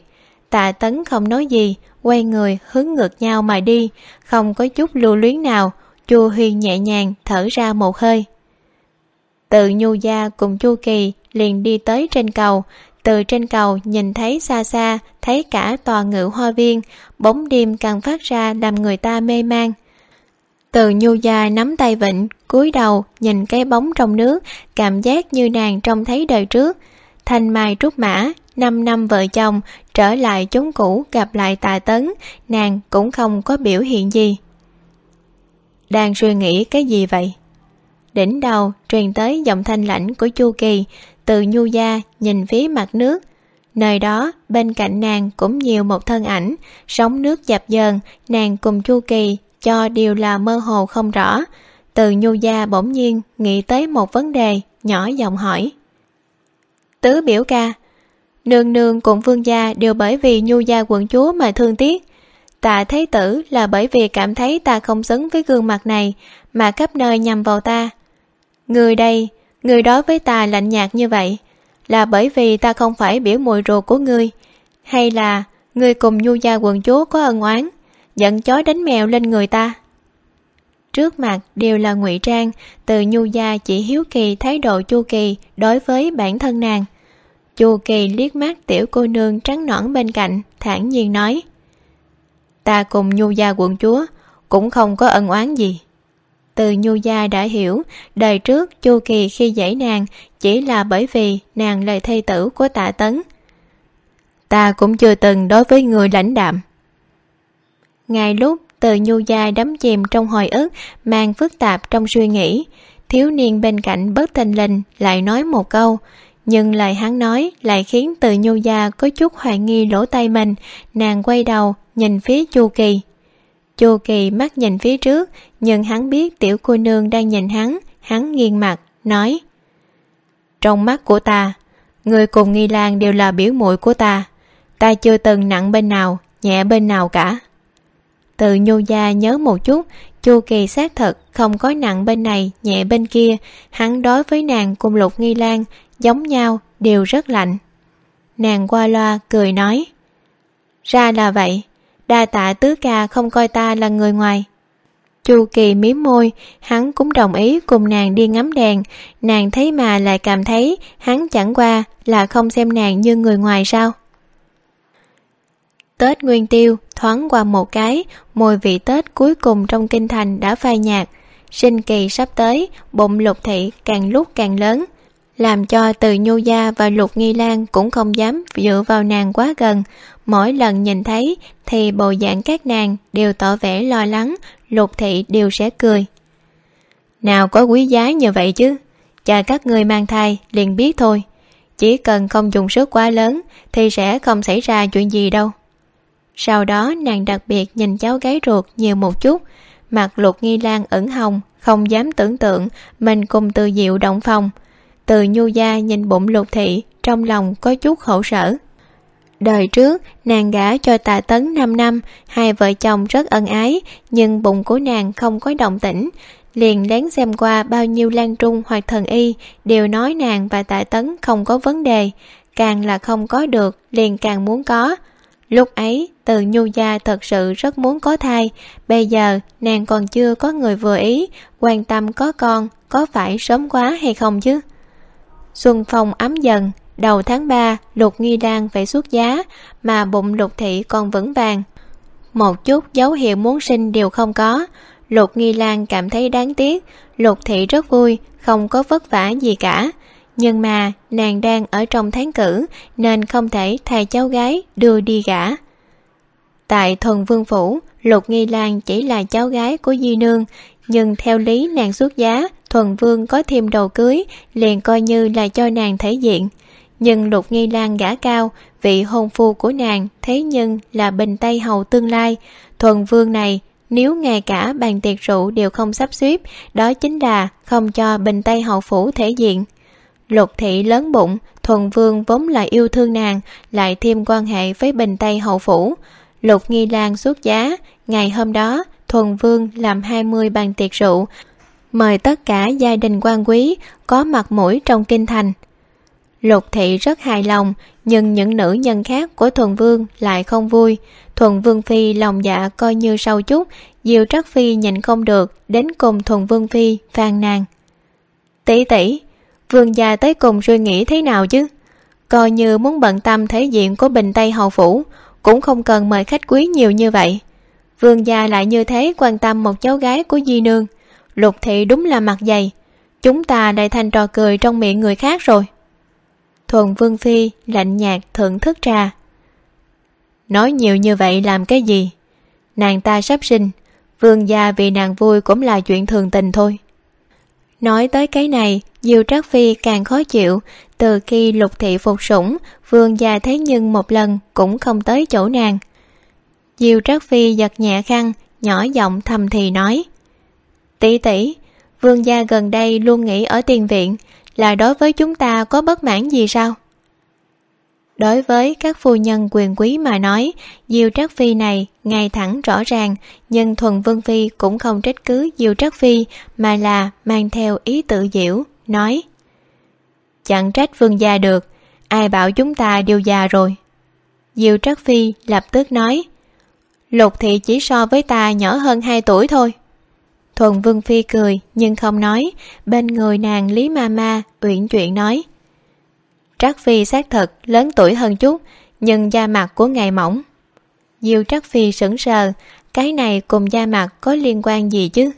Tạ tấn không nói gì, quay người hướng ngược nhau mà đi. Không có chút lưu luyến nào, chu huyên nhẹ nhàng thở ra một hơi. Từ nhu gia cùng chu kỳ liền đi tới trên cầu. Từ trên cầu nhìn thấy xa xa, thấy cả tòa ngự hoa viên, bóng đêm càng phát ra làm người ta mê man từ nhu gia nắm tay vịnh, cúi đầu nhìn cái bóng trong nước, cảm giác như nàng trông thấy đời trước. Thanh mai trúc mã, năm năm vợ chồng, trở lại chốn cũ gặp lại tà tấn, nàng cũng không có biểu hiện gì. Đang suy nghĩ cái gì vậy? Đỉnh đầu truyền tới giọng thanh lãnh của chu kỳ, từ nhu gia nhìn phía mặt nước. Nơi đó, bên cạnh nàng cũng nhiều một thân ảnh, sóng nước dập dờn, nàng cùng chu kỳ cho đều là mơ hồ không rõ. Từ nhu gia bỗng nhiên nghĩ tới một vấn đề, nhỏ giọng hỏi. Tứ biểu ca, nương nương cùng vương gia đều bởi vì nhu gia quận chúa mà thương tiếc. Tạ thế tử là bởi vì cảm thấy ta không xứng với gương mặt này mà khắp nơi nhằm vào ta. Người đây, người đối với ta lạnh nhạt như vậy, là bởi vì ta không phải biểu mùi ruột của ngươi, hay là ngươi cùng nhu gia quần chúa có ân oán? Giận chó đánh mèo lên người ta. Trước mặt đều là ngụy trang, từ nhu gia chỉ hiếu kỳ, thái độ chu kỳ đối với bản thân nàng. Chu kỳ liếc mắt tiểu cô nương trắng nõn bên cạnh, thản nhiên nói, ta cùng nhu gia quận chúa cũng không có ân oán gì. Từ nhu gia đã hiểu, đời trước chu kỳ khi dãy nàng chỉ là bởi vì nàng là thê tử của tạ tấn. Ta cũng chưa từng đối với người lãnh đạm ngay lúc từ nhu gia đắm chìm trong hồi ức, mang phức tạp trong suy nghĩ. Thiếu niên bên cạnh bất thình lình lại nói một câu. Nhưng lời hắn nói lại khiến từ nhu gia có chút hoài nghi lỗ tay mình. Nàng quay đầu, nhìn phía chu kỳ. Chu kỳ mắt nhìn phía trước, nhưng hắn biết tiểu cô nương đang nhìn hắn. Hắn nghiêng mặt, nói, trong mắt của ta, người cùng nghi lan đều là biểu muội của ta. Ta chưa từng nặng bên nào, nhẹ bên nào cả từ nhu gia nhớ một chút, chu kỳ xác thật không có nặng bên này, nhẹ bên kia. Hắn đối với nàng cùng lục nghi lan giống nhau, đều rất lạnh. Nàng qua loa cười nói, ra là vậy, đa tạ tứ ca không coi ta là người ngoài. Chu kỳ mím môi, hắn cũng đồng ý cùng nàng đi ngắm đèn. Nàng thấy mà lại cảm thấy hắn chẳng qua là không xem nàng như người ngoài sao? Tết nguyên tiêu thoáng qua một cái, mùi vị tết cuối cùng trong kinh thành đã phai nhạt. Sinh kỳ sắp tới, bụng lục thị càng lúc càng lớn, làm cho từ nhu gia và lục nghi lan cũng không dám dựa vào nàng quá gần. Mỗi lần nhìn thấy, thì bộ dạng các nàng đều tỏ vẻ lo lắng, lục thị đều sẽ cười. Nào có quý giá như vậy chứ? Cha các người mang thai liền biết thôi. Chỉ cần không dùng sức quá lớn, thì sẽ không xảy ra chuyện gì đâu sau đó nàng đặc biệt nhìn cháu gái ruột nhiều một chút. Mặt lục nghi lan ửng hồng, không dám tưởng tượng mình cùng từ diệu động phòng. Từ nhu gia nhìn bụng lục thị, trong lòng có chút khổ sở. Đời trước, nàng gả cho tạ tấn năm năm, hai vợ chồng rất ân ái, nhưng bụng của nàng không có động tĩnh. Liền lén xem qua bao nhiêu lan trung hoặc thần y, đều nói nàng và tạ tấn không có vấn đề. Càng là không có được, liền càng muốn có lúc ấy, từ nhu gia thật sự rất muốn có thai. Bây giờ, nàng còn chưa có người vừa ý, quan tâm có con, có phải sớm quá hay không chứ? Xuân phong ấm dần, đầu tháng ba, lục nghi đan phải xuất giá, mà bụng lục thị còn vững vàng. Một chút dấu hiệu muốn sinh đều không có. Lục nghi lan cảm thấy đáng tiếc. Lục thị rất vui, không có vất vả gì cả nhưng mà, nàng đang ở trong tháng cử, nên không thể thay cháu gái đưa đi gả. Tại thuần vương phủ, lục nghi lan chỉ là cháu gái của di nương, nhưng theo lý nàng xuất giá, thuần vương có thêm đầu cưới, liền coi như là cho nàng thể diện. Nhưng lục nghi lan gả cao, vị hôn phu của nàng thế nhưng là bình tây hầu tương lai. Thuần vương này, nếu ngay cả bàn tiệc rượu đều không sắp xếp, đó chính là không cho bình tây hậu phủ thể diện lục thị lớn bụng, thuần vương vốn là yêu thương nàng, lại thêm quan hệ với bình tây hậu phủ. Lục nghi lan xuất giá, ngày hôm đó, thuần vương làm hai mươi bàn tiệc rượu, mời tất cả gia đình quan quý có mặt mũi trong kinh thành. Lục thị rất hài lòng, nhưng những nữ nhân khác của thuần vương lại không vui. Thuần vương phi lòng dạ coi như sâu chút diều trắc phi nhịn không được đến cùng thuần vương phi phàn nàn. Tỷ tỷ vương gia tới cùng suy nghĩ thế nào chứ? Coi như muốn bận tâm thể diện của bình tây hầu phủ, cũng không cần mời khách quý nhiều như vậy. Vương gia lại như thế quan tâm một cháu gái của di nương. Lục thị đúng là mặt dày. Chúng ta lại thành trò cười trong miệng người khác rồi. Thuần vương phi lạnh nhạt thưởng thức trà nói nhiều như vậy làm cái gì? Nàng ta sắp sinh. Vương gia vì nàng vui cũng là chuyện thường tình thôi nói tới cái này, diêu trác phi càng khó chịu. Từ khi lục thị phục sủng, vương gia thấy nhưng một lần cũng không tới chỗ nàng. Diêu trác phi giật nhẹ khăn, nhỏ giọng thầm thì nói, tỷ tỷ, vương gia gần đây luôn nghĩ ở tiền viện, là đối với chúng ta có bất mãn gì sao? Đối với các phu nhân quyền quý mà nói, diêu trác phi này ngay thẳng rõ ràng, nhưng thuần vương phi cũng không trách cứ diêu trác phi, mà là mang theo ý tự diễu, nói, chẳng trách vương gia được, ai bảo chúng ta đều già rồi? Diêu trác phi lập tức nói, lục thị chỉ so với ta nhỏ hơn hai tuổi thôi. Thuần vương phi cười, nhưng không nói. Bên người nàng lý ma ma uyển chuyện nói Trác phi xác thật lớn tuổi hơn chút, nhưng da mặt của ngài mỏng. Diêu Trác phi sững sờ, cái này cùng da mặt có liên quan gì chứ?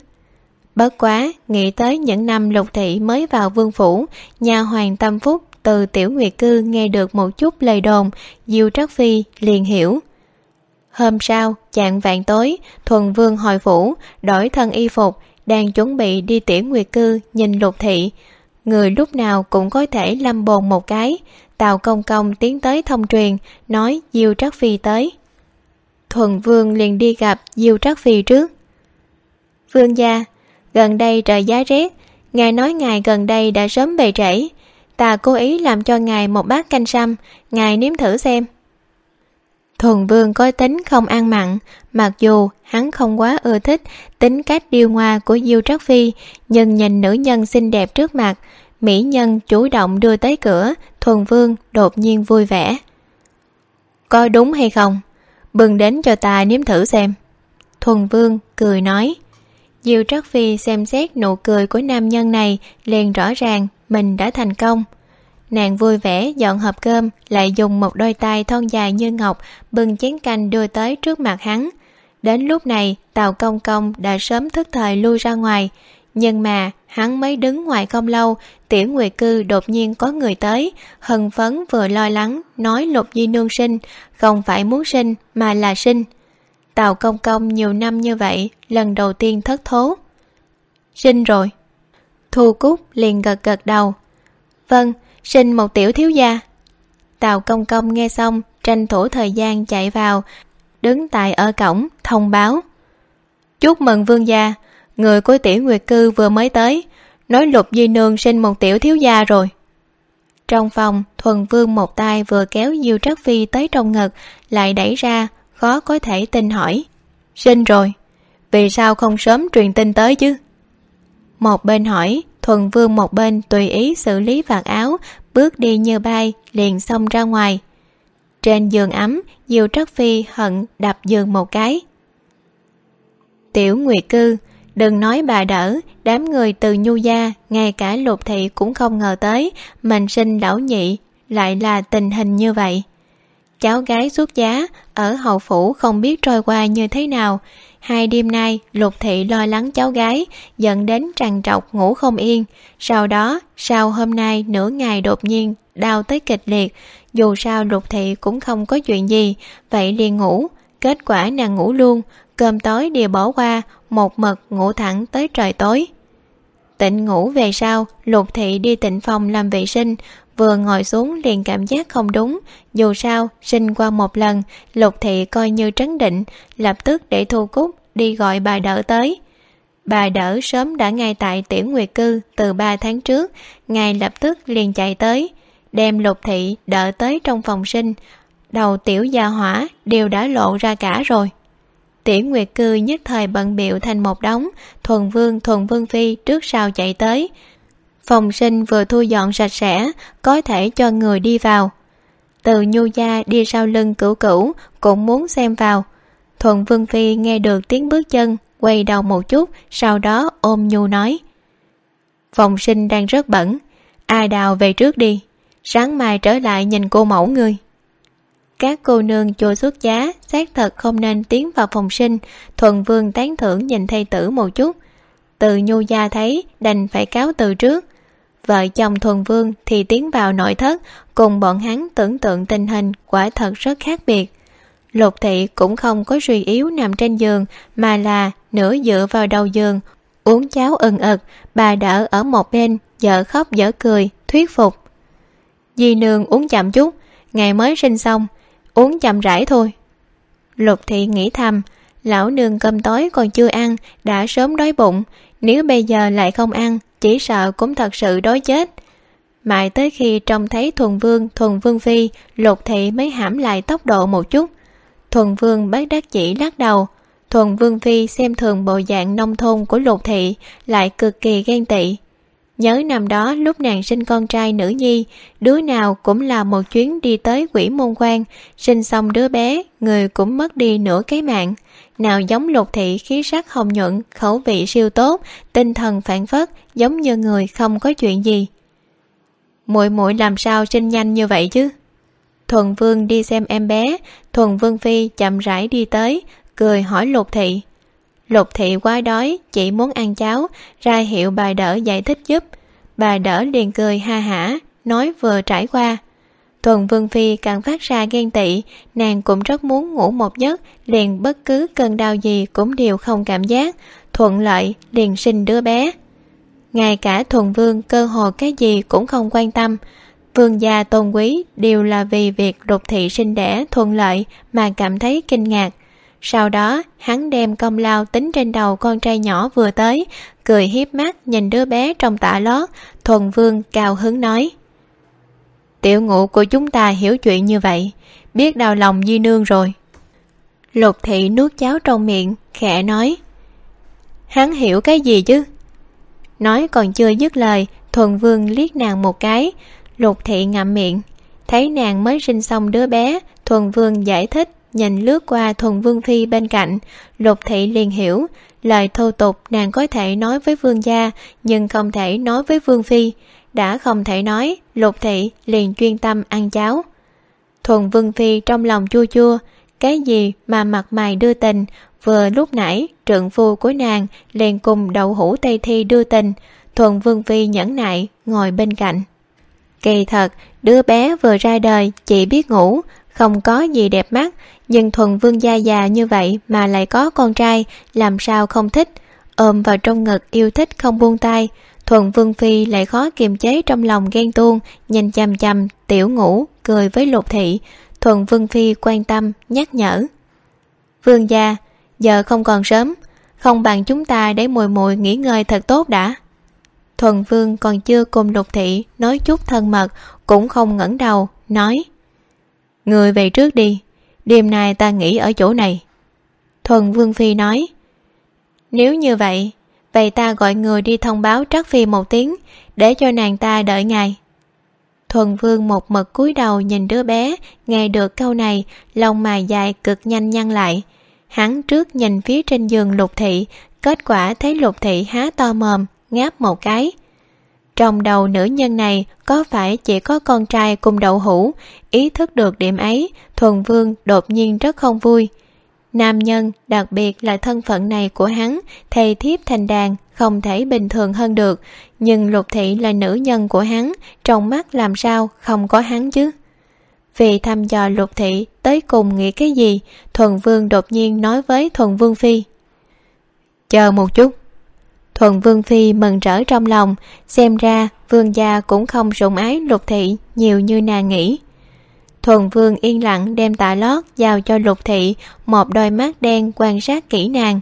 Bất quá, nghĩ tới những năm lục thị mới vào vương phủ, nhà hoàng tâm phúc từ tiểu nguyệt cư nghe được một chút lời đồn, diêu Trác phi liền hiểu. Hôm sau, chạng vạn tối, thuần vương hồi phủ, đổi thân y phục, đang chuẩn bị đi tiểu nguyệt cư nhìn lục thị người lúc nào cũng có thể lâm bồn một cái. Tào công công tiến tới thông truyền, nói diêu trắc phi tới. Thuần vương liền đi gặp diêu trắc phi trước. Vương gia, gần đây trời giá rét. Ngài nói ngài gần đây đã sớm về trễ. Ta cố ý làm cho ngài một bát canh sâm. Ngài nếm thử xem thuần vương có tính không ăn mặn, mặc dù hắn không quá ưa thích tính cách điêu ngoa của diêu trắc phi, nhưng nhìn nữ nhân xinh đẹp trước mặt, mỹ nhân chủ động đưa tới cửa, thuần vương đột nhiên vui vẻ. Có đúng hay không? Bừng đến cho ta nếm thử xem. Thuần vương cười nói. Diêu trắc phi xem xét nụ cười của nam nhân này liền rõ ràng mình đã thành công nàng vui vẻ dọn hộp cơm, lại dùng một đôi tay thon dài như ngọc bưng chén canh đưa tới trước mặt hắn. Đến lúc này tàu công công đã sớm thức thời lui ra ngoài. Nhưng mà, hắn mới đứng ngoài không lâu, tiểu nguyệt cư đột nhiên có người tới hân phấn vừa lo lắng, nói lục di nương sinh, không phải muốn sinh, mà là sinh. Tàu công công nhiều năm như vậy, lần đầu tiên thất thố. Sinh rồi. Thu cúc liền gật gật đầu. Vâng sinh một tiểu thiếu gia. Tào công công nghe xong, tranh thủ thời gian chạy vào, đứng tại ở cổng, thông báo. Chúc mừng vương gia, người của tiểu nguyệt cư vừa mới tới, nói lục di nương sinh một tiểu thiếu gia rồi. Trong phòng, thuần vương một tay vừa kéo diêu trắc phi tới trong ngực, lại đẩy ra, khó có thể tin hỏi, sinh rồi, vì sao không sớm truyền tin tới chứ? Một bên hỏi thuần vương một bên tùy ý xử lý vạt áo, bước đi như bay, liền xông ra ngoài. Trên giường ấm diều trắc phi hận đập giường một cái. Tiểu nguyệt cư, đừng nói bà đỡ, đám người từ nhu gia, ngay cả lục thị cũng không ngờ tới, mình sinh đảo nhị, lại là tình hình như vậy cháu gái xuất giá, ở hậu phủ không biết trôi qua như thế nào. Hai đêm nay, lục thị lo lắng cháu gái, dẫn đến trằn trọc ngủ không yên. Sau đó, sau hôm nay nửa ngày đột nhiên đau tới kịch liệt, dù sao lục thị cũng không có chuyện gì, vậy liền ngủ. Kết quả nàng ngủ luôn, cơm tối đều bỏ qua, một mực ngủ thẳng tới trời tối. Tịnh ngủ về sau, lục thị đi tịnh phòng làm vệ sinh vừa ngồi xuống liền cảm giác không đúng. Dù sao, sinh qua một lần, lục thị coi như trấn định, lập tức để thu cúc đi gọi bà đỡ tới. Bà đỡ sớm đã ngay tại tiểu nguyệt cư từ ba tháng trước, ngài lập tức liền chạy tới, đem lục thị đỡ tới trong phòng sinh. Đầu tiểu gia hỏa đều đã lộ ra cả rồi. Tiểu nguyệt cư nhất thời bận biệu thành một đống, thuần vương thuần vương phi trước sau chạy tới phòng sinh vừa thu dọn sạch sẽ, có thể cho người đi vào. Từ nhu gia đi sau lưng cửu cửu cũng muốn xem vào. Thuận vương phi nghe được tiếng bước chân, quay đầu một chút, sau đó ôm nhu nói. Phòng sinh đang rất bẩn, a đào về trước đi, sáng mai trở lại nhìn cô mẫu ngươi các cô nương chùa xuất giá, xác thật không nên tiến vào phòng sinh thuần vương tán thưởng nhìn thầy tử một chút. Từ nhu gia thấy, đành phải cáo từ trước vợ chồng thuần vương thì tiến vào nội thất, cùng bọn hắn tưởng tượng tình hình quả thật rất khác biệt. Lục thị cũng không có suy yếu nằm trên giường, mà là nửa dựa vào đầu giường, uống cháo ừng ực, bà đỡ ở một bên vợ khóc dở cười, thuyết phục. Di nương uống chậm chút, ngày mới sinh xong, uống chậm rãi thôi. Lục thị nghĩ thầm lão nương cơm tối còn chưa ăn, đã sớm đói bụng. Nếu bây giờ lại không ăn, chỉ sợ cũng thật sự đói chết. Mãi tới khi trông thấy thuần vương thuần vương phi, lục thị mới hãm lại tốc độ một chút. Thuần vương bất đắc chỉ lắc đầu. Thuần vương phi xem thường bộ dạng nông thôn của lục thị, lại cực kỳ ghen tị. Nhớ năm đó lúc nàng sinh con trai nữ nhi, đứa nào cũng là một chuyến đi tới quỷ môn quan. Sinh xong đứa bé, người cũng mất đi nửa cái mạng nào giống lục thị, khí sắc hồng nhuận, khẩu vị siêu tốt, tinh thần phản phất, giống như người không có chuyện gì. Muội muội làm sao sinh nhanh như vậy chứ? Thuần vương đi xem em bé, thuần vương phi chậm rãi đi tới, cười hỏi lục thị. Lục thị quá đói, chỉ muốn ăn cháo, ra hiệu bà đỡ giải thích giúp. Bà đỡ liền cười ha hả, nói vừa trải qua thuần vương phi càng phát ra ghen tị, nàng cũng rất muốn ngủ một giấc, liền bất cứ cơn đau gì cũng đều không cảm giác. Thuận lợi liền sinh đứa bé. Ngay cả thuần vương cơ hồ cái gì cũng không quan tâm. Vương gia tôn quý đều là vì việc lục thị sinh đẻ thuận lợi mà cảm thấy kinh ngạc. Sau đó, hắn đem công lao tính trên đầu con trai nhỏ vừa tới, cười hiếp mắt nhìn đứa bé trong tạ lót. Thuần vương cao hứng nói tiểu ngụ của chúng ta hiểu chuyện như vậy, biết đau lòng di nương rồi. Lục thị nuốt cháo trong miệng, khẽ nói. Hắn hiểu cái gì chứ? Nói còn chưa dứt lời, thuần vương liếc nàng một cái. Lục thị ngậm miệng, thấy nàng mới sinh xong đứa bé, thuần vương giải thích, nhìn lướt qua thuần vương phi bên cạnh. Lục thị liền hiểu lời thô tục nàng có thể nói với vương gia, nhưng không thể nói với vương phi. Đã không thể nói, lục thị liền chuyên tâm ăn cháo. Thuần vương phi trong lòng chua chua, cái gì mà mặt mày đưa tình, vừa lúc nãy trượng phu của nàng liền cùng đậu hũ tây thi đưa tình, thuần vương phi nhẫn nại ngồi bên cạnh. Kỳ thật, đứa bé vừa ra đời chỉ biết ngủ không có gì đẹp mắt, nhưng thuần vương gia già như vậy mà lại có con trai, làm sao không thích? Ôm vào trong ngực yêu thích không buông tay, thuần vương phi lại khó kiềm chế trong lòng ghen tuông, nhìn chằm chằm tiểu ngủ cười với lục thị. Thuần vương phi quan tâm, nhắc nhở. Vương gia, giờ không còn sớm, không bằng chúng ta để mùi mùi nghỉ ngơi thật tốt đã. Thuần vương còn chưa cùng lục thị nói chút thân mật, cũng không ngẩng đầu, nói người về trước đi. Đêm nay ta nghỉ ở chỗ này. Thuần vương phi nói. Nếu như vậy vậy ta gọi người đi thông báo trắc phi một tiếng, để cho nàng ta đợi ngài. Thuần vương một mực cúi đầu nhìn đứa bé, nghe được câu này lông mài dài cực nhanh nhăn lại. Hắn trước nhìn phía trên giường lục thị, kết quả thấy lục thị há to mồm, ngáp một cái trong đầu nữ nhân này, có phải chỉ có con trai cùng đậu hũ? Ý thức được điểm ấy, thuần vương đột nhiên rất không vui. Nam nhân, đặc biệt là thân phận này của hắn, thầy thiếp thành đàn, không thể bình thường hơn được. Nhưng lục thị là nữ nhân của hắn, trong mắt làm sao không có hắn chứ? Vì thăm dò lục thị, tới cùng nghĩ cái gì? Thuần vương đột nhiên nói với thuần vương phi. Chờ một chút thuần vương phi mừng rỡ trong lòng, xem ra vương gia cũng không sủng ái lục thị nhiều như nàng nghĩ. Thuần vương yên lặng đem tạ lót giao cho lục thị, một đôi mắt đen quan sát kỹ nàng.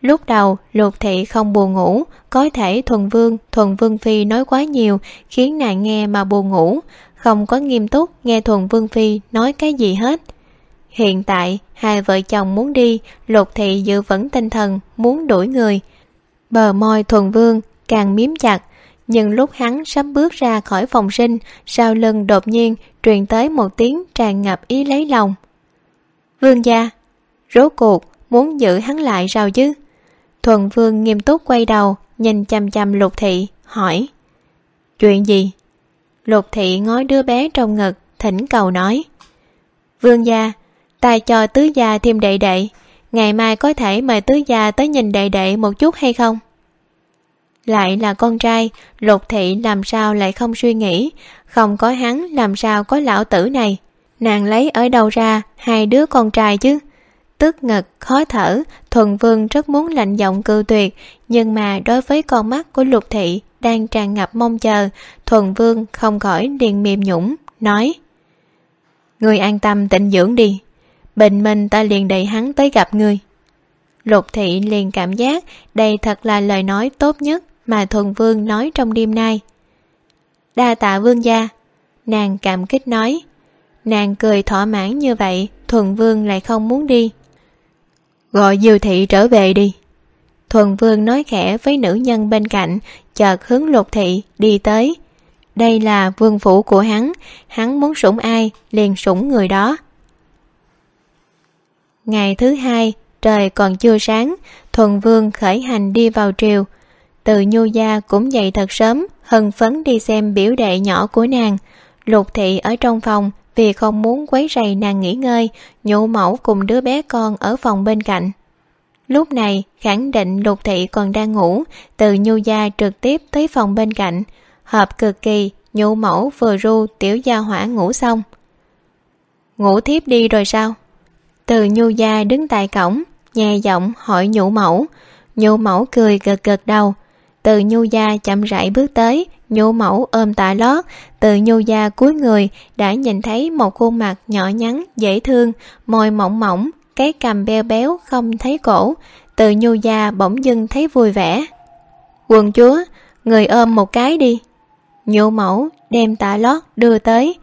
Lúc đầu, lục thị không buồn ngủ, có thể thuần vương thuần vương phi nói quá nhiều, khiến nàng nghe mà buồn ngủ. Không có nghiêm túc nghe thuần vương phi nói cái gì hết. Hiện tại, hai vợ chồng muốn đi, lục thị giữ vững tinh thần, muốn đuổi người bờ môi thuần vương, càng miếm chặt. Nhưng lúc hắn sắp bước ra khỏi phòng sinh, sau lưng đột nhiên truyền tới một tiếng tràn ngập ý lấy lòng. Vương gia, rốt cuộc muốn giữ hắn lại sao chứ? Thuần vương nghiêm túc quay đầu, nhìn chằm chằm lục thị, hỏi. Chuyện gì? Lục thị ngói đứa bé trong ngực, thỉnh cầu nói. Vương gia, ta cho tứ gia thêm đệ đệ ngày mai có thể mời tứ gia tới nhìn đệ đệ một chút hay không? Lại là con trai, lục thị làm sao lại không suy nghĩ? Không có hắn, làm sao có lão tử này? Nàng lấy ở đâu ra, hai đứa con trai chứ? Tức ngực, khó thở, thuần vương rất muốn lạnh giọng cư tuyệt, nhưng mà đối với con mắt của lục thị đang tràn ngập mong chờ, thuần vương không khỏi liền mềm nhũng nói, người an tâm tịnh dưỡng đi bình minh ta liền đẩy hắn tới gặp ngươi. Lục thị liền cảm giác đây thật là lời nói tốt nhất mà thuần vương nói trong đêm nay. Đa tạ vương gia, nàng cảm kích nói. Nàng cười thỏa mãn như vậy, thuần vương lại không muốn đi. Gọi diều thị trở về đi. Thuần vương nói khẽ với nữ nhân bên cạnh, chợt hướng lục thị đi tới. Đây là vương phủ của hắn hắn muốn sủng ai liền sủng người đó ngày thứ hai, trời còn chưa sáng, thuần vương khởi hành đi vào triều. Từ nhu gia cũng dậy thật sớm hân phấn đi xem biểu đệ nhỏ của nàng. Lục thị ở trong phòng, vì không muốn quấy rầy nàng nghỉ ngơi nhũ mẫu cùng đứa bé con ở phòng bên cạnh. Lúc này, khẳng định lục thị còn đang ngủ, từ nhu gia trực tiếp tới phòng bên cạnh. Hợp cực kỳ nhũ mẫu vừa ru tiểu gia hỏa ngủ xong. Ngủ thiếp đi rồi sao? Từ nhu gia đứng tại cổng, nhẹ giọng hỏi nhũ mẫu. Nhũ mẫu cười gật gật đầu. Từ nhu gia chậm rãi bước tới, nhũ mẫu ôm tạ lót. Từ nhu gia cuối người, đã nhìn thấy một khuôn mặt nhỏ nhắn, dễ thương, môi mỏng mỏng, cái cằm beo béo không thấy cổ. Từ nhu gia bỗng dưng thấy vui vẻ. Quần chúa, người ôm một cái đi. Nhũ mẫu đem tạ lót đưa tới.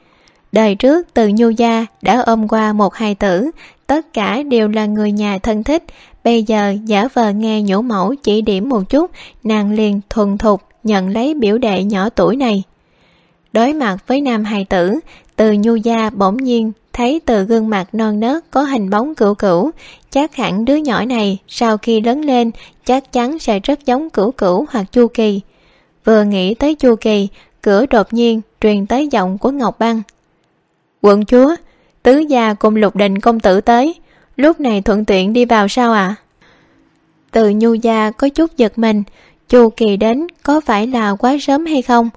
Đời trước, từ nhu gia đã ôm qua một hài tử tất cả đều là người nhà thân thích. Bây giờ, giả vờ nghe nhổ mẫu chỉ điểm một chút, nàng liền thuần thục nhận lấy biểu đệ nhỏ tuổi này. Đối mặt với nam hài tử, từ nhu gia bỗng nhiên thấy từ gương mặt non nớt có hình bóng cửu cửu. Chắc hẳn đứa nhỏ này sau khi lớn lên, chắc chắn sẽ rất giống cửu cửu hoặc chu kỳ. Vừa nghĩ tới chu kỳ, cửa đột nhiên truyền tới giọng của ngọc băng. Quận chúa tứ gia cùng lục đình công tử tới. Lúc này thuận tiện đi vào sao ạ? À? từ nhu gia có chút giật mình, chu kỳ đến có phải là quá sớm hay không?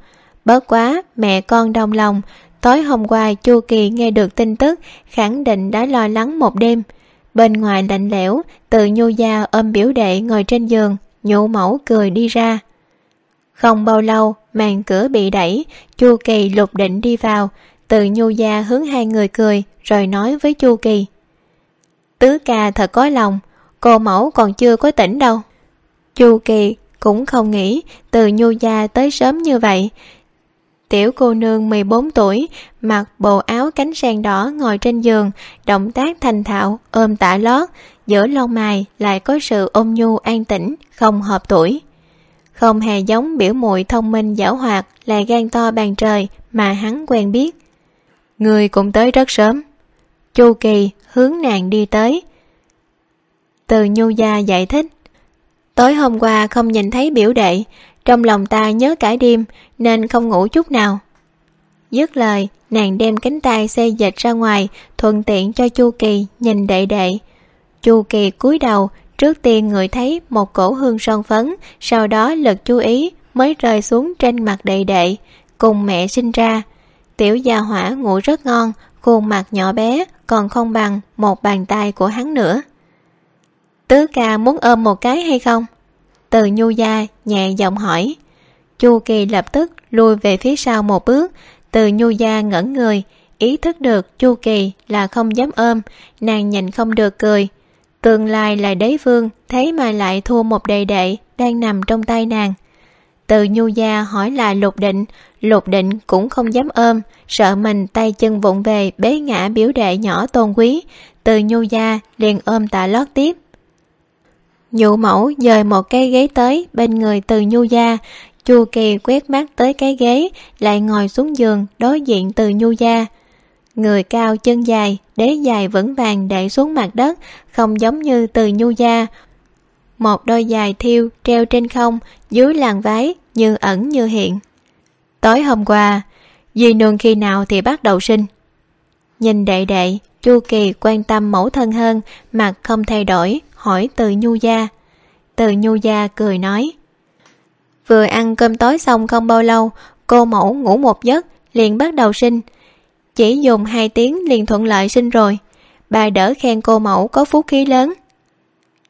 Bớt quá, mẹ con đồng lòng. Tối hôm qua chu kỳ nghe được tin tức, khẳng định đã lo lắng một đêm. Bên ngoài lạnh lẽo, từ nhu gia ôm biểu đệ ngồi trên giường nhụ mẫu cười đi ra. Không bao lâu, màn cửa bị đẩy, chu kỳ lục định đi vào từ nhu gia hướng hai người cười, rồi nói với chu kỳ. Tứ ca thật có lòng, cô mẫu còn chưa có tỉnh đâu. Chu kỳ cũng không nghĩ từ nhu gia tới sớm như vậy. Tiểu cô nương 14 tuổi, mặc bộ áo cánh sen đỏ ngồi trên giường, động tác thành thạo, ôm tả lót, giữa lông mày lại có sự ôn nhu an tĩnh, không hợp tuổi. Không hề giống biểu muội thông minh giảo hoạt, là gan to bàn trời mà hắn quen biết người cũng tới rất sớm. Chu kỳ hướng nàng đi tới. Từ nhu gia giải thích, tối hôm qua không nhìn thấy biểu đệ, trong lòng ta nhớ cả đêm nên không ngủ chút nào. Dứt lời, nàng đem cánh tay xê dịch ra ngoài, thuận tiện cho chu kỳ nhìn đệ đệ. Chu kỳ cúi đầu, trước tiên người thấy một cổ hương son phấn, sau đó lực chú ý mới rơi xuống trên mặt đệ đệ, cùng mẹ sinh ra tiểu gia hỏa ngủ rất ngon, khuôn mặt nhỏ bé, còn không bằng một bàn tay của hắn nữa. Tứ ca muốn ôm một cái hay không? Từ nhu gia nhẹ giọng hỏi. Chu kỳ lập tức lui về phía sau một bước. Từ nhu gia ngẩn người, ý thức được chu kỳ là không dám ôm, nàng nhìn không được cười. Tương lai là đế vương thấy mà lại thua một đầy đệ đang nằm trong tay nàng từ nhu gia hỏi là lục định lục định cũng không dám ôm, sợ mình tay chân vụng về bế ngã biểu đệ nhỏ tôn quý. Từ nhu gia liền ôm tạ lót tiếp. Nhụ mẫu dời một cái ghế tới bên người từ nhu gia. Chu kỳ quét mắt tới cái ghế, lại ngồi xuống giường đối diện từ nhu gia. Người cao chân dài, đế dài vững vàng để xuống mặt đất, không giống như từ nhu gia một đôi dài thiêu treo trên không, dưới làn váy, như ẩn như hiện. Tối hôm qua dì nương khi nào thì bắt đầu sinh? Nhìn đệ đệ, chu kỳ quan tâm mẫu thân hơn, mặt không thay đổi, hỏi từ nhu gia. Từ nhu gia cười nói, vừa ăn cơm tối xong không bao lâu, cô mẫu ngủ một giấc, liền bắt đầu sinh. Chỉ dùng hai tiếng liền thuận lợi sinh rồi. Bà đỡ khen cô mẫu có phú khí lớn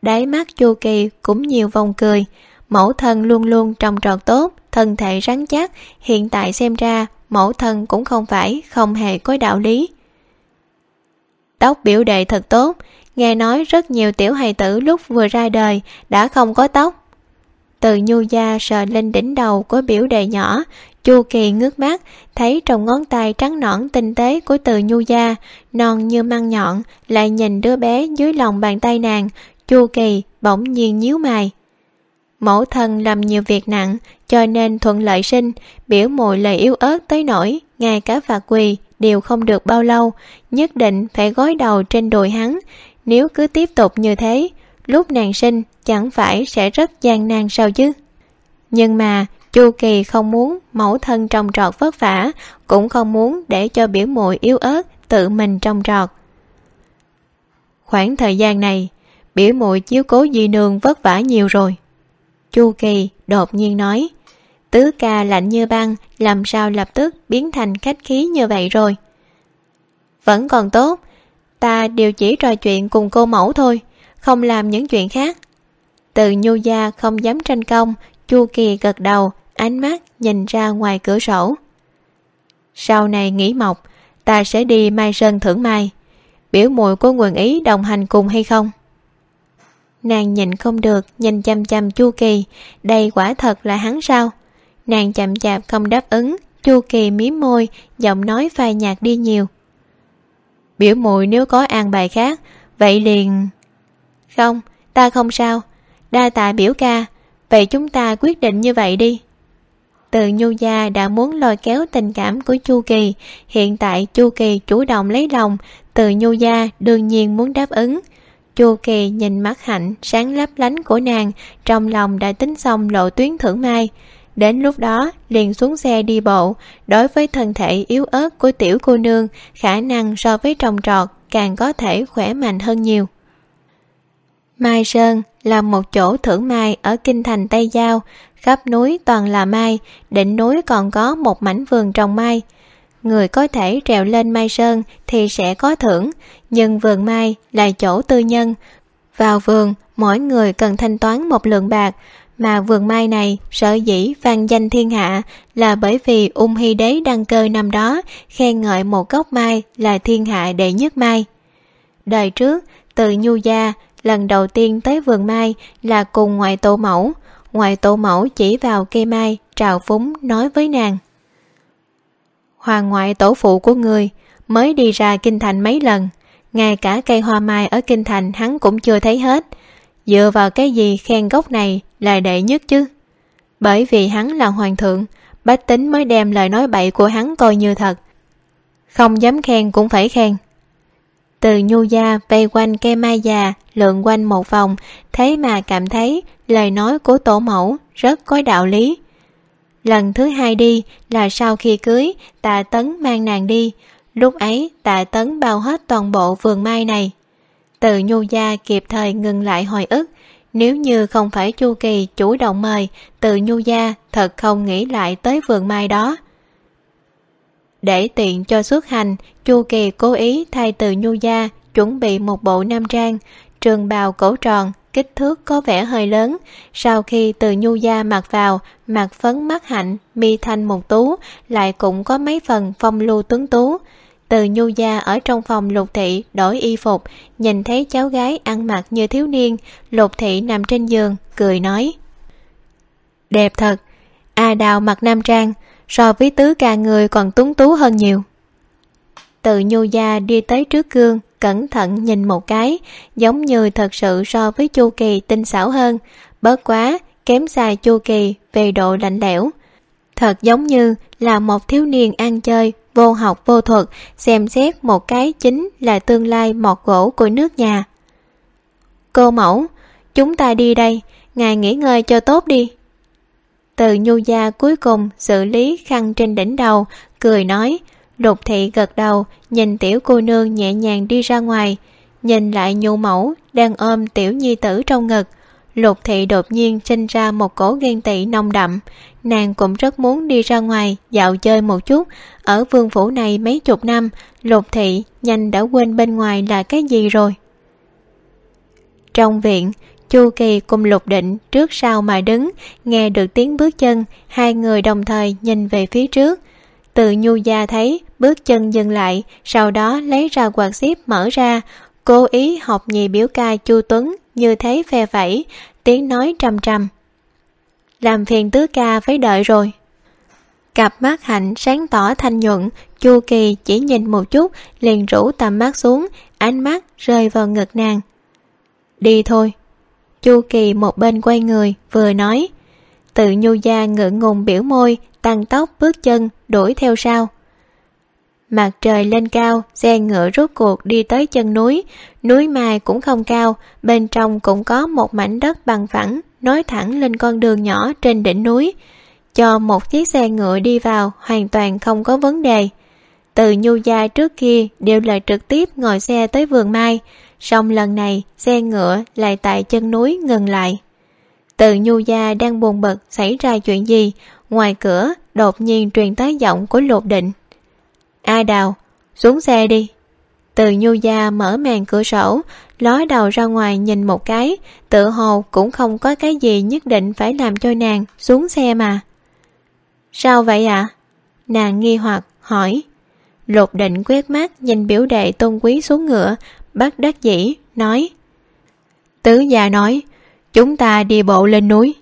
đáy mắt chu kỳ cũng nhiều vòng cười. Mẫu thân luôn luôn trồng trọt tốt, thân thể rắn chắc. Hiện tại xem ra, mẫu thân cũng không phải, không hề có đạo lý. Tóc biểu đệ thật tốt. Nghe nói rất nhiều tiểu hài tử lúc vừa ra đời đã không có tóc. Từ nhu gia sờ lên đỉnh đầu của biểu đệ nhỏ, chu kỳ ngước mắt, thấy trong ngón tay trắng nõn tinh tế của từ nhu gia, non như măng nhọn, lại nhìn đứa bé dưới lòng bàn tay nàng chu kỳ bỗng nhiên nhíu mày. Mẫu thân làm nhiều việc nặng, cho nên thuận lợi sinh, biểu mùi lời yếu ớt tới nỗi, ngay cả phạt quỳ đều không được bao lâu, nhất định phải gối đầu trên đùi hắn. Nếu cứ tiếp tục như thế, lúc nàng sinh chẳng phải sẽ rất gian nan sao chứ? Nhưng mà, chu kỳ không muốn mẫu thân trồng trọt vất vả, cũng không muốn để cho biểu muội yếu ớt tự mình trồng trọt. Khoảng thời gian này biểu muội chiếu cố di nương vất vả nhiều rồi. Chu kỳ đột nhiên nói, tứ ca lạnh như băng, làm sao lập tức biến thành khách khí như vậy rồi? Vẫn còn tốt, ta đều chỉ trò chuyện cùng cô mẫu thôi, không làm những chuyện khác. Từ nhu gia không dám tranh công, chu kỳ gật đầu, ánh mắt nhìn ra ngoài cửa sổ. Sau này nghỉ mọc ta sẽ đi mai sơn thưởng mai. Biểu muội có nguyện ý đồng hành cùng hay không? Nàng nhìn không được, nhìn chăm chăm chu kỳ. Đây quả thật là hắn sao? Nàng chậm chạp không đáp ứng. Chu kỳ mí môi, giọng nói phai nhạt đi nhiều. Biểu muội nếu có an bài khác, vậy liền không, ta không sao. Đa tạ biểu ca. Vậy chúng ta quyết định như vậy đi. Từ nhu gia đã muốn lôi kéo tình cảm của chu kỳ. Hiện tại chu kỳ chủ động lấy lòng. Từ nhu gia đương nhiên muốn đáp ứng chu kỳ nhìn mắt hạnh sáng lấp lánh của nàng, trong lòng đã tính xong lộ tuyến thưởng mai. Đến lúc đó, liền xuống xe đi bộ, đối với thân thể yếu ớt của tiểu cô nương, khả năng so với trồng trọt càng có thể khỏe mạnh hơn nhiều. Mai sơn là một chỗ thưởng mai ở kinh thành tây giao, khắp núi toàn là mai, đỉnh núi còn có một mảnh vườn trồng mai. Người có thể trèo lên mai sơn thì sẽ có thưởng nhưng vườn mai là chỗ tư nhân. Vào vườn, mỗi người cần thanh toán một lượng bạc, mà vườn mai này sở dĩ vang danh thiên hạ là bởi vì ung hy đế đăng cơ năm đó khen ngợi một gốc mai là thiên hạ đệ nhất mai. Đời trước, từ nhu gia, lần đầu tiên tới vườn mai là cùng ngoại tổ mẫu. Ngoại tổ mẫu chỉ vào cây mai, trào phúng, nói với nàng. Hoàng ngoại tổ phụ của người, mới đi ra kinh thành mấy lần ngay cả cây hoa mai ở kinh thành hắn cũng chưa thấy hết. Dựa vào cái gì khen gốc này là đệ nhất chứ? Bởi vì hắn là hoàng thượng, bách tính mới đem lời nói bậy của hắn coi như thật. Không dám khen cũng phải khen. Từ nhu gia vây quanh cây mai già, lượn quanh một vòng thế mà cảm thấy lời nói của tổ mẫu rất có đạo lý. Lần thứ hai đi là sau khi cưới tạ tấn mang nàng đi lúc ấy tạ tấn bao hết toàn bộ vườn mai này. Từ nhu gia kịp thời ngừng lại hồi ức, nếu như không phải chu kỳ chủ động mời, từ nhu gia thật không nghĩ lại tới vườn mai đó. Để tiện cho xuất hành, chu kỳ cố ý thay từ nhu gia chuẩn bị một bộ nam trang, trường bào cổ tròn, kích thước có vẻ hơi lớn. Sau khi từ nhu gia mặc vào, mặt phấn mắt hạnh, mi thanh một tú, lại cũng có mấy phần phong lưu tuấn tú từ nhu gia ở trong phòng lục thị đổi y phục, nhìn thấy cháu gái ăn mặc như thiếu niên, lục thị nằm trên giường, cười nói. Đẹp thật, a đào mặc nam trang, so với tứ ca người còn tuấn tú hơn nhiều. Từ nhu gia đi tới trước gương, cẩn thận nhìn một cái, giống như thật sự so với chu kỳ tinh xảo hơn, bớt quá, kém xa chu kỳ về độ lạnh lẽo thật giống như là một thiếu niên ăn chơi, vô học, vô thuật, xem xét một cái chính là tương lai mọt gỗ của nước nhà. Cô mẫu, chúng ta đi đây, ngài nghỉ ngơi cho tốt đi. Từ nhu gia cuối cùng xử lý khăn trên đỉnh đầu, cười nói, lục thị gật đầu, nhìn tiểu cô nương nhẹ nhàng đi ra ngoài, nhìn lại nhu mẫu đang ôm tiểu nhi tử trong ngực lục thị đột nhiên sinh ra một cổ ghen tị nồng đậm. Nàng cũng rất muốn đi ra ngoài, dạo chơi một chút. Ở vương phủ này mấy chục năm, lục thị nhanh đã quên bên ngoài là cái gì rồi. Trong viện, chu kỳ cùng lục định trước sau mà đứng, nghe được tiếng bước chân, hai người đồng thời nhìn về phía trước. Từ nhu gia thấy bước chân dừng lại, sau đó lấy ra quạt xếp mở ra, cố ý học nhì biểu ca chu tuấn như thế phe phẩy, tiếng nói trầm trầm làm phiền tứ ca phải đợi rồi. Cặp mắt hạnh sáng tỏ thanh nhuận, chu kỳ chỉ nhìn một chút, liền rủ tầm mắt xuống, ánh mắt rơi vào ngực nàng. Đi thôi. Chu kỳ một bên quay người, vừa nói, tự nhu gia ngượng ngùng biểu môi, tăng tốc bước chân, đuổi theo sau mặt trời lên cao, xe ngựa rốt cuộc đi tới chân núi. Núi mai cũng không cao, bên trong cũng có một mảnh đất bằng phẳng, nối thẳng lên con đường nhỏ trên đỉnh núi. Cho một chiếc xe ngựa đi vào, hoàn toàn không có vấn đề. Từ nhu gia trước kia đều là trực tiếp ngồi xe tới vườn mai, song lần này xe ngựa lại tại chân núi ngừng lại. Từ nhu gia đang buồn bực xảy ra chuyện gì, ngoài cửa đột nhiên truyền tới giọng của lục định a đào xuống xe đi. Từ nhu gia mở màn cửa sổ, ló đầu ra ngoài nhìn một cái, tự hồ cũng không có cái gì nhất định phải làm cho nàng xuống xe mà. Sao vậy ạ? À? nàng nghi hoặc hỏi. Lục định quét mắt nhìn biểu đệ tôn quý xuống ngựa bắt đắc dĩ, nói. Tứ già nói, chúng ta đi bộ lên núi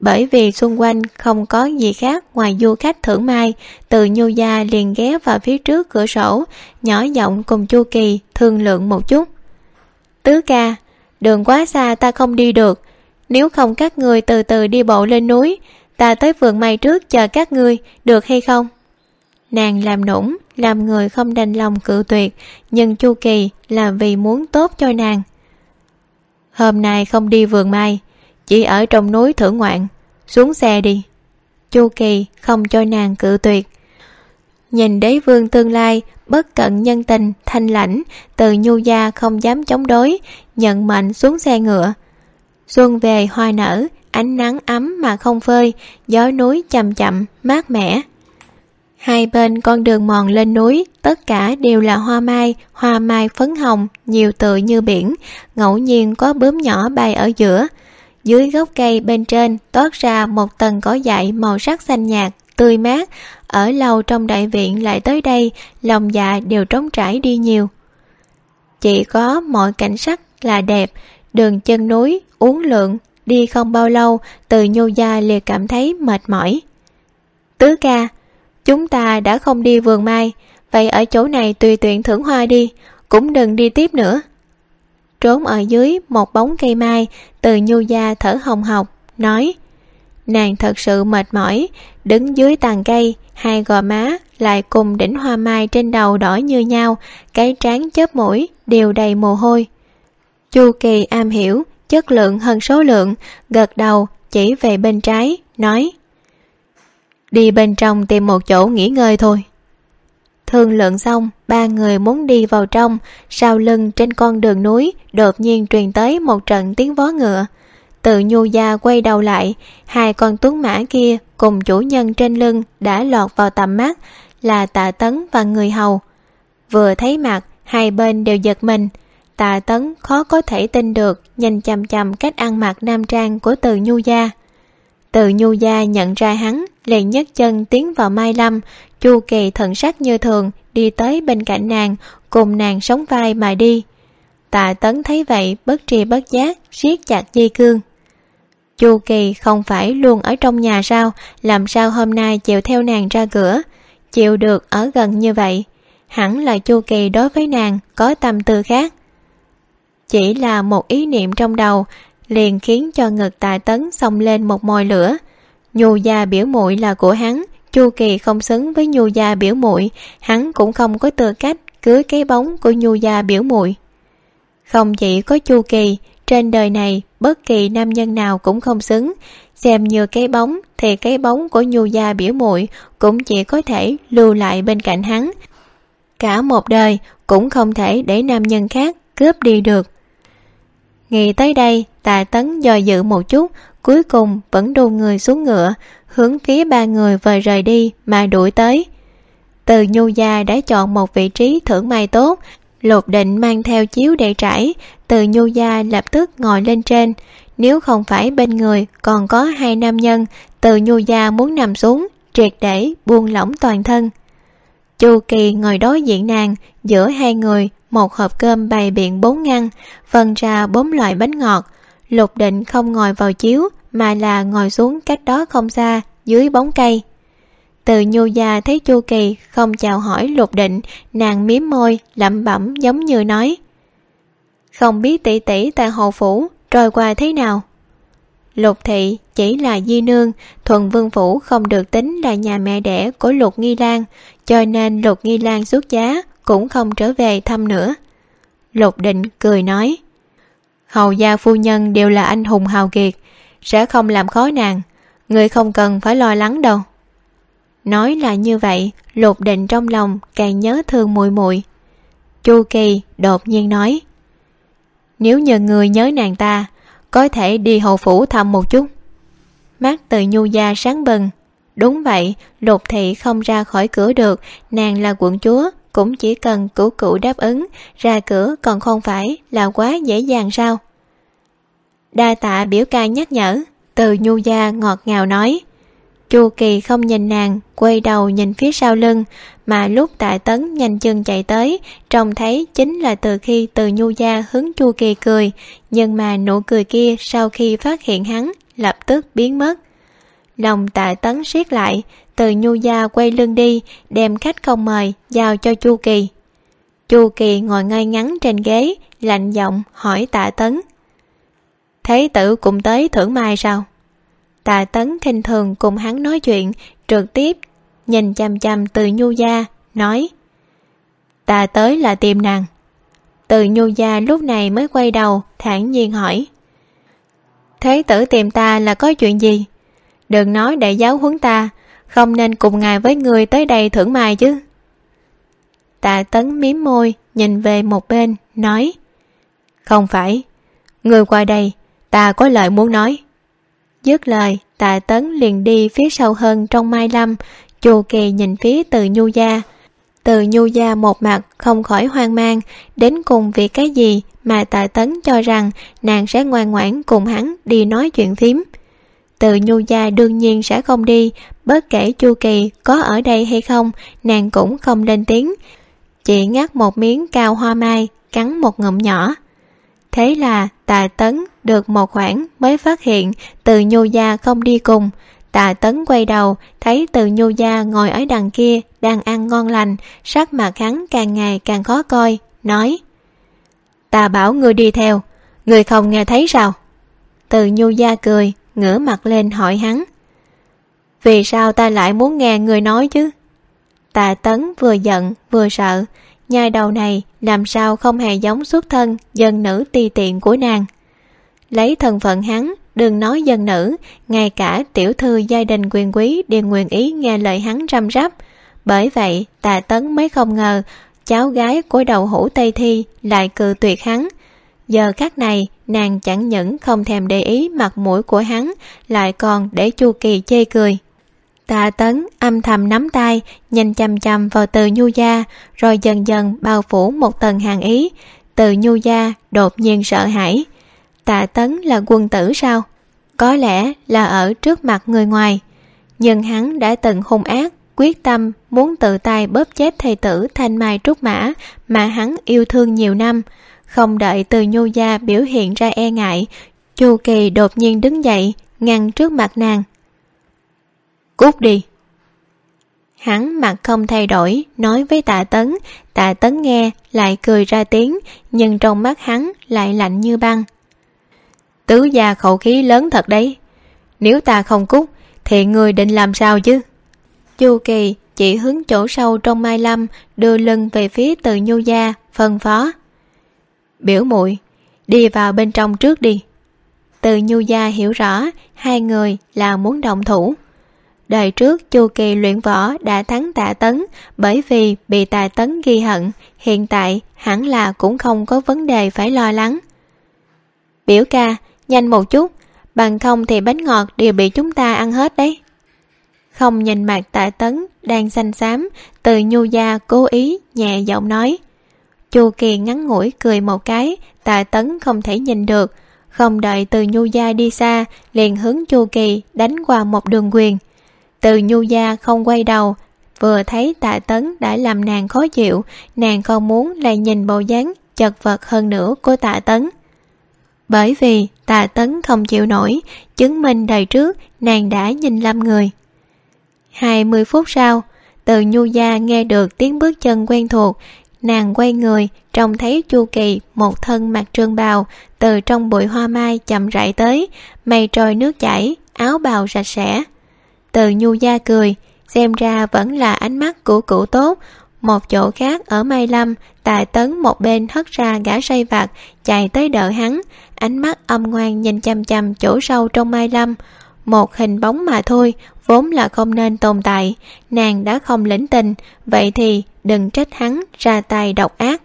bởi vì xung quanh không có gì khác ngoài du khách thưởng mai, từ nhu gia liền ghé vào phía trước cửa sổ, nhỏ giọng cùng chu kỳ thương lượng một chút. Tứ ca, đường quá xa ta không đi được. Nếu không các người từ từ đi bộ lên núi, ta tới vườn mai trước chờ các ngươi, được hay không? Nàng làm nũng, làm người không đành lòng cự tuyệt, nhưng chu kỳ là vì muốn tốt cho nàng. Hôm nay không đi vườn mai chỉ ở trong núi thử ngoạn. Xuống xe đi. Chu kỳ không cho nàng cự tuyệt. Nhìn đế vương tương lai, bất cận nhân tình, thanh lãnh, từ nhu gia không dám chống đối, nhận mệnh xuống xe ngựa. Xuân về hoa nở, ánh nắng ấm mà không phơi, gió núi chậm chậm, mát mẻ. Hai bên con đường mòn lên núi, tất cả đều là hoa mai hoa mai phấn hồng, nhiều tựa như biển, ngẫu nhiên có bướm nhỏ bay ở giữa dưới gốc cây bên trên toát ra một tầng cỏ dại màu sắc xanh nhạt, tươi mát. Ở lâu trong đại viện lại tới đây, lòng dạ đều trống trải đi nhiều. Chỉ có mọi cảnh sắc là đẹp, đường chân núi, uốn lượn, đi không bao lâu, từ nhô gia liền cảm thấy mệt mỏi. Tứ ca, chúng ta đã không đi vườn mai, vậy ở chỗ này tùy tiện thưởng hoa đi, cũng đừng đi tiếp nữa trốn ở dưới một bóng cây mai từ nhu gia thở hồng hộc, nói, nàng thật sự mệt mỏi, đứng dưới tàn cây, hai gò má lại cùng đỉnh hoa mai trên đầu đỏ như nhau, cái trán chớp mũi, đều đầy mồ hôi. Chu kỳ am hiểu chất lượng hơn số lượng, gật đầu, chỉ về bên trái, nói, đi bên trong tìm một chỗ nghỉ ngơi thôi thương lượng xong, ba người muốn đi vào trong, sau lưng trên con đường núi, đột nhiên truyền tới một trận tiếng vó ngựa. Tự nhu gia quay đầu lại, hai con tuấn mã kia cùng chủ nhân trên lưng đã lọt vào tầm mắt, là tạ tấn và người hầu. Vừa thấy mặt, hai bên đều giật mình. Tạ tấn khó có thể tin được, nhìn chằm chằm cách ăn mặc nam trang của từ nhu gia. Từ nhu gia nhận ra hắn liền nhấc chân tiến vào mai lâm, chu kỳ thần sắc như thường, đi tới bên cạnh nàng, cùng nàng sống vai mà đi. Tạ tấn thấy vậy, bất tri bất giác, siết chặt dây cương. Chu kỳ không phải luôn ở trong nhà sao, làm sao hôm nay chịu theo nàng ra cửa, chịu được ở gần như vậy? Hẳn là chu kỳ đối với nàng có tâm tư khác. Chỉ là một ý niệm trong đầu, liền khiến cho ngực tạ tấn xông lên một mồi lửa nhu gia biểu muội là của hắn, chu kỳ không xứng với nhu gia biểu muội, hắn cũng không có tư cách cưới cái bóng của nhu gia biểu muội. Không chỉ có chu kỳ, trên đời này bất kỳ nam nhân nào cũng không xứng. Xem như cái bóng thì cái bóng của nhu gia biểu muội cũng chỉ có thể lưu lại bên cạnh hắn. Cả một đời cũng không thể để nam nhân khác cướp đi được. Nghĩ tới đây, tạ tấn do dự một chút cuối cùng vẫn đồ người xuống ngựa, hướng phía ba người vừa rời đi mà đuổi tới. Từ nhu gia đã chọn một vị trí thưởng may tốt, lột định mang theo chiếu để trải. Từ nhu gia lập tức ngồi lên trên. Nếu không phải bên người còn có hai nam nhân, từ nhu gia muốn nằm xuống, triệt để buông lỏng toàn thân. Chu kỳ ngồi đối diện nàng, giữa hai người, một hộp cơm bày biện bốn ngăn phân ra bốn loại bánh ngọt. Lục định không ngồi vào chiếu mà là ngồi xuống cách đó không xa, dưới bóng cây. Từ nhu gia thấy chu kỳ không chào hỏi lục định nàng miếm môi, lẩm bẩm giống như nói, không biết tỷ tỷ tại hồ phủ trôi qua thế nào? Lục thị chỉ là di nương, thuần vương phủ không được tính là nhà mẹ đẻ của lục nghi lan, cho nên lục nghi lan xuất giá cũng không trở về thăm nữa. Lục định cười nói, hầu gia phu nhân đều là anh hùng hào kiệt sẽ không làm khó nàng. Người không cần phải lo lắng đâu. Nói là như vậy, lục định trong lòng càng nhớ thương muội muội. Chu kỳ đột nhiên nói, nếu nhờ người nhớ nàng ta, có thể đi hầu phủ thăm một chút. Mắt từ nhu gia sáng bừng. Đúng vậy, lục thị không ra khỏi cửa được, nàng là quận chúa, cũng chỉ cần cửu cửu đáp ứng, ra cửa còn không phải là quá dễ dàng sao? Đa tạ biểu ca nhắc nhở, từ nhu gia ngọt ngào nói. Chu kỳ không nhìn nàng, quay đầu nhìn phía sau lưng, mà lúc tạ tấn nhanh chân chạy tới, trông thấy chính là từ khi từ nhu gia hướng chu kỳ cười, nhưng mà nụ cười kia sau khi phát hiện hắn, lập tức biến mất. Lòng tạ tấn siết lại, từ nhu gia quay lưng đi, đem khách không mời giao cho chu kỳ. Chu kỳ ngồi ngay ngắn trên ghế, lạnh giọng hỏi tạ tấn. Thế tử cũng tới thưởng mai sao? Tà tấn khinh thường cùng hắn nói chuyện, trực tiếp nhìn chằm chằm từ nhu gia, nói ta tới là tìm nàng. Từ nhu gia lúc này mới quay đầu, thản nhiên hỏi, thế tử tìm ta là có chuyện gì? Đừng nói để giáo huấn ta, không nên cùng ngài với người tới đây thưởng mai chứ. Tạ tấn mím môi, nhìn về một bên, nói, không phải, người qua đây ta có lời muốn nói. Dứt lời tạ tấn liền đi phía sau hơn trong mai lâm. Chu kỳ nhìn phía từ nhu gia. Từ nhu gia một mặt không khỏi hoang mang, đến cùng vì cái gì mà tạ tấn cho rằng nàng sẽ ngoan ngoãn cùng hắn đi nói chuyện phím. Từ nhu gia đương nhiên sẽ không đi, bất kể chu kỳ có ở đây hay không, nàng cũng không lên tiếng. Chỉ ngắt một miếng cao hoa mai, cắn một ngụm nhỏ thế là tạ tấn được một khoảng mới phát hiện từ nhu gia không đi cùng. Tạ tấn quay đầu, thấy từ nhu gia ngồi ở đằng kia đang ăn ngon lành, sắc mặt hắn càng ngày càng khó coi, nói ta bảo ngươi đi theo, ngươi không nghe thấy sao? Từ nhu gia cười, ngửa mặt lên hỏi hắn, vì sao ta lại muốn nghe người nói chứ? Tạ tấn vừa giận, vừa sợ nhai đầu này làm sao không hề giống xuất thân dân nữ ti tiện của nàng. Lấy thân phận hắn, đừng nói dân nữ, ngay cả tiểu thư gia đình quyền quý đều nguyện ý nghe lời hắn răm rắp. Bởi vậy, tà tấn mới không ngờ, cháu gái của đầu hủ tây thi lại cự tuyệt hắn. Giờ khắc này, nàng chẳng những không thèm để ý mặt mũi của hắn, lại còn để chu kỳ chê cười tạ tấn âm thầm nắm tay, nhìn chằm chằm vào từ nhu gia, rồi dần dần bao phủ một tầng hàng ý. Từ nhu gia đột nhiên sợ hãi tạ tấn là quân tử sao? Có lẽ là ở trước mặt người ngoài. Nhưng hắn đã từng hung ác, quyết tâm muốn tự tay bóp chết thầy tử thanh mai trúc mã mà hắn yêu thương nhiều năm. Không đợi từ nhu gia biểu hiện ra e ngại, chu kỳ đột nhiên đứng dậy, ngăn trước mặt nàng cút đi. Hắn mặt không thay đổi, nói với tạ tấn. Tạ tấn nghe, lại cười ra tiếng, nhưng trong mắt hắn lại lạnh như băng. Tứ gia khẩu khí lớn thật đấy. Nếu ta không cút, thì người định làm sao chứ? Chu kỳ chỉ hướng chỗ sâu trong mai lâm, đưa lưng về phía từ nhu gia, phân phó. Biểu muội, đi vào bên trong trước đi. Từ nhu gia hiểu rõ, hai người là muốn động thủ đời trước chu kỳ luyện võ đã thắng tạ tấn, bởi vì bị tạ tấn ghi hận. Hiện tại, hẳn là cũng không có vấn đề phải lo lắng. Biểu ca, nhanh một chút. Bằng không thì bánh ngọt đều bị chúng ta ăn hết đấy. Không nhìn mặt tạ tấn đang xanh xám, từ nhu gia cố ý nhẹ giọng nói. Chu kỳ ngắn ngủi cười một cái tạ tấn không thể nhìn được. Không đợi từ nhu gia đi xa, liền hướng chu kỳ đánh qua một đường quyền từ nhu gia không quay đầu. Vừa thấy tạ tấn đã làm nàng khó chịu, nàng không muốn lại nhìn bộ dáng chật vật hơn nữa của tạ tấn. Bởi vì tạ tấn không chịu nổi, chứng minh đời trước nàng đã nhìn lâm người. Hai mươi phút sau, từ nhu gia nghe được tiếng bước chân quen thuộc. Nàng quay người, trông thấy chu kỳ, một thân mặc trương bào, từ trong bụi hoa mai chậm rãi tới, mây trôi nước chảy, áo bào sạch sẽ từ nhu gia cười, xem ra vẫn là ánh mắt của cụ tốt. Một chỗ khác ở mai lâm, tài tấn một bên hất ra gã say vặt chạy tới đợi hắn. Ánh mắt âm ngoan nhìn chăm chăm chỗ sâu trong mai lâm. Một hình bóng mà thôi, vốn là không nên tồn tại. Nàng đã không lĩnh tình, vậy thì đừng trách hắn ra tay độc ác.